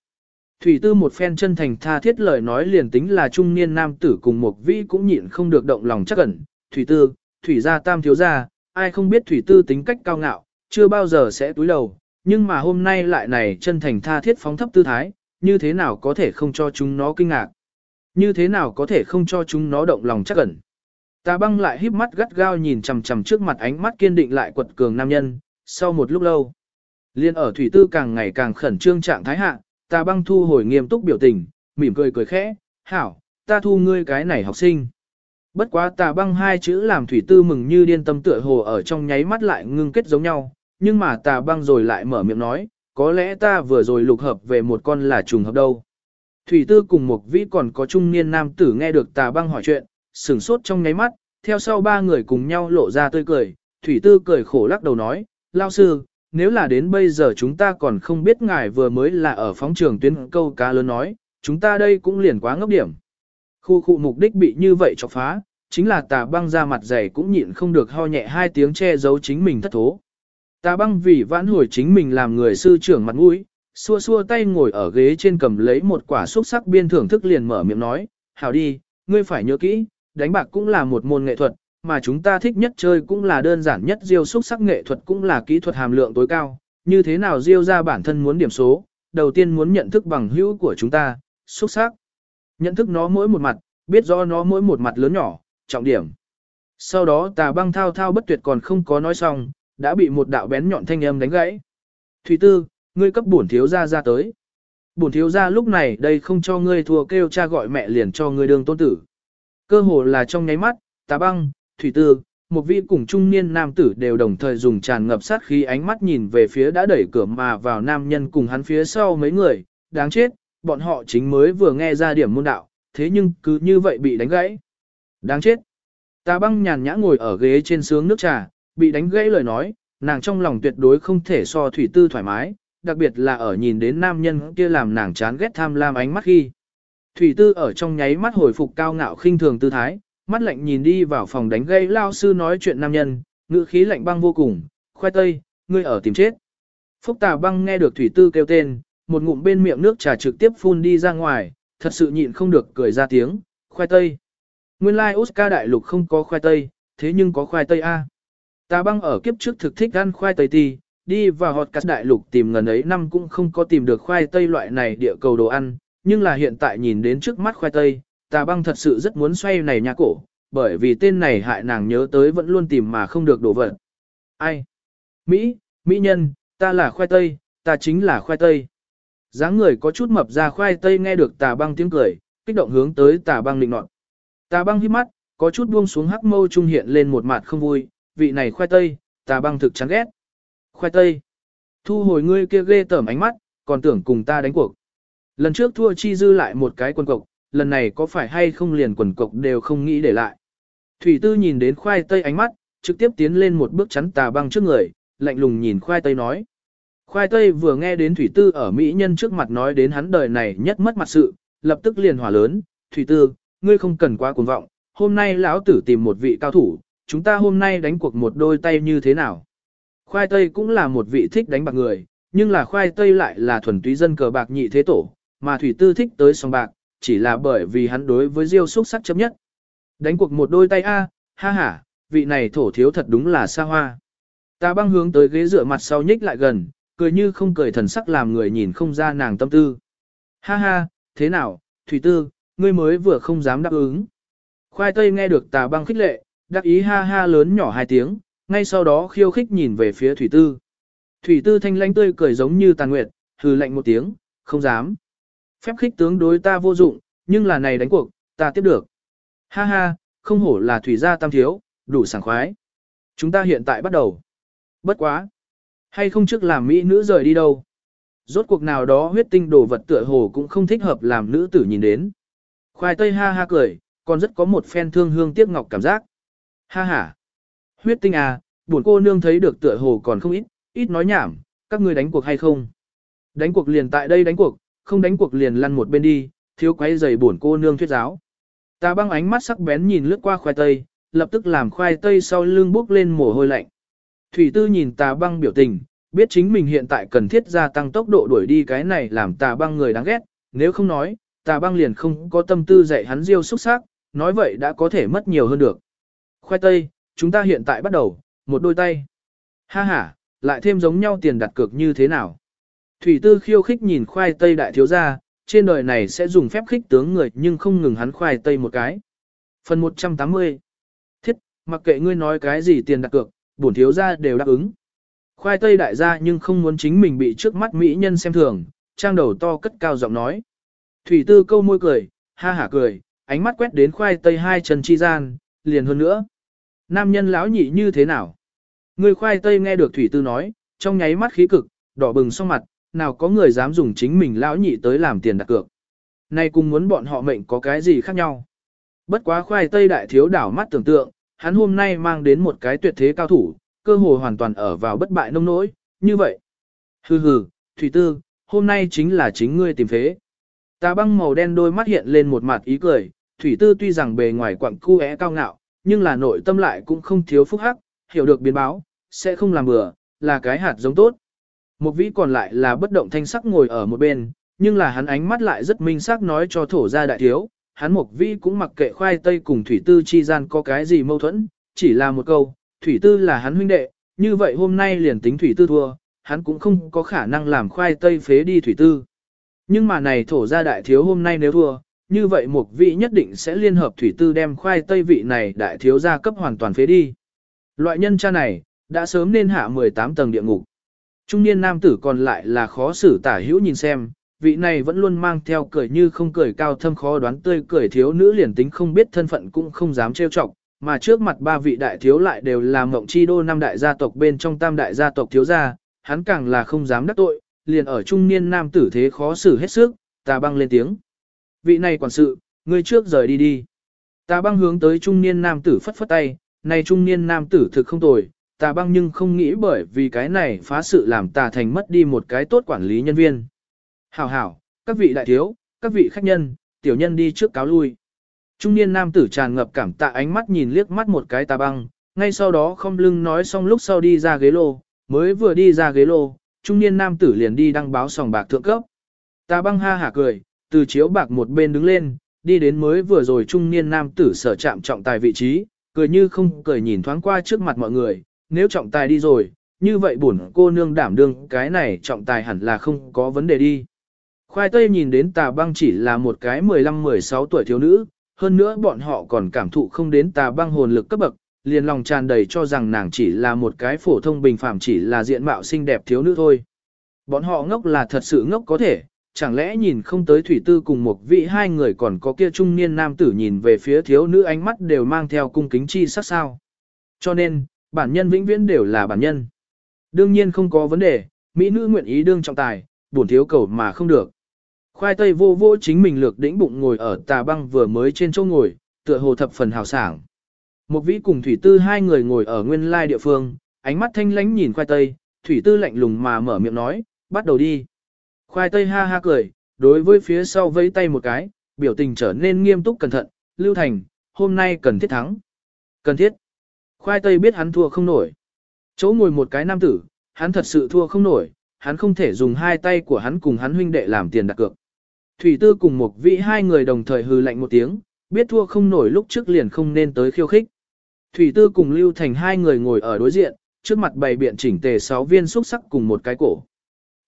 Speaker 1: Thủy tư một phen chân thành tha thiết lời nói liền tính là trung niên nam tử cùng một vĩ cũng nhịn không được động lòng chắc ẩn. Thủy tư, thủy gia tam thiếu gia, ai không biết thủy tư tính cách cao ngạo, chưa bao giờ sẽ túi đầu, nhưng mà hôm nay lại này chân thành tha thiết phóng thấp tư thái, như thế nào có thể không cho chúng nó kinh ngạc. Như thế nào có thể không cho chúng nó động lòng chắc ẩn. Tà băng lại híp mắt gắt gao nhìn chằm chằm trước mặt ánh mắt kiên định lại quật cường nam nhân, sau một lúc lâu. Liên ở thủy tư càng ngày càng khẩn trương trạng thái hạ, tà băng thu hồi nghiêm túc biểu tình, mỉm cười cười khẽ, hảo, ta thu ngươi cái này học sinh. Bất quá tà băng hai chữ làm thủy tư mừng như điên tâm tựa hồ ở trong nháy mắt lại ngưng kết giống nhau, nhưng mà tà băng rồi lại mở miệng nói, có lẽ ta vừa rồi lục hợp về một con là trùng hợp đâu. Thủy tư cùng một vĩ còn có trung niên nam tử nghe được tà băng hỏi chuyện, sửng sốt trong nháy mắt, theo sau ba người cùng nhau lộ ra tươi cười, thủy tư cười khổ lắc đầu nói, lao sư, nếu là đến bây giờ chúng ta còn không biết ngài vừa mới là ở phóng trường tuyến câu cá lớn nói, chúng ta đây cũng liền quá ngốc điểm. Khu khu mục đích bị như vậy chọc phá, chính là tà băng ra mặt dày cũng nhịn không được ho nhẹ hai tiếng che giấu chính mình thất thố. Tà băng vì vãn hồi chính mình làm người sư trưởng mặt mũi, xua xua tay ngồi ở ghế trên cầm lấy một quả xúc sắc biên thưởng thức liền mở miệng nói, hảo đi, ngươi phải nhớ kỹ, đánh bạc cũng là một môn nghệ thuật, mà chúng ta thích nhất chơi cũng là đơn giản nhất diêu xúc sắc nghệ thuật cũng là kỹ thuật hàm lượng tối cao, như thế nào diêu ra bản thân muốn điểm số, đầu tiên muốn nhận thức bằng hữu của chúng ta, xúc sắc. Nhận thức nó mỗi một mặt, biết rõ nó mỗi một mặt lớn nhỏ, trọng điểm. Sau đó tà băng thao thao bất tuyệt còn không có nói xong, đã bị một đạo bén nhọn thanh âm đánh gãy. Thủy tư, ngươi cấp bổn thiếu gia ra tới. Bổn thiếu gia lúc này đây không cho ngươi thua kêu cha gọi mẹ liền cho ngươi đương tôn tử. Cơ hồ là trong nháy mắt, tà băng, thủy tư, một vị cùng trung niên nam tử đều đồng thời dùng tràn ngập sát khí ánh mắt nhìn về phía đã đẩy cửa mà vào nam nhân cùng hắn phía sau mấy người, đáng chết, bọn họ chính mới vừa nghe ra điểm môn đạo, thế nhưng cứ như vậy bị đánh gãy. Đáng chết. ta băng nhàn nhã ngồi ở ghế trên sướng nước trà, bị đánh gãy lời nói, nàng trong lòng tuyệt đối không thể so thủy tư thoải mái, đặc biệt là ở nhìn đến nam nhân kia làm nàng chán ghét tham lam ánh mắt khi. Thủy tư ở trong nháy mắt hồi phục cao ngạo khinh thường tư thái, mắt lạnh nhìn đi vào phòng đánh gây lao sư nói chuyện nam nhân, ngữ khí lạnh băng vô cùng, khoai tây, ngươi ở tìm chết. Phúc tà băng nghe được thủy tư kêu tên, một ngụm bên miệng nước trà trực tiếp phun đi ra ngoài, thật sự nhịn không được cười ra tiếng, khoai tây. Nguyên lai like Oscar đại lục không có khoai tây, thế nhưng có khoai tây A. Tà băng ở kiếp trước thực thích ăn khoai tây ti, đi vào hot cắt đại lục tìm ngần ấy năm cũng không có tìm được khoai tây loại này địa cầu đồ ăn, nhưng là hiện tại nhìn đến trước mắt khoai tây, tà băng thật sự rất muốn xoay này nhà cổ, bởi vì tên này hại nàng nhớ tới vẫn luôn tìm mà không được đổ vật. Ai? Mỹ, Mỹ nhân, ta là khoai tây, ta chính là khoai tây. dáng người có chút mập ra khoai tây nghe được tà băng tiếng cười, kích động hướng tới tà băng định nọt. Tà băng hít mắt, có chút buông xuống hắc mâu trung hiện lên một mặt không vui, vị này khoai tây, tà băng thực chán ghét. Khoai tây. Thu hồi ngươi kia ghê tởm ánh mắt, còn tưởng cùng ta đánh cuộc. Lần trước thua chi dư lại một cái quần cộc, lần này có phải hay không liền quần cục đều không nghĩ để lại. Thủy tư nhìn đến khoai tây ánh mắt, trực tiếp tiến lên một bước chắn tà băng trước người, lạnh lùng nhìn khoai tây nói. Khoai tây vừa nghe đến thủy tư ở Mỹ nhân trước mặt nói đến hắn đời này nhất mất mặt sự, lập tức liền hỏa lớn, thủy tư, ngươi không cần quá cuồng vọng, hôm nay lão tử tìm một vị cao thủ, chúng ta hôm nay đánh cuộc một đôi tay như thế nào. Khoai tây cũng là một vị thích đánh bạc người, nhưng là khoai tây lại là thuần túy dân cờ bạc nhị thế tổ, mà thủy tư thích tới sòng bạc, chỉ là bởi vì hắn đối với diêu xúc sắc chấp nhất. Đánh cuộc một đôi tay a, ha ha, vị này thổ thiếu thật đúng là xa hoa. Ta băng hướng tới ghế dựa mặt sau nhích lại gần, cười như không cười thần sắc làm người nhìn không ra nàng tâm tư. Ha ha, thế nào, thủy tư, ngươi mới vừa không dám đáp ứng. Khoai tây nghe được tà băng khích lệ, đắc ý ha ha lớn nhỏ hai tiếng, ngay sau đó khiêu khích nhìn về phía thủy tư. Thủy tư thanh lãnh tươi cười giống như tàn nguyệt, hừ lạnh một tiếng, không dám. Phép khích tướng đối ta vô dụng, nhưng là này đánh cuộc, ta tiếp được. Ha ha, không hổ là thủy gia tam thiếu, đủ sảng khoái. Chúng ta hiện tại bắt đầu. Bất quá. Hay không trước làm mỹ nữ rời đi đâu. Rốt cuộc nào đó huyết tinh đồ vật tựa hồ cũng không thích hợp làm nữ tử nhìn đến. Khoai tây ha ha cười, còn rất có một phen thương hương tiếc ngọc cảm giác. Ha ha. Huyết tinh à, buồn cô nương thấy được tựa hồ còn không ít, ít nói nhảm, các ngươi đánh cuộc hay không? Đánh cuộc liền tại đây đánh cuộc, không đánh cuộc liền lăn một bên đi, thiếu quấy giày buồn cô nương thuyết giáo. Ta băng ánh mắt sắc bén nhìn lướt qua khoai tây, lập tức làm khoai tây sau lưng bốc lên mồ hôi lạnh. Thủy tư nhìn tà băng biểu tình, biết chính mình hiện tại cần thiết gia tăng tốc độ đuổi đi cái này làm tà băng người đáng ghét, nếu không nói, tà băng liền không có tâm tư dạy hắn diêu xúc sắc, nói vậy đã có thể mất nhiều hơn được. Khoai tây, chúng ta hiện tại bắt đầu, một đôi tay. Ha ha, lại thêm giống nhau tiền đặt cược như thế nào. Thủy tư khiêu khích nhìn khoai tây đại thiếu gia, trên đời này sẽ dùng phép khích tướng người nhưng không ngừng hắn khoai tây một cái. Phần 180 Thiết, mặc kệ ngươi nói cái gì tiền đặt cược, bổn thiếu gia đều đáp ứng. Khoai tây đại gia nhưng không muốn chính mình bị trước mắt mỹ nhân xem thường, trang đầu to cất cao giọng nói. Thủy tư câu môi cười, ha hả cười, ánh mắt quét đến khoai tây hai chân chi gian, liền hơn nữa. Nam nhân lão nhị như thế nào? Người khoai tây nghe được thủy tư nói, trong nháy mắt khí cực, đỏ bừng song mặt, nào có người dám dùng chính mình lão nhị tới làm tiền đặt cược. Nay cùng muốn bọn họ mệnh có cái gì khác nhau. Bất quá khoai tây đại thiếu đảo mắt tưởng tượng, hắn hôm nay mang đến một cái tuyệt thế cao thủ, cơ hồ hoàn toàn ở vào bất bại nông nỗi, như vậy. Hừ hừ, Thủy Tư, hôm nay chính là chính ngươi tìm phế. Tà băng màu đen đôi mắt hiện lên một mặt ý cười, Thủy Tư tuy rằng bề ngoài quặng cu é cao ngạo, nhưng là nội tâm lại cũng không thiếu phúc hắc, hiểu được biến báo, sẽ không làm bừa, là cái hạt giống tốt. Một vĩ còn lại là bất động thanh sắc ngồi ở một bên, nhưng là hắn ánh mắt lại rất minh sắc nói cho thổ gia đại thiếu, hắn một vĩ cũng mặc kệ khoai tây cùng thủy tư chi gian có cái gì mâu thuẫn, chỉ là một câu, thủy tư là hắn huynh đệ, như vậy hôm nay liền tính thủy tư thua, hắn cũng không có khả năng làm khoai tây phế đi thủy tư. Nhưng mà này thổ gia đại thiếu hôm nay nếu thua, như vậy một vị nhất định sẽ liên hợp thủy tư đem khoai tây vị này đại thiếu gia cấp hoàn toàn phế đi. Loại nhân cha này, đã sớm nên hạ 18 tầng địa ngục. Trung niên nam tử còn lại là khó xử tả hữu nhìn xem, vị này vẫn luôn mang theo cười như không cười cao thâm khó đoán tươi cười thiếu nữ liền tính không biết thân phận cũng không dám trêu chọc, mà trước mặt ba vị đại thiếu lại đều là mộng chi đô năm đại gia tộc bên trong tam đại gia tộc thiếu gia, hắn càng là không dám đắc tội, liền ở trung niên nam tử thế khó xử hết sức, ta băng lên tiếng. Vị này quản sự, ngươi trước rời đi đi. Ta băng hướng tới trung niên nam tử phất phất tay, này trung niên nam tử thực không tồi, tà băng nhưng không nghĩ bởi vì cái này phá sự làm tà thành mất đi một cái tốt quản lý nhân viên. Hảo hảo, các vị đại thiếu, các vị khách nhân, tiểu nhân đi trước cáo lui. Trung niên nam tử tràn ngập cảm tạ ánh mắt nhìn liếc mắt một cái tà băng, ngay sau đó không lưng nói xong lúc sau đi ra ghế lô, mới vừa đi ra ghế lô, trung niên nam tử liền đi đăng báo sòng bạc thượng cấp. Tà băng ha hả cười, từ chiếu bạc một bên đứng lên, đi đến mới vừa rồi trung niên nam tử sở chạm trọng tài vị trí, cười như không cười nhìn thoáng qua trước mặt mọi người, nếu trọng tài đi rồi, như vậy bổn cô nương đảm đương cái này trọng tài hẳn là không có vấn đề đi. Khoai tây nhìn đến tà băng chỉ là một cái 15-16 tuổi thiếu nữ, hơn nữa bọn họ còn cảm thụ không đến tà băng hồn lực cấp bậc, liền lòng tràn đầy cho rằng nàng chỉ là một cái phổ thông bình phàm chỉ là diện mạo xinh đẹp thiếu nữ thôi. Bọn họ ngốc là thật sự ngốc có thể, chẳng lẽ nhìn không tới thủy tư cùng một vị hai người còn có kia trung niên nam tử nhìn về phía thiếu nữ ánh mắt đều mang theo cung kính chi sắc sao. Cho nên, bản nhân vĩnh viễn đều là bản nhân. Đương nhiên không có vấn đề, mỹ nữ nguyện ý đương trọng tài, bổn thiếu cầu mà không được. Khoai tây vô vô chính mình lược đĩnh bụng ngồi ở tà băng vừa mới trên chỗ ngồi, tựa hồ thập phần hào sảng. Một vĩ cùng thủy tư hai người ngồi ở nguyên lai địa phương, ánh mắt thanh lánh nhìn khoai tây, thủy tư lạnh lùng mà mở miệng nói, bắt đầu đi. Khoai tây ha ha cười, đối với phía sau vẫy tay một cái, biểu tình trở nên nghiêm túc cẩn thận, lưu thành, hôm nay cần thiết thắng. Cần thiết. Khoai tây biết hắn thua không nổi. Chỗ ngồi một cái nam tử, hắn thật sự thua không nổi, hắn không thể dùng hai tay của hắn cùng hắn huynh đệ làm tiền đặt cược. Thủy tư cùng một vị hai người đồng thời hừ lạnh một tiếng, biết thua không nổi lúc trước liền không nên tới khiêu khích. Thủy tư cùng Lưu Thành hai người ngồi ở đối diện, trước mặt bày biện chỉnh tề sáu viên xúc sắc cùng một cái cổ.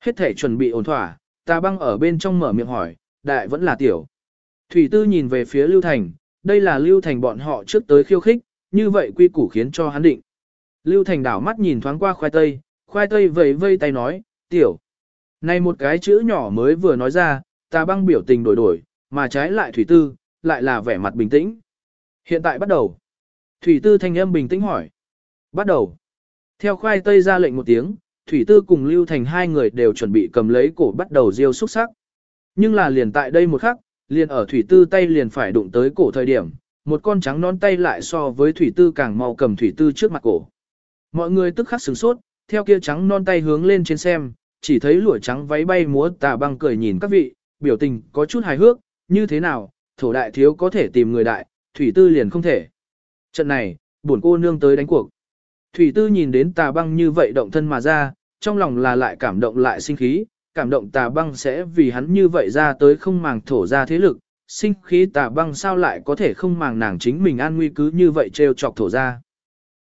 Speaker 1: Hết thể chuẩn bị ổn thỏa, ta băng ở bên trong mở miệng hỏi, đại vẫn là tiểu. Thủy tư nhìn về phía Lưu Thành, đây là Lưu Thành bọn họ trước tới khiêu khích, như vậy quy củ khiến cho hắn định. Lưu Thành đảo mắt nhìn thoáng qua khoai tây, khoai tây vẫy vây tay nói, tiểu. Này một cái chữ nhỏ mới vừa nói ra, ta băng biểu tình đổi đổi, mà trái lại Thủy Tư, lại là vẻ mặt bình tĩnh. Hiện tại bắt đầu. Thủy Tư thanh âm bình tĩnh hỏi. Bắt đầu. Theo khoai tây ra lệnh một tiếng, Thủy Tư cùng Lưu Thành hai người đều chuẩn bị cầm lấy cổ bắt đầu riêu xúc sắc. Nhưng là liền tại đây một khắc, liền ở Thủy Tư tay liền phải đụng tới cổ thời điểm, một con trắng non tay lại so với Thủy Tư càng mau cầm Thủy Tư trước mặt cổ. Mọi người tức khắc sửng sốt, theo kia trắng non tay hướng lên trên xem, chỉ thấy lụa trắng váy bay múa tà băng cười nhìn các vị, biểu tình có chút hài hước, như thế nào, thổ đại thiếu có thể tìm người đại, Thủy Tư liền không thể. Trận này, buồn cô nương tới đánh cuộc. Thủy Tư nhìn đến tà băng như vậy động thân mà ra, trong lòng là lại cảm động lại sinh khí, cảm động tà băng sẽ vì hắn như vậy ra tới không màng thổ ra thế lực, sinh khí tà băng sao lại có thể không màng nàng chính mình an nguy cứ như vậy trêu chọc thổ ra.